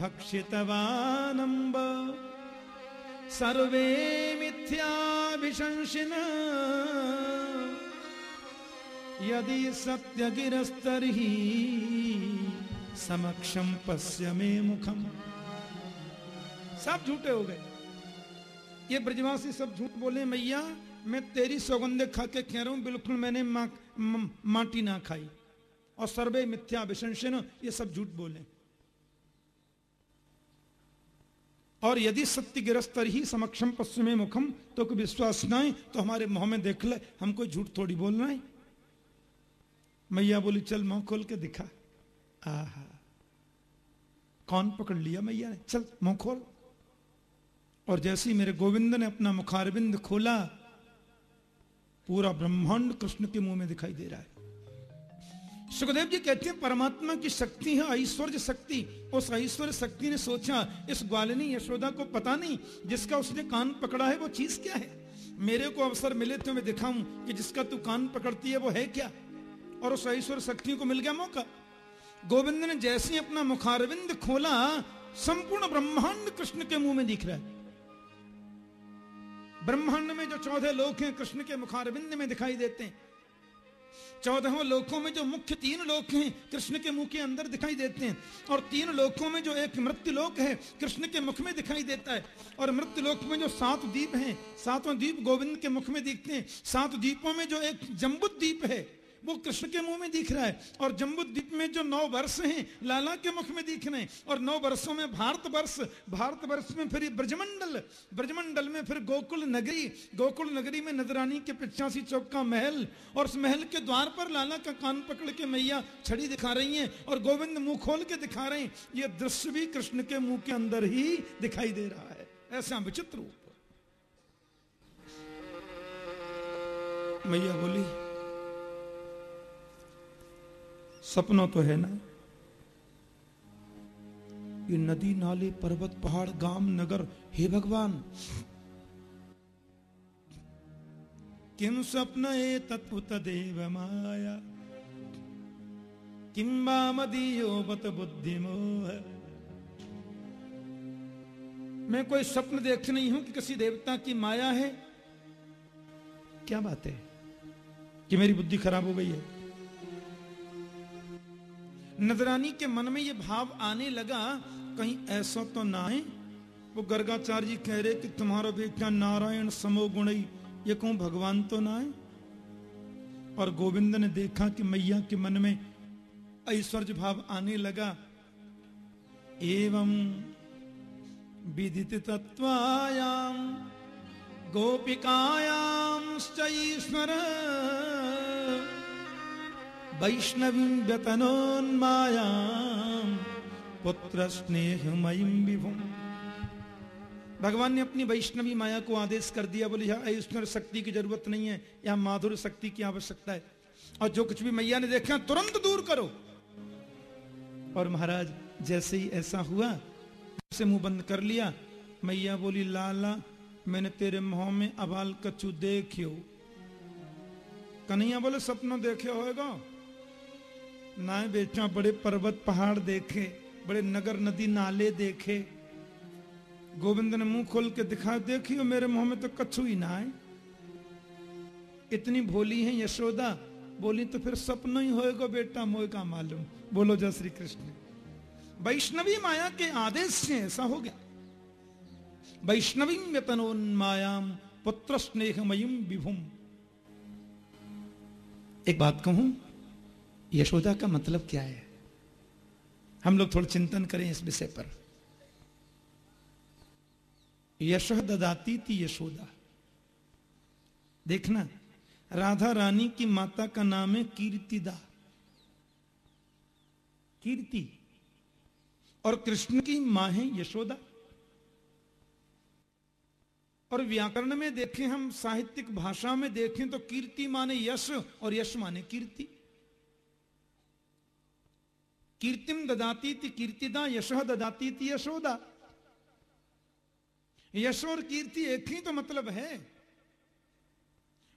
भक्षितवानंब सर्वे मिथ्याभिशंसिन। यदि सत्य गिरस्तर ही समक्षम पश्य में मुखम। सब झूठे हो गए। ये ब्रजवासी सब झूठ बोले मैया मैं तेरी सौगंधे खा के कह रहा हूँ बिल्कुल मैंने मा, म, माटी ना खाई। और सर्वे मिथ्या विशंसन ये सब झूठ बोले। और यदि सत्य गिरस्तर ही समक्षम पश्चिमी मुखम तो कोई विश्वास ना तो हमारे मुँह में देख ले हम कोई झूठ थोड़ी बोल रहे मैया बोली, चल मुँह खोल के दिखा। आहा। कौन पकड़ लिया मैया ने? चल मुँह खोल। और जैसे ही मेरे गोविंद ने अपना मुखारबिंद खोला, पूरा ब्रह्मांड कृष्ण के मुँह में दिखाई दे रहा है। सुखदेव जी कहते हैं, परमात्मा की शक्ति है, ऐश्वर्य शक्ति। उस ऐश्वर्य शक्ति ने सोचा, इस ग्वालिनी यशोदा को पता नहीं, जिसका उसने कान पकड़ा है, वो चीज़ क्या है? मेरे को अवसर मिले तो मैं दिखाऊँ कि जिसका तू कान पकड़ती है, वो है क्या? और उस ऐश्वर्य शक्ति को मिल गया मौका। गोविंद ने जैसे अपना मुखारविंद खोला, संपूर्ण ब्रह्मांड कृष्ण के मुँह में दिख रहा है। ब्रह्मांड में जो चौदह लोग हैं, कृष्ण के मुखारविंद में दिखाई देते हैं। चौदहों लोकों में जो मुख्य तीन लोक हैं, कृष्ण के मुँह के अंदर दिखाई देते हैं। और तीन लोकों में जो एक मृत्यु लोक है, कृष्ण के मुख में दिखाई देता है। और मृत्यु लोक में जो सात द्वीप हैं सातों द्वीप गोविंद के मुख में दिखते हैं। सात द्वीपों में जो एक जम्बुद द्वीप है वो कृष्ण के मुँह में दिख रहा है। और जम्बू द्वीप में जो नौ वर्ष हैं, लाला के मुख में दिख रहे हैं। और नौ वर्षों में भारत वर्ष भारत वर्ष में फिर ब्रजमंडल ब्रजमंडल में फिर गोकुल नगरी गोकुल नगरी में नजरानी के पिछासी चौक का महल, और उस महल के द्वार पर लाला का कान पकड़ के मैया छड़ी दिखा रही है, और गोविंद मुँह खोल के दिखा रहे हैं। ये दृश्य भी कृष्ण के मुँह के अंदर ही दिखाई दे रहा है। ऐसा विचित्र रूप। मैया बोली सपना तो है ना। ये नदी नाले, पर्वत, पहाड़, गाँव, नगर, हे भगवान। किम स्वप्न ए तत्व तदेव माया। किम मदीयो बत बुद्धि मोह। मैं कोई स्वप्न देख नहीं हूँ कि किसी देवता की माया है। क्या बात है? कि मेरी बुद्धि खराब हो गई है? नजरानी के मन में ये भाव आने लगा, कहीं ऐसा तो ना है? वो गर्गाचार्य जी कह रहे कि तुम्हारा बेटा नारायण समो गुण ये कहूँ भगवान तो ना है? और गोविंद ने देखा कि मैया के मन में ऐश्वर्य भाव आने लगा। एवं विदित तत्वायाम गोपिकायाम ईश्वर। वैष्णवी व्यतनोन्माया पुत्र स्नेहमयी विभुम भगवान ने अपनी वैष्णवी माया को आदेश कर दिया, बोले, यहाँ शक्ति की ज़रूरत नहीं है, यहाँ माधुर शक्ति की आवश्यकता है। और जो कुछ भी मैया ने देखा, तुरंत दूर करो। और महाराज, जैसे ही ऐसा हुआ से मुँह बंद कर लिया। मैया बोली, लाला, मैंने तेरे मुँह में अबाल कच्चू देखियो कन्हैया बोले, सपना देखे होएगा? ना बेचा बड़े पर्वत पहाड़ देखे, बड़े नगर नदी नाले देखे। गोविंद ने मुँह खोल के दिखा देखियो मेरे मुँह में तो कछु ही ना है इतनी भोली है यशोदा, बोली तो फिर सपना ही होएगा बेटा मोह का मालूम। बोलो जय श्री कृष्ण। वैष्णवी माया के आदेश से ऐसा हो गया। वैष्णवी व्यतनोन्मायाम, पुत्र स्नेहमयी विभुम। एक बात कहूँ यशोदा का मतलब क्या है? हम लोग थोड़ा चिंतन करें इस विषय पर। यश ददाती थी यशोदा। देखना, राधा रानी की माता का नाम है कीर्तिदा कीर्ति। और कृष्ण की माँ है यशोदा। और व्याकरण में देखें, हम साहित्यिक भाषा में देखें तो कीर्ति माने यश और यश माने कीर्ति। कीर्तिम ददाती थी कीर्तिदा यश ददाती थी यशोदा यशो और कीर्ति एक ही तो मतलब है।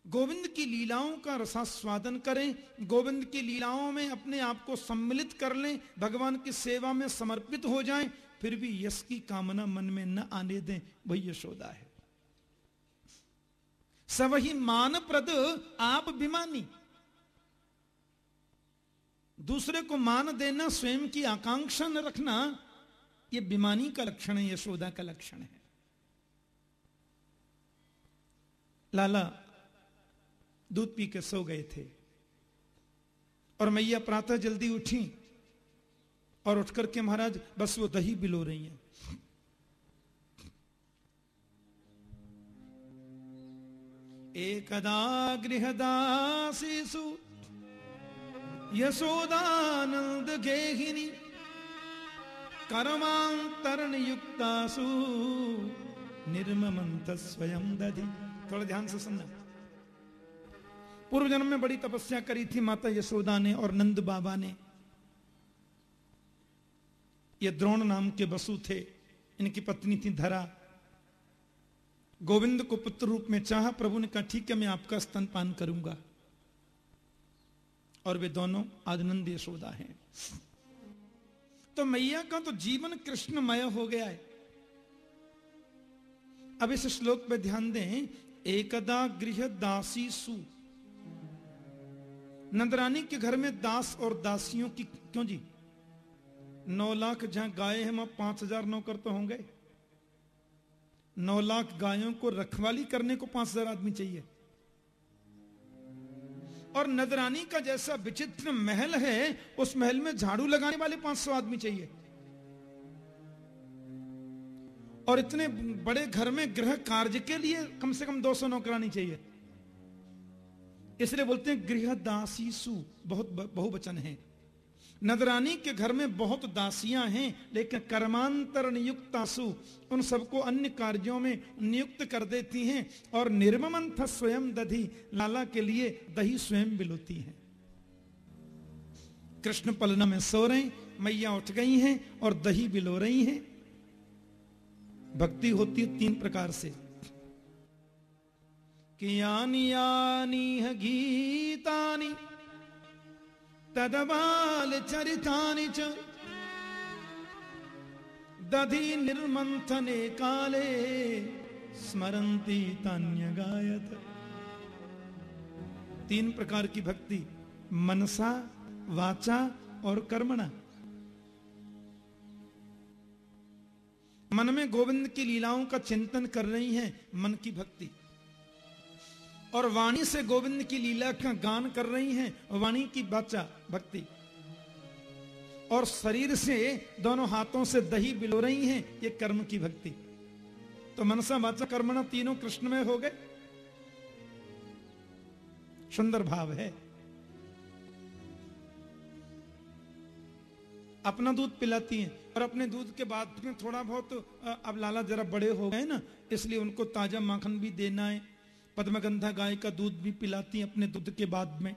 गोविंद की लीलाओं का रसास्वादन करें, गोविंद की लीलाओं में अपने आप को सम्मिलित कर लें, भगवान की सेवा में समर्पित हो जाएँ, फिर भी यश की कामना मन में न आने दें, वही यशोदा है। सवही मान प्रद आप भिमानी दूसरे को मान देना, स्वयं की आकांक्षा न रखना यह बीमानी का लक्षण है यशोदा का लक्षण है। लाला, दूध पी के सो गए थे। और मैया प्रातः जल्दी उठी और उठ करके महाराज, बस वो दही बिलो रही हैं। एकदा गृहदासीसु यशोदानंद गेहिनी कर्मांतरण युक्तासु निर्ममंत स्वयं दधि थोड़ा ध्यान से सुनना। पूर्व जन्म में बड़ी तपस्या करी थी माता यशोदा ने और नंद बाबा ने। ये द्रोण नाम के बसु थे, इनकी पत्नी थी धरा। गोविंद को पुत्र रूप में चाहा प्रभु ने कहा, ठीक है, मैं आपका स्तनपान करूँगा। और वे दोनों आनंद यशोदा हैं। तो मैया का तो जीवन कृष्णमय हो गया है। अब इस श्लोक पे ध्यान दें, एकदा गृह दासी सु। नंदरानी के घर में दास और दासियों की क्यों जी? नौ लाख जहाँ गाय हैं, वहाँ पाँच हज़ार नौकर तो होंगे। नौ लाख गायों को रखवाली करने को पाँच हज़ार आदमी चाहिए। और नदरानी का जैसा विचित्र महल है, उस महल में झाड़ू लगाने वाले पाँच सौ आदमी चाहिए। और इतने बड़े घर में गृह कार्य के लिए कम से कम 200 नौकरानी चाहिए। इसलिए बोलते हैं गृह दासीसु बहुत बहुवचन है। नदरानी के घर में बहुत दासियाँ हैं, लेकिन कर्मांतर नियुक्तासु उन सबको अन्य कार्यों में नियुक्त कर देती हैं और निर्ममंथ स्वयं दधी लाला के लिए दही स्वयं बिलोती हैं। कृष्ण पलना में सो रहे, मैया उठ गई हैं और दही बिलो रही हैं। भक्ति होती है तीन प्रकार से। कि यानी यानी गीतानी तदबाल चरितानि च। दधि निर्मंथने काले तान्य गायत तीन प्रकार की भक्ति, मनसा, वाचा और कर्मणा। मन में गोविंद की लीलाओं का चिंतन कर रही है मन की भक्ति। और वाणी से गोविंद की लीला का गान कर रही हैं वाणी की बाचा, भक्ति। और शरीर से दोनों हाथों से दही बिलो रही हैं ये कर्म की भक्ति। तो मनसा वाचा कर्मणा तीनों कृष्ण में हो गए। सुंदर भाव है। अपना दूध पिलाती हैं और अपने दूध के बाद में थोड़ा बहुत अब लाला जरा बड़े हो गए ना, इसलिए उनको ताज़ा माखन भी देना है। पद्मगंधा गाय का दूध भी पिलाती अपने दूध के बाद में।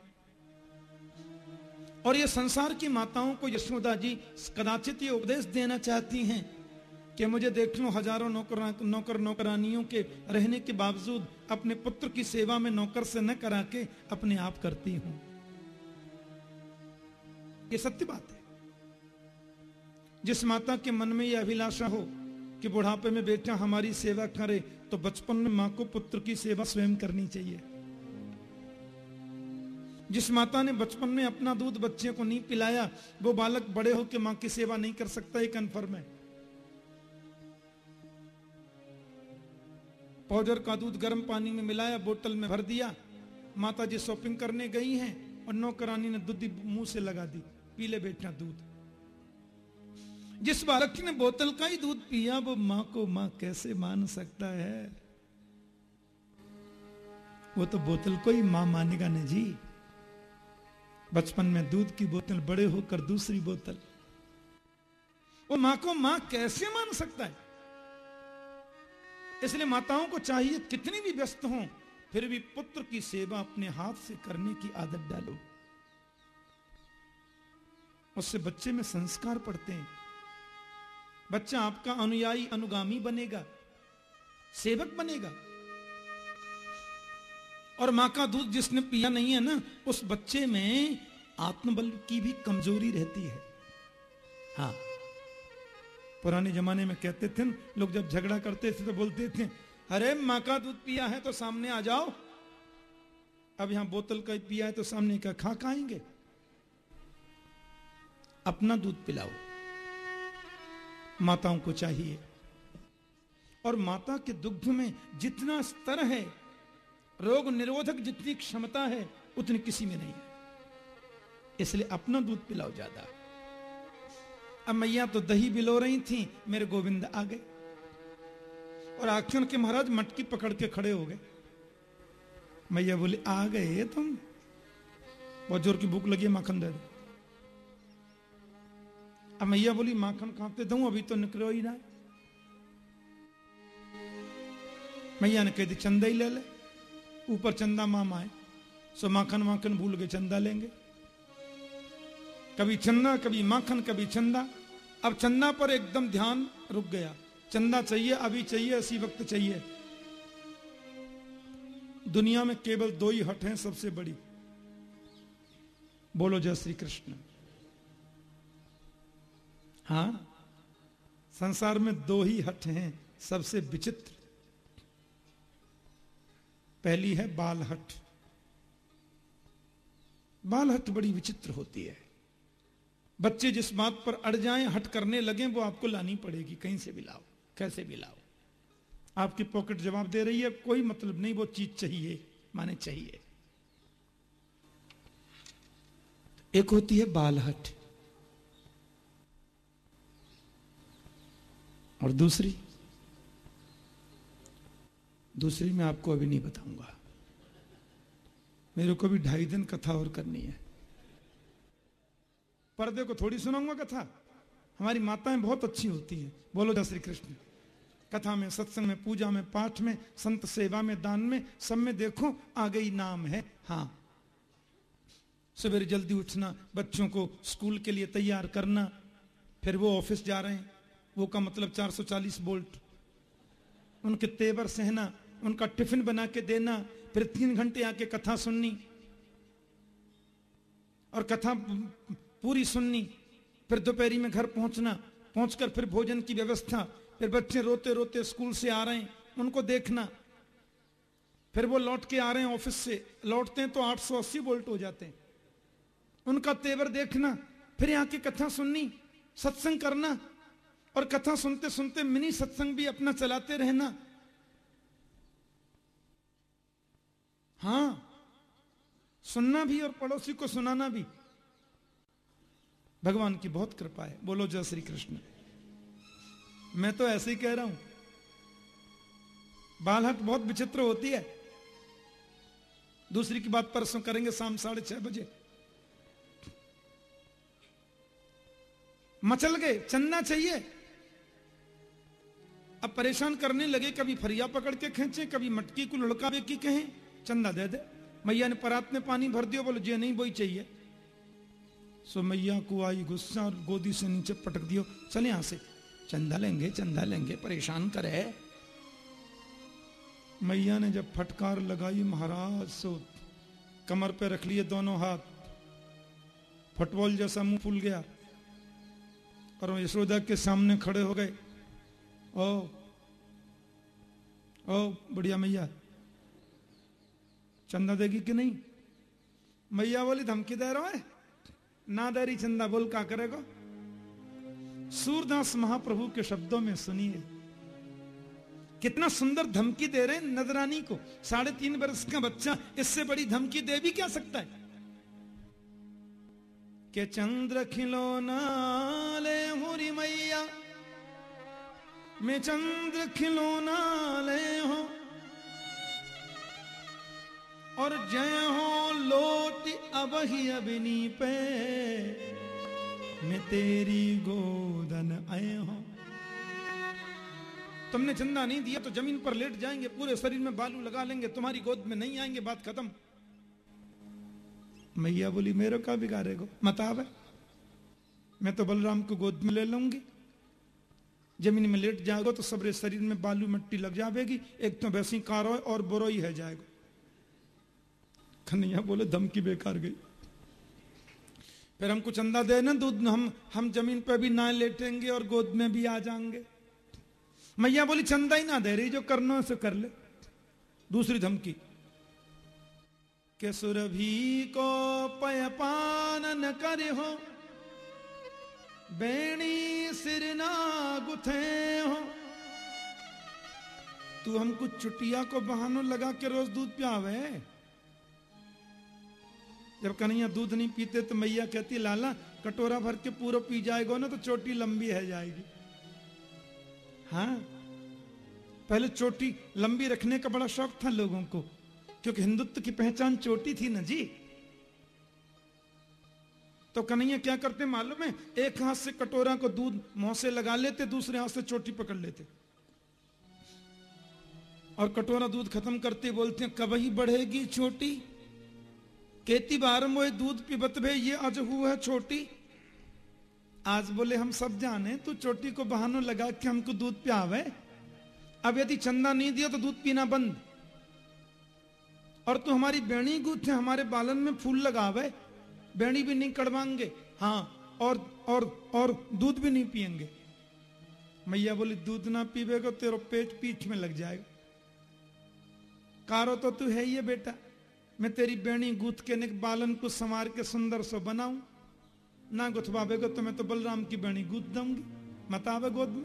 और ये संसार की माताओं को यशोदा जी कदाचित ये उपदेश देना चाहती हैं कि मुझे देख लो हज़ारों नौकर नौकर, नौकरानियों के रहने के बावजूद अपने पुत्र की सेवा में नौकर से न करा के अपने आप करती हूँ। ये सत्य बात है। जिस माता के मन में यह अभिलाषा हो कि बुढ़ापे में बेटा हमारी सेवा करे तो बचपन में माँ को पुत्र की सेवा स्वयं करनी चाहिए। जिस माता ने बचपन में अपना दूध बच्चे को नहीं पिलाया, वो बालक बड़े होकर माँ की सेवा नहीं कर सकता ये कन्फर्म है पाउडर का दूध गर्म पानी में मिलाया, बोतल में भर दिया। माता जी शॉपिंग करने गई हैं और नौकरानी ने दूध मुँह से लगा दी, पीले बेटा दूध। जिस बालक ने बोतल का ही दूध पिया, वो माँ को माँ कैसे मान सकता है? वो तो बोतल को ही माँ मानेगा ना जी। बचपन में दूध की बोतल, बड़े होकर दूसरी बोतल। वो माँ को माँ कैसे मान सकता है? इसलिए माताओं को चाहिए कितनी भी व्यस्त हो, फिर भी पुत्र की सेवा अपने हाथ से करने की आदत डालो। उससे बच्चे में संस्कार पड़ते हैं। बच्चा आपका अनुयायी, अनुगामी बनेगा, सेवक बनेगा। और माँ का दूध जिसने पिया नहीं है ना, उस बच्चे में आत्मबल की भी कमज़ोरी रहती है। हाँ। पुराने जमाने में कहते थे लोग जब झगड़ा करते थे तो बोलते थे, अरे, माँ का दूध पिया है तो सामने आ जाओ। अब यहाँ बोतल का पिया है तो सामने का खा, खाएँगे। अपना दूध पिलाओ। माताओं को चाहिए। और माता के दुग्ध में जितना स्तर है, रोग निरोधक जितनी क्षमता है, उतनी किसी में नहीं है। इसलिए अपना दूध पिलाओ ज़्यादा। अब मैया तो दही बिलो रही थी, मेरे गोविंद आ गए। और आखिर के महाराज मटकी पकड़ के खड़े हो गए। मैया बोले, आ गए तुम? बहुत ज़ोर की भूख लगी माखन दे दो अब मैया बोली माखन खाते दू? अभी तो निकलो ही ना। मैया ने कह दी, चंदा ही ले ले। ऊपर चंदा मामा है, सो माखन माखन भूल के चंदा लेंगे। कभी चंदा, कभी माखन, कभी चंदा। अब चंदा पर एकदम ध्यान रुक गया। चंदा चाहिए, अभी चाहिए, इसी वक्त चाहिए। दुनिया में केवल दो ही हट हैं, सबसे बड़ी। बोलो, जय श्री कृष्ण। हाँ? संसार में दो ही हट हैं, सबसे विचित्र। पहली है बाल हट बाल हट बड़ी विचित्र होती है। बच्चे जिस बात पर अड़ जाएँ हट करने लगे, वो आपको लानी पड़ेगी, कहीं से भी लाओ, कैसे भी लाओ। आपकी पॉकेट जवाब दे रही है, कोई मतलब नहीं, वो चीज़ चाहिए, माने चाहिए। एक होती है बालहट और दूसरी दूसरी मैं आपको अभी नहीं बताऊँगा। मेरे को भी ढाई दिन कथा और करनी है। पर्दे को थोड़ी सुनाऊँगा कथा? हमारी माताएँ बहुत अच्छी होती हैं। बोलो जय श्री कृष्ण। कथा में, सत्संग में, पूजा में, पाठ में, संत सेवा में, दान में, सब में देखो आ गई नाम है। हाँ। सवेरे जल्दी उठना, बच्चों को स्कूल के लिए तैयार करना, फिर वो ऑफ़िस जा रहे हैं। वो का मतलब 440 बोल्ट। उनके तेवर सहना, उनका टिफ़िन बना के देना, फिर तीन घंटे आके कथा सुननी और कथा पूरी सुननी, फिर दोपहरी में घर पहुँचना, पहुंचकर फिर भोजन की व्यवस्था, फिर बच्चे रोते रोते स्कूल से आ रहे हैं, उनको देखना। फिर वो लौट के आ रहे हैं ऑफ़िस से, लौटते हैं तो 880 वोल्ट हो जाते हैं। उनका तेवर देखना, फिर यहाँ की कथा सुननी, सत्संग करना और कथा सुनते सुनते मिनी सत्संग भी अपना चलाते रहना। हाँ, सुनना भी और पड़ोसी को सुनाना भी। भगवान की बहुत कृपा है। बोलो जय श्री कृष्ण। मैं तो ऐसे ही कह रहा हूँ। बालहट बहुत विचित्र होती है। दूसरी की बात परसों करेंगे शाम साढ़े छह बजे। मचल गए, चलना चाहिए। अब परेशान करने लगे, कभी फरिया पकड़ के खींचे, कभी मटकी को लड़का की कहें, चंदा दे दे। मैया ने परात में पानी भर दियो, बोलो जे नहीं बोई चाहिए। सो मैया को आई गुस्सा और गोदी से नीचे पटक दियो। चले यहाँ से, चंदा लेंगे चंदा लेंगे, परेशान करे। मैया ने जब फटकार लगाई, महाराज, सो कमर पे रख लिए दोनों हाथ। फुटबॉल जैसा मुँह फूल गया और यशोदा के सामने खड़े हो गए। ओ ओ, बढ़िया मैया। चंदा देगी कि नहीं? मैया बोली धमकी दे रहा है? ना दे रही चंदा बोल क्या करेगा? सूरदास महाप्रभु के शब्दों में सुनिए। कितना सुंदर धमकी दे रहे हैं नजरानी को। साढ़े तीन वर्ष का बच्चा, इससे बड़ी धमकी दे भी क्या सकता है? के चंद्र खिलौना ले मैया। मैं चंद्र खिलौना ले हो और जय हो लोट अब ही अबिनी पे। मैं तेरी गोदन आए हो। तुमने चंदा नहीं दिया तो ज़मीन पर लेट जाएँगे, पूरे शरीर में बालू लगा लेंगे, तुम्हारी गोद में नहीं आएँगे, बात खत्म। मैया बोली, मेरे का बिगाड़ेगा मताब है मैं तो बलराम को गोद में ले लूँगी। ज़मीन में लेट जाएगा तो सबरे शरीर में बालू मिट्टी लग जाएगी, एक तो वैसी कारो और बोरोई है जाएगा। कन्हैया बोले, धमकी बेकार गई। फिर हमको चंदा दे ना दूध, हम हम ज़मीन पे भी ना लेटेंगे और गोद में भी आ जाएँगे। मैया बोली, चंदा ही ना दे रही, जो करना से कर ले। दूसरी धमकी, के सुरभि को पयपान न करे हो बेणी सिर ना गुथे हो। तू हमको चुटिया को बहानो लगा के रोज दूध पियावे। जब कन्हैया दूध नहीं पीते तो मैया कहती, लाला, कटोरा भर के पूरा पी जाएगा ना तो चोटी लंबी है जाएगी। हाँ? पहले चोटी लंबी रखने का बड़ा शौक था लोगों को, क्योंकि हिंदुत्व की पहचान चोटी थी ना जी। तो कन्हैया क्या करते मालूम है? एक हाथ से कटोरा को दूध मुँह से लगा लेते, दूसरे हाथ से चोटी पकड़ लेते। और कटोरा दूध खत्म करते बोलते हैं, कब ही बढ़ेगी छोटी केती बार मोए दूध पिबत भे ये अजहू है छोटी आज बोले, हम सब जाने, तू चोटी को बहानो लगा के हमको दूध पियावे। अब यदि चंदा नहीं दिया तो दूध पीना बंद। और तू हमारी बेणी गूथे हमारे बालन में फूल लगावे। बेणी भी नहीं कड़वाएँगे। हाँ और और और दूध भी नहीं पियेंगे। मैया बोली, दूध ना पीवेगा तेरा पेट पीठ में लग जाएगा। कारो तो तू है ये बेटा। मैं तेरी बेणी गूथ के निक बालन को संवार के सुंदर सो बनाऊँ। ना गुथवावेगा तो मैं तो बलराम की बेणी गूथ दूँगी। मत आवे गोद में।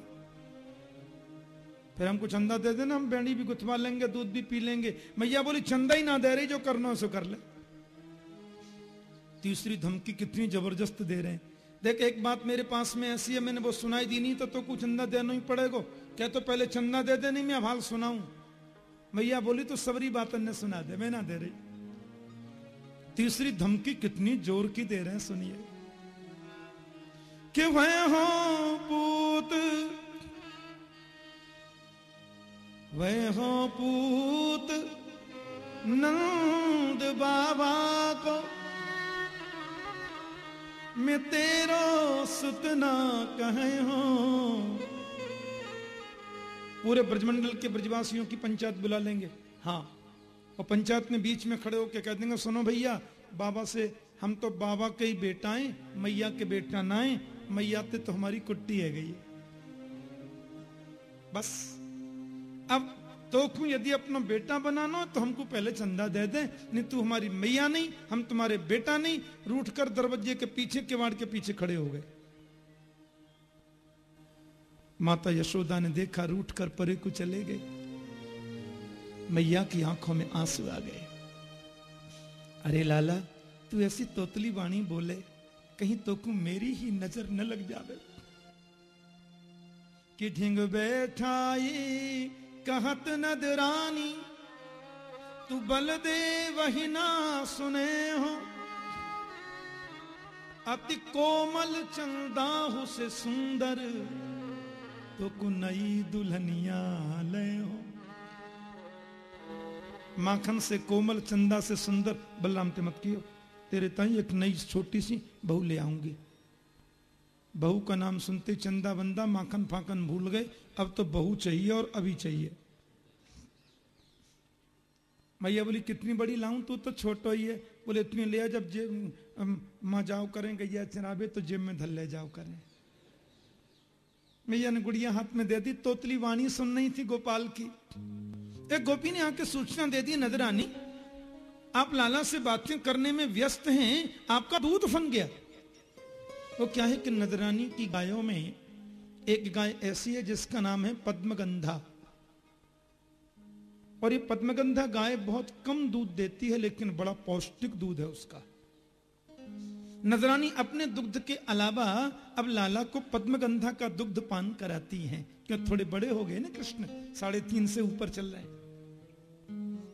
फिर हमको चंदा दे देना, हम बेणी भी गुथवा लेंगे, दूध भी पी लेंगे। मैया बोली, चंदा ही ना दे रही जो करना सो कर ले। तीसरी धमकी कितनी ज़बरदस्त दे रहे हैं। देख, एक बात मेरे पास में ऐसी है, मैंने वो सुनाई दी नहीं तो तो कुछ चंदा देना ही पड़ेगा। क्या तो पहले चंदा दे दे, नहीं, मैं हाल सुनाऊं। मैया बोली तो सबरी बात ने सुना दे, मैं ना दे रही। तीसरी धमकी कितनी ज़ोर की दे रहे हैं, सुनिए। कि वह हो पूत, वह हो पूत, नंद बाबा को मैं तेरो सुतना कहे हो। पूरे ब्रजमंडल के ब्रजवासियों की पंचायत बुला लेंगे। हाँ और पंचायत में बीच में खड़े होकर कह देंगे, सुनो भैया, बाबा से हम तो बाबा के ही बेटा हैं मैया के बेटा ना है मैया ते तो हमारी कुट्टी है गई। बस, अब तो क्यों यदि अपना बेटा बनाना हो तो हमको पहले चंदा दे दे। नहीं, तू हमारी मैया नहीं, हम तुम्हारे बेटा नहीं। रूठ कर दरवाजे के पीछे, किवाड़ के पीछे खड़े हो गए। माता यशोदा ने देखा, रूठ कर परे को चले गए। मैया की आँखों में आँसू आ गए। अरे लाला, तू ऐसी तोतली वाणी बोले, कहीं तो को मेरी ही नज़र न लग जावे। कि ढिंग बैठाई कहत नदरानी, तू बल दे वही ना सुने हो। अति कोमल चंदाहु से सुंदर तो को नई दुल्हनिया ले हो। माखन से कोमल चंदा से सुंदर, बलराम ते मत कियो। तेरे ताई एक नई छोटी सी बहू ले आऊँगी। बहू का नाम सुनते चंदा बंदा माखन फाखन भूल गए अब तो बहू चाहिए और अभी चाहिए। मैया बोली, कितनी बड़ी लाऊं तू तो छोटो ही है। बोले, इतनी ले जब जेब माँ जाओ करें, गैया चराबे तो जेब में धल ले जाओ करें। मैया ने गुड़िया हाथ में दे दी, तोतली वाणी सुन रही थी गोपाल की। एक गोपी ने आके सूचना दे दी, नजरानी, आप लाला से बातें करने में व्यस्त हैं, आपका दूध फन गया। वो क्या है कि नजरानी की गायों में एक गाय ऐसी है जिसका नाम है पद्मगंधा। और ये पद्मगंधा गाय बहुत कम दूध देती है, लेकिन बड़ा पौष्टिक दूध है उसका। नजरानी अपने दुग्ध के अलावा अब लाला को पद्मगंधा का दुग्ध पान कराती हैं। क्यों? थोड़े बड़े हो गए ना कृष्ण, साढ़े तीन से ऊपर चल रहे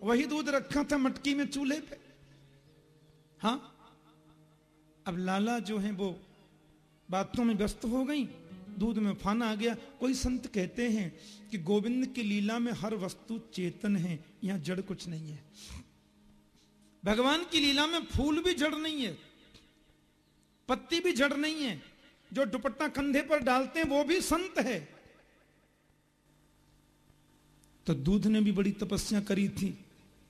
वही दूध रखा था मटकी में चूल्हे पे। हाँ अब लाला जो है वो बातों में व्यस्त हो गई। दूध में फान आ गया। कोई संत कहते हैं कि गोविंद की लीला में हर वस्तु चेतन है, यहाँ जड़ कुछ नहीं है। भगवान की लीला में फूल भी जड़ नहीं है, पत्ती भी जड़ नहीं है, जो दुपट्टा कंधे पर डालते हैं, वो भी संत है। तो दूध ने भी बड़ी तपस्या करी थी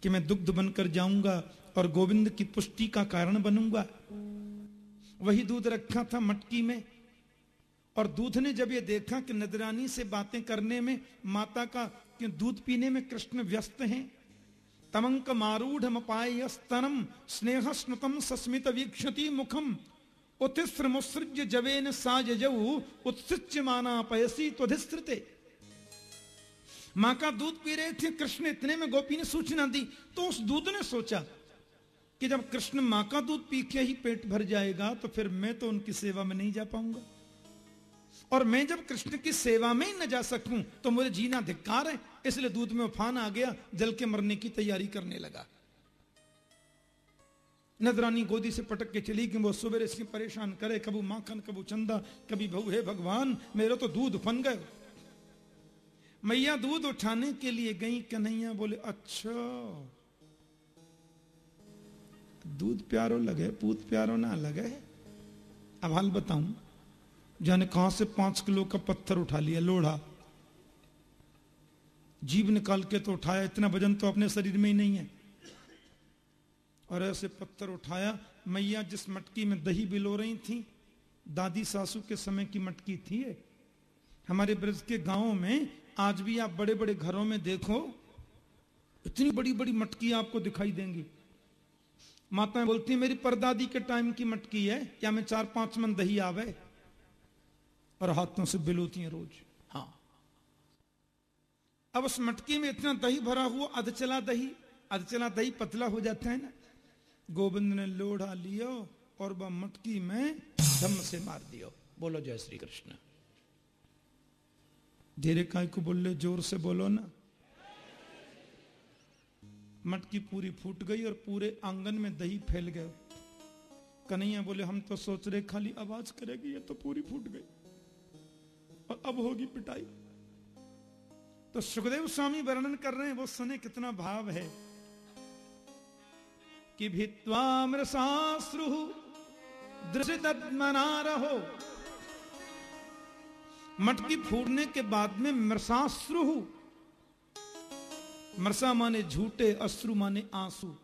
कि मैं दुग्ध बनकर जाऊँगा और गोविंद की पुष्टि का कारण बनूँगा। वही दूध रखा था मटकी में और दूध ने जब ये देखा कि नदरानी से बातें करने में, माता का दूध पीने में कृष्ण व्यस्त हैं, तमंक मारूढ़ स्तनम स्नेह स्नुतम सस्मित वीक्षति मुखम उत्सृ मुसृज जवेन साजऊ माना पयसी त्वधिस्त्रते माँ का दूध पी रहे थे, कृष्ण इतने में गोपी ने सूचना दी तो उस दूध ने सोचा कि जब कृष्ण माँ का दूध पी के ही पेट भर जाएगा तो फिर मैं तो उनकी सेवा में नहीं जा पाऊँगा। और मैं जब कृष्ण की सेवा में ही न जा सकूँ तो मुझे जीना धिक्कार है। इसलिए दूध में उफान आ गया, जल के मरने की तैयारी करने लगा। नजरानी गोदी से पटक के चली कि वो सुबह इसकी परेशान करे कबू माखन कबू चंदा, कभी बहु है भगवान, मेरे तो दूध फन गए। मैया दूध उठाने के लिए गई, कन्हैया बोले अच्छा दूध प्यारो लगे, पूत प्यारो ना लगे। अब हाल बताऊँ जाने कहाँ से पाँच किलो का पत्थर उठा लिया, लोढ़ा। जीव निकाल के तो उठाया, इतना वज़न तो अपने शरीर में ही नहीं है। और ऐसे पत्थर उठाया, मैया जिस मटकी में दही बिलो रही थी, दादी सासू के समय की मटकी थी हमारे ब्रज के गाँवों में आज भी आप बड़े बड़े घरों में देखो, इतनी बड़ी बड़ी मटकी आपको दिखाई देंगी। माता बोलती मेरी परदादी के टाइम की मटकी है, क्या मैं चार पाँच मन दही आवे? और हाथों से बिलोती है रोज। हाँ। अब उस मटकी में इतना दही भरा हुआ अध चला दही अध चला दही पतला हो जाता है ना? गोविंद ने लोढ़ा लियो और वह मटकी में धम से मार दियो। बोलो जय श्री कृष्ण। धीरे काय को बोल ले ज़ोर से बोलो ना। मटकी पूरी फूट गई और पूरे आँगन में दही फैल गए कन्हैया बोले हम तो सोच रहे खाली आवाज़ करेगी ये तो पूरी फूट गई। और अब होगी पिटाई। तो सुखदेव स्वामी वर्णन कर रहे हैं, वो सुने कितना भाव है। कि भित्वा मृषाश्रु दृश्यमना रहो मटकी फूटने के बाद में मृषाश्रु मरसा माने झूठे, अश्रु माने आँसू।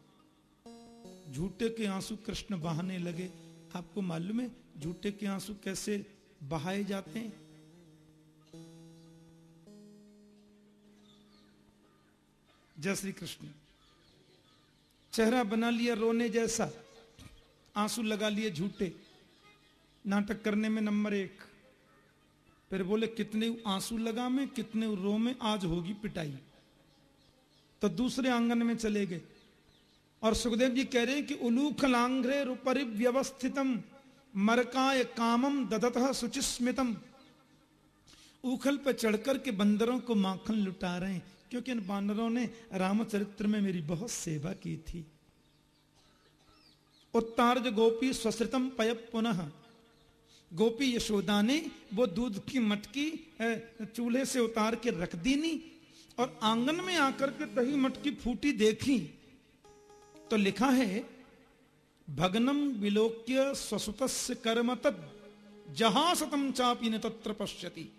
झूठे के आँसू कृष्ण बहाने लगे। आपको मालूम है, झूठे के आँसू कैसे बहाए जाते हैं? जय श्री कृष्ण। चेहरा बना लिया रोने जैसा, आँसू लगा लिए झूठे। नाटक करने में नंबर एक। फिर बोले, कितने आँसू लगा में, कितने रो में, आज होगी पिटाई। तो दूसरे आँगन में चले गए। और सुखदेव जी कह रहे हैं कि उलूख लांग्रे परिव्यवस्थितम मरकाय कामम ददत सुचिस्मितम उखल पर चढ़कर के बंदरों को माखन लुटा रहे हैं। क्योंकि इन बानरों ने रामचरित्र में मेरी बहुत सेवा की थी। उत्तार्ज गोपी स्वश्रितम पय पुनः। गोपी यशोदा ने वो दूध की मटकी चूल्हे से उतार के रख दी नहीं और आँगन में आकर के दही मटकी फूटी देखी। तो लिखा है, भगनम विलोक्य स्वसुत कर्म तद जहाँ सतम चापी ने तत्र पश्यति।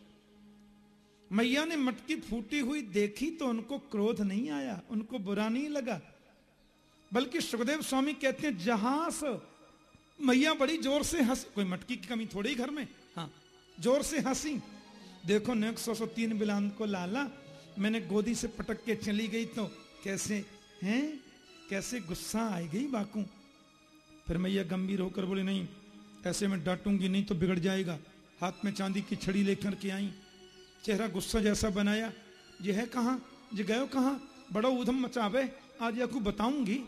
मैया ने मटकी फूटी हुई देखी तो उनको क्रोध नहीं आया, उनको बुरा नहीं लगा। बल्कि सुखदेव स्वामी कहते हैं जहाँ मैया बड़ी ज़ोर से हँसी कोई मटकी की कमी थोड़ी घर में? हाँ ज़ोर से हँसी। देखो नेक सौ सौ तीन बिलान को लाला, मैंने गोदी से पटक के चली गई तो कैसे, हैं? कैसे गुस्सा आई गई बाकू? फिर मैया गंभीर होकर बोले, नहीं, ऐसे में डांटूँगी नहीं तो बिगड़ जाएगा। हाथ में चांदी की छड़ी लेकर के आई। चेहरा गुस्सा जैसा बनाया, ये है कहा? ये गयो कहा? बड़ा उधम मचावे, आज या को बताऊँगी।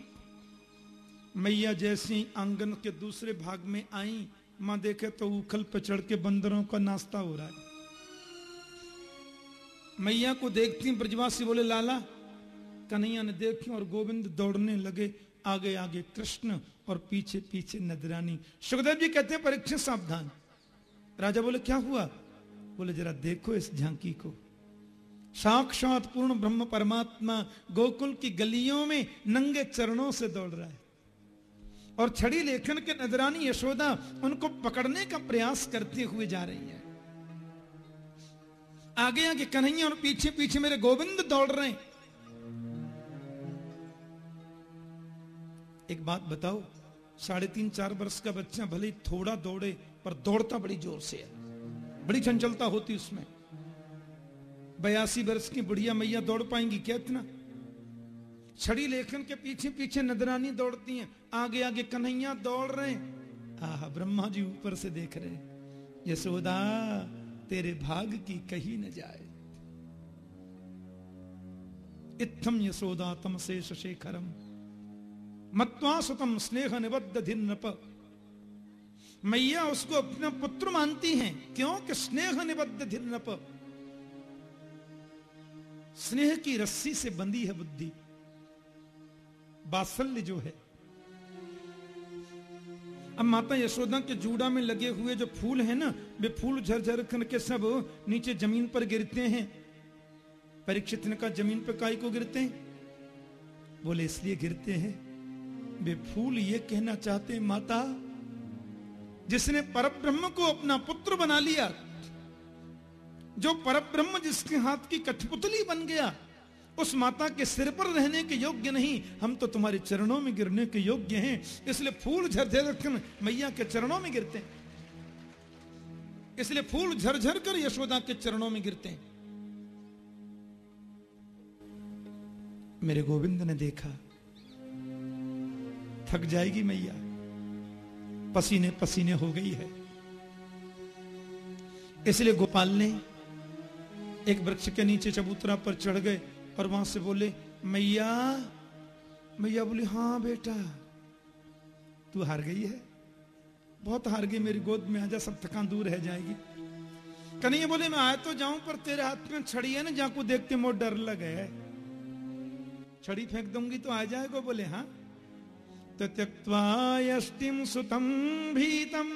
मैया जैसी आँगन के दूसरे भाग में आई, माँ देखे तो उखल पे चढ़ के बंदरों का नाश्ता हो रहा है। मैया को देखती ब्रजवासी बोले, लाला, कन्हैया ने देखी और गोविंद दौड़ने लगे, आगे आगे कृष्ण और पीछे पीछे नदरानी। सुखदेव जी कहते हैं, परीक्षित सावधान। राजा बोले, क्या हुआ? बोले, जरा देखो इस झांकी को। साक्षात पूर्ण ब्रह्म परमात्मा गोकुल की गलियों में नंगे चरणों से दौड़ रहा है। और छड़ी लेखन के नजरानी यशोदा उनको पकड़ने का प्रयास करते हुए जा रही है। आगे आगे कन्हैया और पीछे पीछे मेरे गोविंद दौड़ रहे हैं। एक बात बताओ, साढ़े तीन चार वर्ष का बच्चा भले थोड़ा दौड़े, पर दौड़ता बड़ी ज़ोर से है। बड़ी चंचलता होती उसमें। बयासी वर्ष की बुढ़िया मैया दौड़ पाएँगी क्या इतना? छड़ी लेखन के पीछे पीछे नदरानी दौड़ती हैं आगे आगे कन्हैया दौड़ रहे हैं। आह, ब्रह्मा जी ऊपर से देख रहे यशोदा, तेरे भाग की कही न जाए। इत्थम यशोदा तम शेष शेखरम। मत्वा सुतम स्नेह निबद्ध धिन्नप। मैया उसको अपना पुत्र मानती हैं। क्यों? कि स्नेह निबद्ध धिन्नप स्नेह की रस्सी से बंधी है बुद्धि। बात्सल्य जो है। अब माता यशोदा के जूड़ा में लगे हुए जो फूल हैं ना, वे फूल झरझर करके सब नीचे ज़मीन पर गिरते हैं। परीक्षित कहा, ज़मीन पर काय को गिरते हैं? बोले, इसलिए गिरते हैं। वे फूल ये कहना चाहते हैं, माता जिसने परब्रह्म को अपना पुत्र बना लिया, जो परब्रह्म जिसके हाथ की कठपुतली बन गया, उस माता के सिर पर रहने के योग्य नहीं, हम तो तुम्हारे चरणों में गिरने के योग्य हैं, इसलिए फूल झरझर कर मैया के चरणों में गिरते हैं। इसलिए फूल झरझर कर यशोदा के चरणों में गिरते हैं। मेरे गोविंद ने देखा, थक जाएगी मैया। पसीने पसीने हो गई है। इसलिए गोपाल ने एक वृक्ष के नीचे चबूतरा पर चढ़ गए और वहाँ से बोले, मैया मैया बोली हाँ बेटा, तू हार गई है। बहुत हार गई, मेरी गोद में आजा, सब थकान दूर रह जाएगी। कन्हैया बोले, मैं आया तो जाऊँ, पर तेरे हाथ में छड़ी है ना जहाँ को देखते मोर डर लगे छड़ी फेंक दूँगी तो आ जाएगा, बोले हाँ? तो त्यक्वायष्टिम सुतम भीतम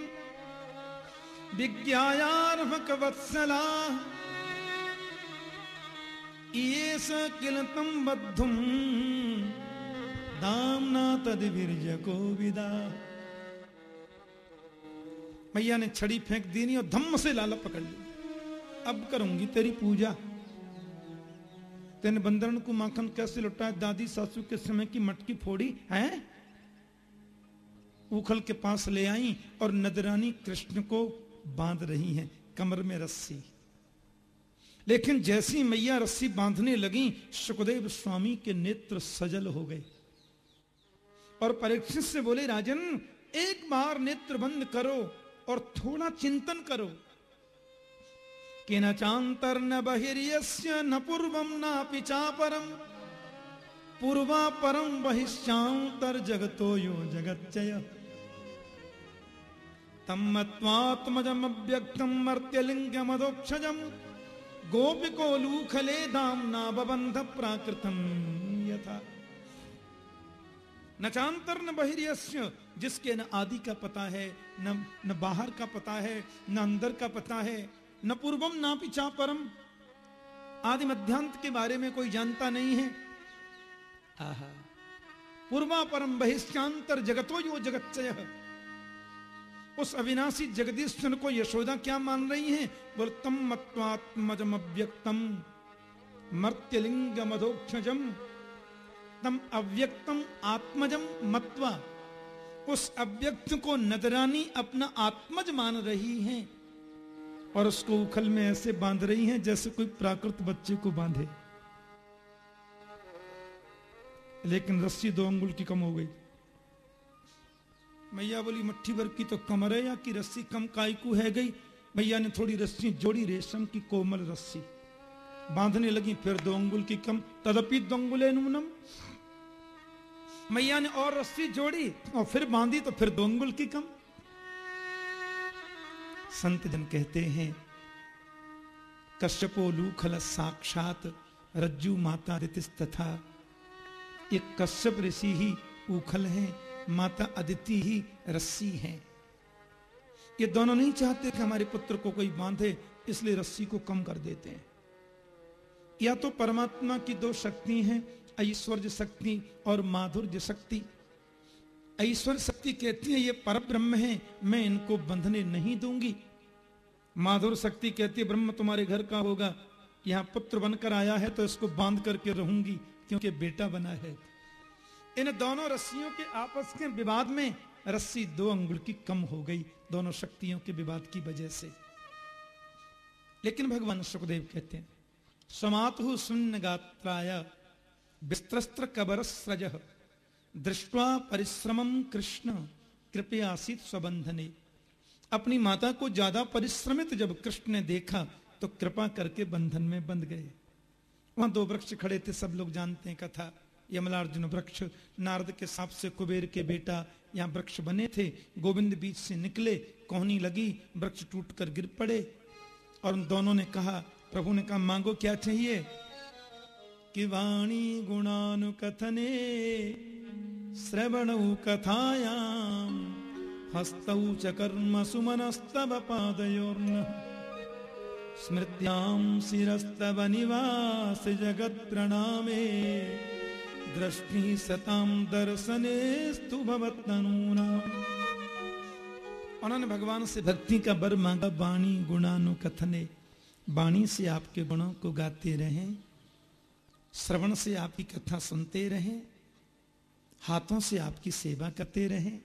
विज्ञायार्भक वत्सला ये स किल तम बद्धुम दामना तद को विदा मैया ने छड़ी फेंक दी नहीं और धम्म से लाला पकड़ ली। अब करूँगी तेरी पूजा। तेने बंदरन को माखन कैसे लुटाया दादी सासू के समय की मटकी फोड़ी, है? उखल के पास ले आई और नदरानी कृष्ण को बाँध रही हैं कमर में रस्सी। लेकिन जैसी मैया रस्सी बांधने लगी सुखदेव स्वामी के नेत्र सजल हो गए। और परीक्षित से बोले, राजन, एक बार नेत्र बंद करो और थोड़ा चिंतन करो। कि न चांतर न बहिर्यस्य, न पूर्वम न पिचापरम पूर्वा परम बहिश्चांतर जगतो यो जगत तम मत्वात्मजम अव्यक्तम मर्त्यलिंगमदोक्षजम गोपिको लूखले दामना बबंध प्राकृतम यथा। न चांतर न बहिर्यस्य जिसके न आदि का पता है न न बाहर का पता है न अंदर का पता है न पूर्वम ना पिछा परम आदि मध्यांत के बारे में कोई जानता नहीं है। आहा। पूर्वा परम बहिष्ठांतर जगतो यो जगच्चय। उस अविनाशी जगदीश्वर को यशोदा क्या मान रही हैं? बोल, तम मत्वात्मजम अव्यक्तम मर्त्यलिंग मधोक्षजम तम अव्यक्तम आत्मजम मत्वा, उस अव्यक्त को नदरानी अपना आत्मज मान रही हैं और उसको उखल में ऐसे बाँध रही हैं जैसे कोई प्राकृत बच्चे को बांधे। लेकिन रस्सी दो अंगुल की कम हो गई। मैया बोली, मट्ठी भर की तो कमर है या की रस्सी कम कायकू है गई। मैया ने थोड़ी रस्सी जोड़ी, रेशम की कोमल रस्सी। बांधने लगी, फिर दो अंगुल की कम, तदपि दो मैया ने और रस्सी जोड़ी, और फिर बांधी तो फिर दो अंगुल की कम। संत जन कहते हैं, कश्यपो लूखल साक्षात, रज्जू माता रितिस तथा ये कश्यप ऋषि ही उखल है माता अदिति ही रस्सी है। ये दोनों नहीं चाहते कि हमारे पुत्र को कोई बांधे, इसलिए रस्सी को कम कर देते हैं। या तो परमात्मा की दो शक्ति हैं, ऐश्वर्य शक्ति और माधुर्य शक्ति। ऐश्वर्य शक्ति कहती है, ये पर ब्रह्म है, मैं इनको बंधने नहीं दूँगी। माधुर शक्ति कहती है, ब्रह्म तुम्हारे घर का होगा। यहाँ पुत्र बनकर आया है तो इसको बाँध करके रहूँगी, क्योंकि बेटा बना है। इन दोनों रस्सियों के आपस के विवाद में रस्सी दो अंगुल की कम हो गई, दोनों शक्तियों के विवाद की वजह से। लेकिन भगवान सुखदेव कहते हैं, समातु शून्य गात्राय विस्त्रस्त्र कबर स्रज, दृष्टवा परिश्रमम कृष्ण कृपयासित स्वबंधने। अपनी माता को ज़्यादा परिश्रमित जब कृष्ण ने देखा तो कृपा करके बंधन में बंध गए। वहाँ दो वृक्ष खड़े थे, सब लोग जानते हैं कथा। यमलार्जुन वृक्ष नारद के सांप से कुबेर के बेटा यहाँ वृक्ष बने थे। गोविंद बीच से निकले, कोहनी लगी, वृक्ष टूट कर गिर पड़े। और उन दोनों ने कहा, प्रभु ने कहा, मांगो क्या चाहिए? कि वाणी गुणानुकथने, श्रवण कथायाम हस्तौ च कर्म सुमनस्तव पादयोर्न। स्मृत्यां शिरस्तव निवास जगत प्रणामे दृष्टि सताम दर्शने स्तु भवतनूना उन्होंने भगवान से भक्ति का बर मांगा, वाणी गुणानुकथने वाणी से आपके गुणों को गाते रहें। श्रवण से आपकी कथा सुनते रहें। हाथों से आपकी सेवा करते रहें।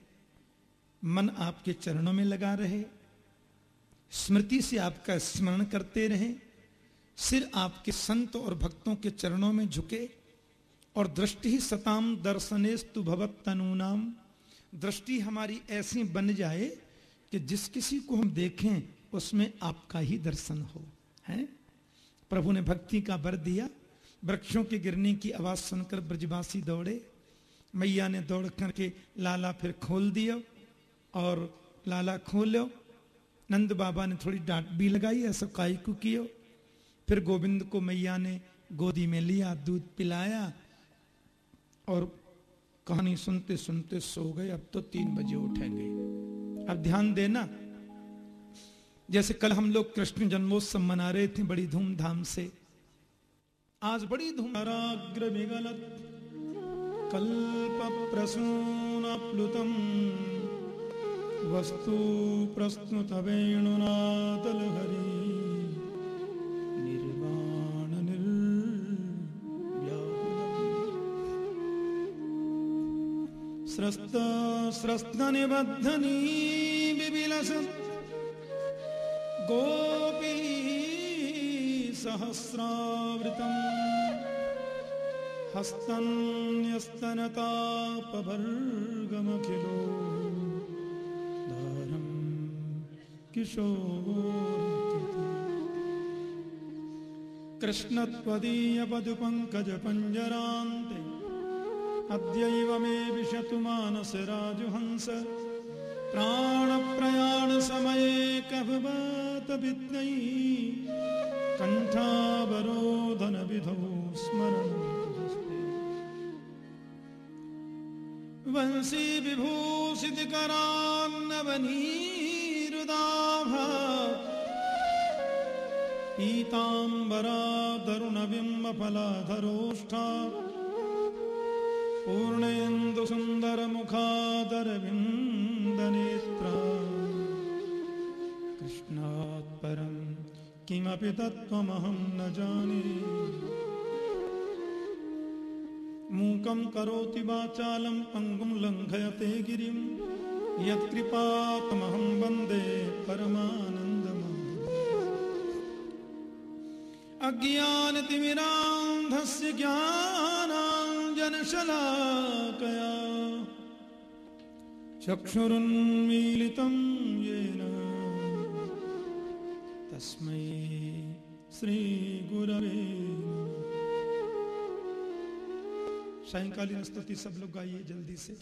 मन आपके चरणों में लगा रहे। स्मृति से आपका स्मरण करते रहें। सिर आपके संत और भक्तों के चरणों में झुके। और दृष्टि ही सताम दर्शनेस्तु भवत तनूनाम। दृष्टि हमारी ऐसी बन जाए कि जिस किसी को हम देखें, उसमें आपका ही दर्शन हो, है? प्रभु ने भक्ति का बर दिया, वृक्षों के गिरने की आवाज़ सुनकर ब्रजवासी दौड़े। मैया ने दौड़ करके लाला फिर खोल दिया और लाला खोलो। नंद बाबा ने थोड़ी डांट भी लगाई, ऐसा काई को कियो। फिर गोविंद को मैया ने गोदी में लिया, दूध पिलाया और कहानी सुनते सुनते सो गए। अब तो तीन बजे उठेंगे। अब ध्यान देना, जैसे कल हम लोग कृष्ण जन्मोत्सव मना रहे थे बड़ी धूमधाम से, आज बड़ी धूम विगलत कल्प प्रसून प्लुतम वस्तु प्रस्तुत वेणुनातल हरी स्रस्त स्रस्त निबद्धनी बिबिलसत् गोपी सहस्रावृतम्। हस्तन्यस्तनतापभर्गमखिलो दारम् किशोरकृति कृष्णत्वदीयपदुपङ्कजपञ्जरान्ते। अद्यैव मे विशतु मानस राजुहंस। प्राणप्रयाणसमये विद्यै कण्ठावरोधनविधौ स्मरन् वंशी विभूषितकरान्नवनीरुदाभा पीताम्बरा तरुणबिम्बफलाधरोष्ठा पूर्णेन्दुसुन्दरमुखादरविन्दनेत्रा। कृष्णात् परं किमपि तत्त्वमहं न जाने। मूकं करोति वाचालं पङ्गुं लङ्घयते गिरिं। यत्कृपातमहं वंदे परमानन्दमाधवम् अज्ञानतिमिरान्धस्य ज्ञानाञ्जनशलाकया चक्षुरुन्मीलितं येन। तस्मै श्रीगुरवे। सायंकालीन स्तुति सब लोग गाइए जल्दी से।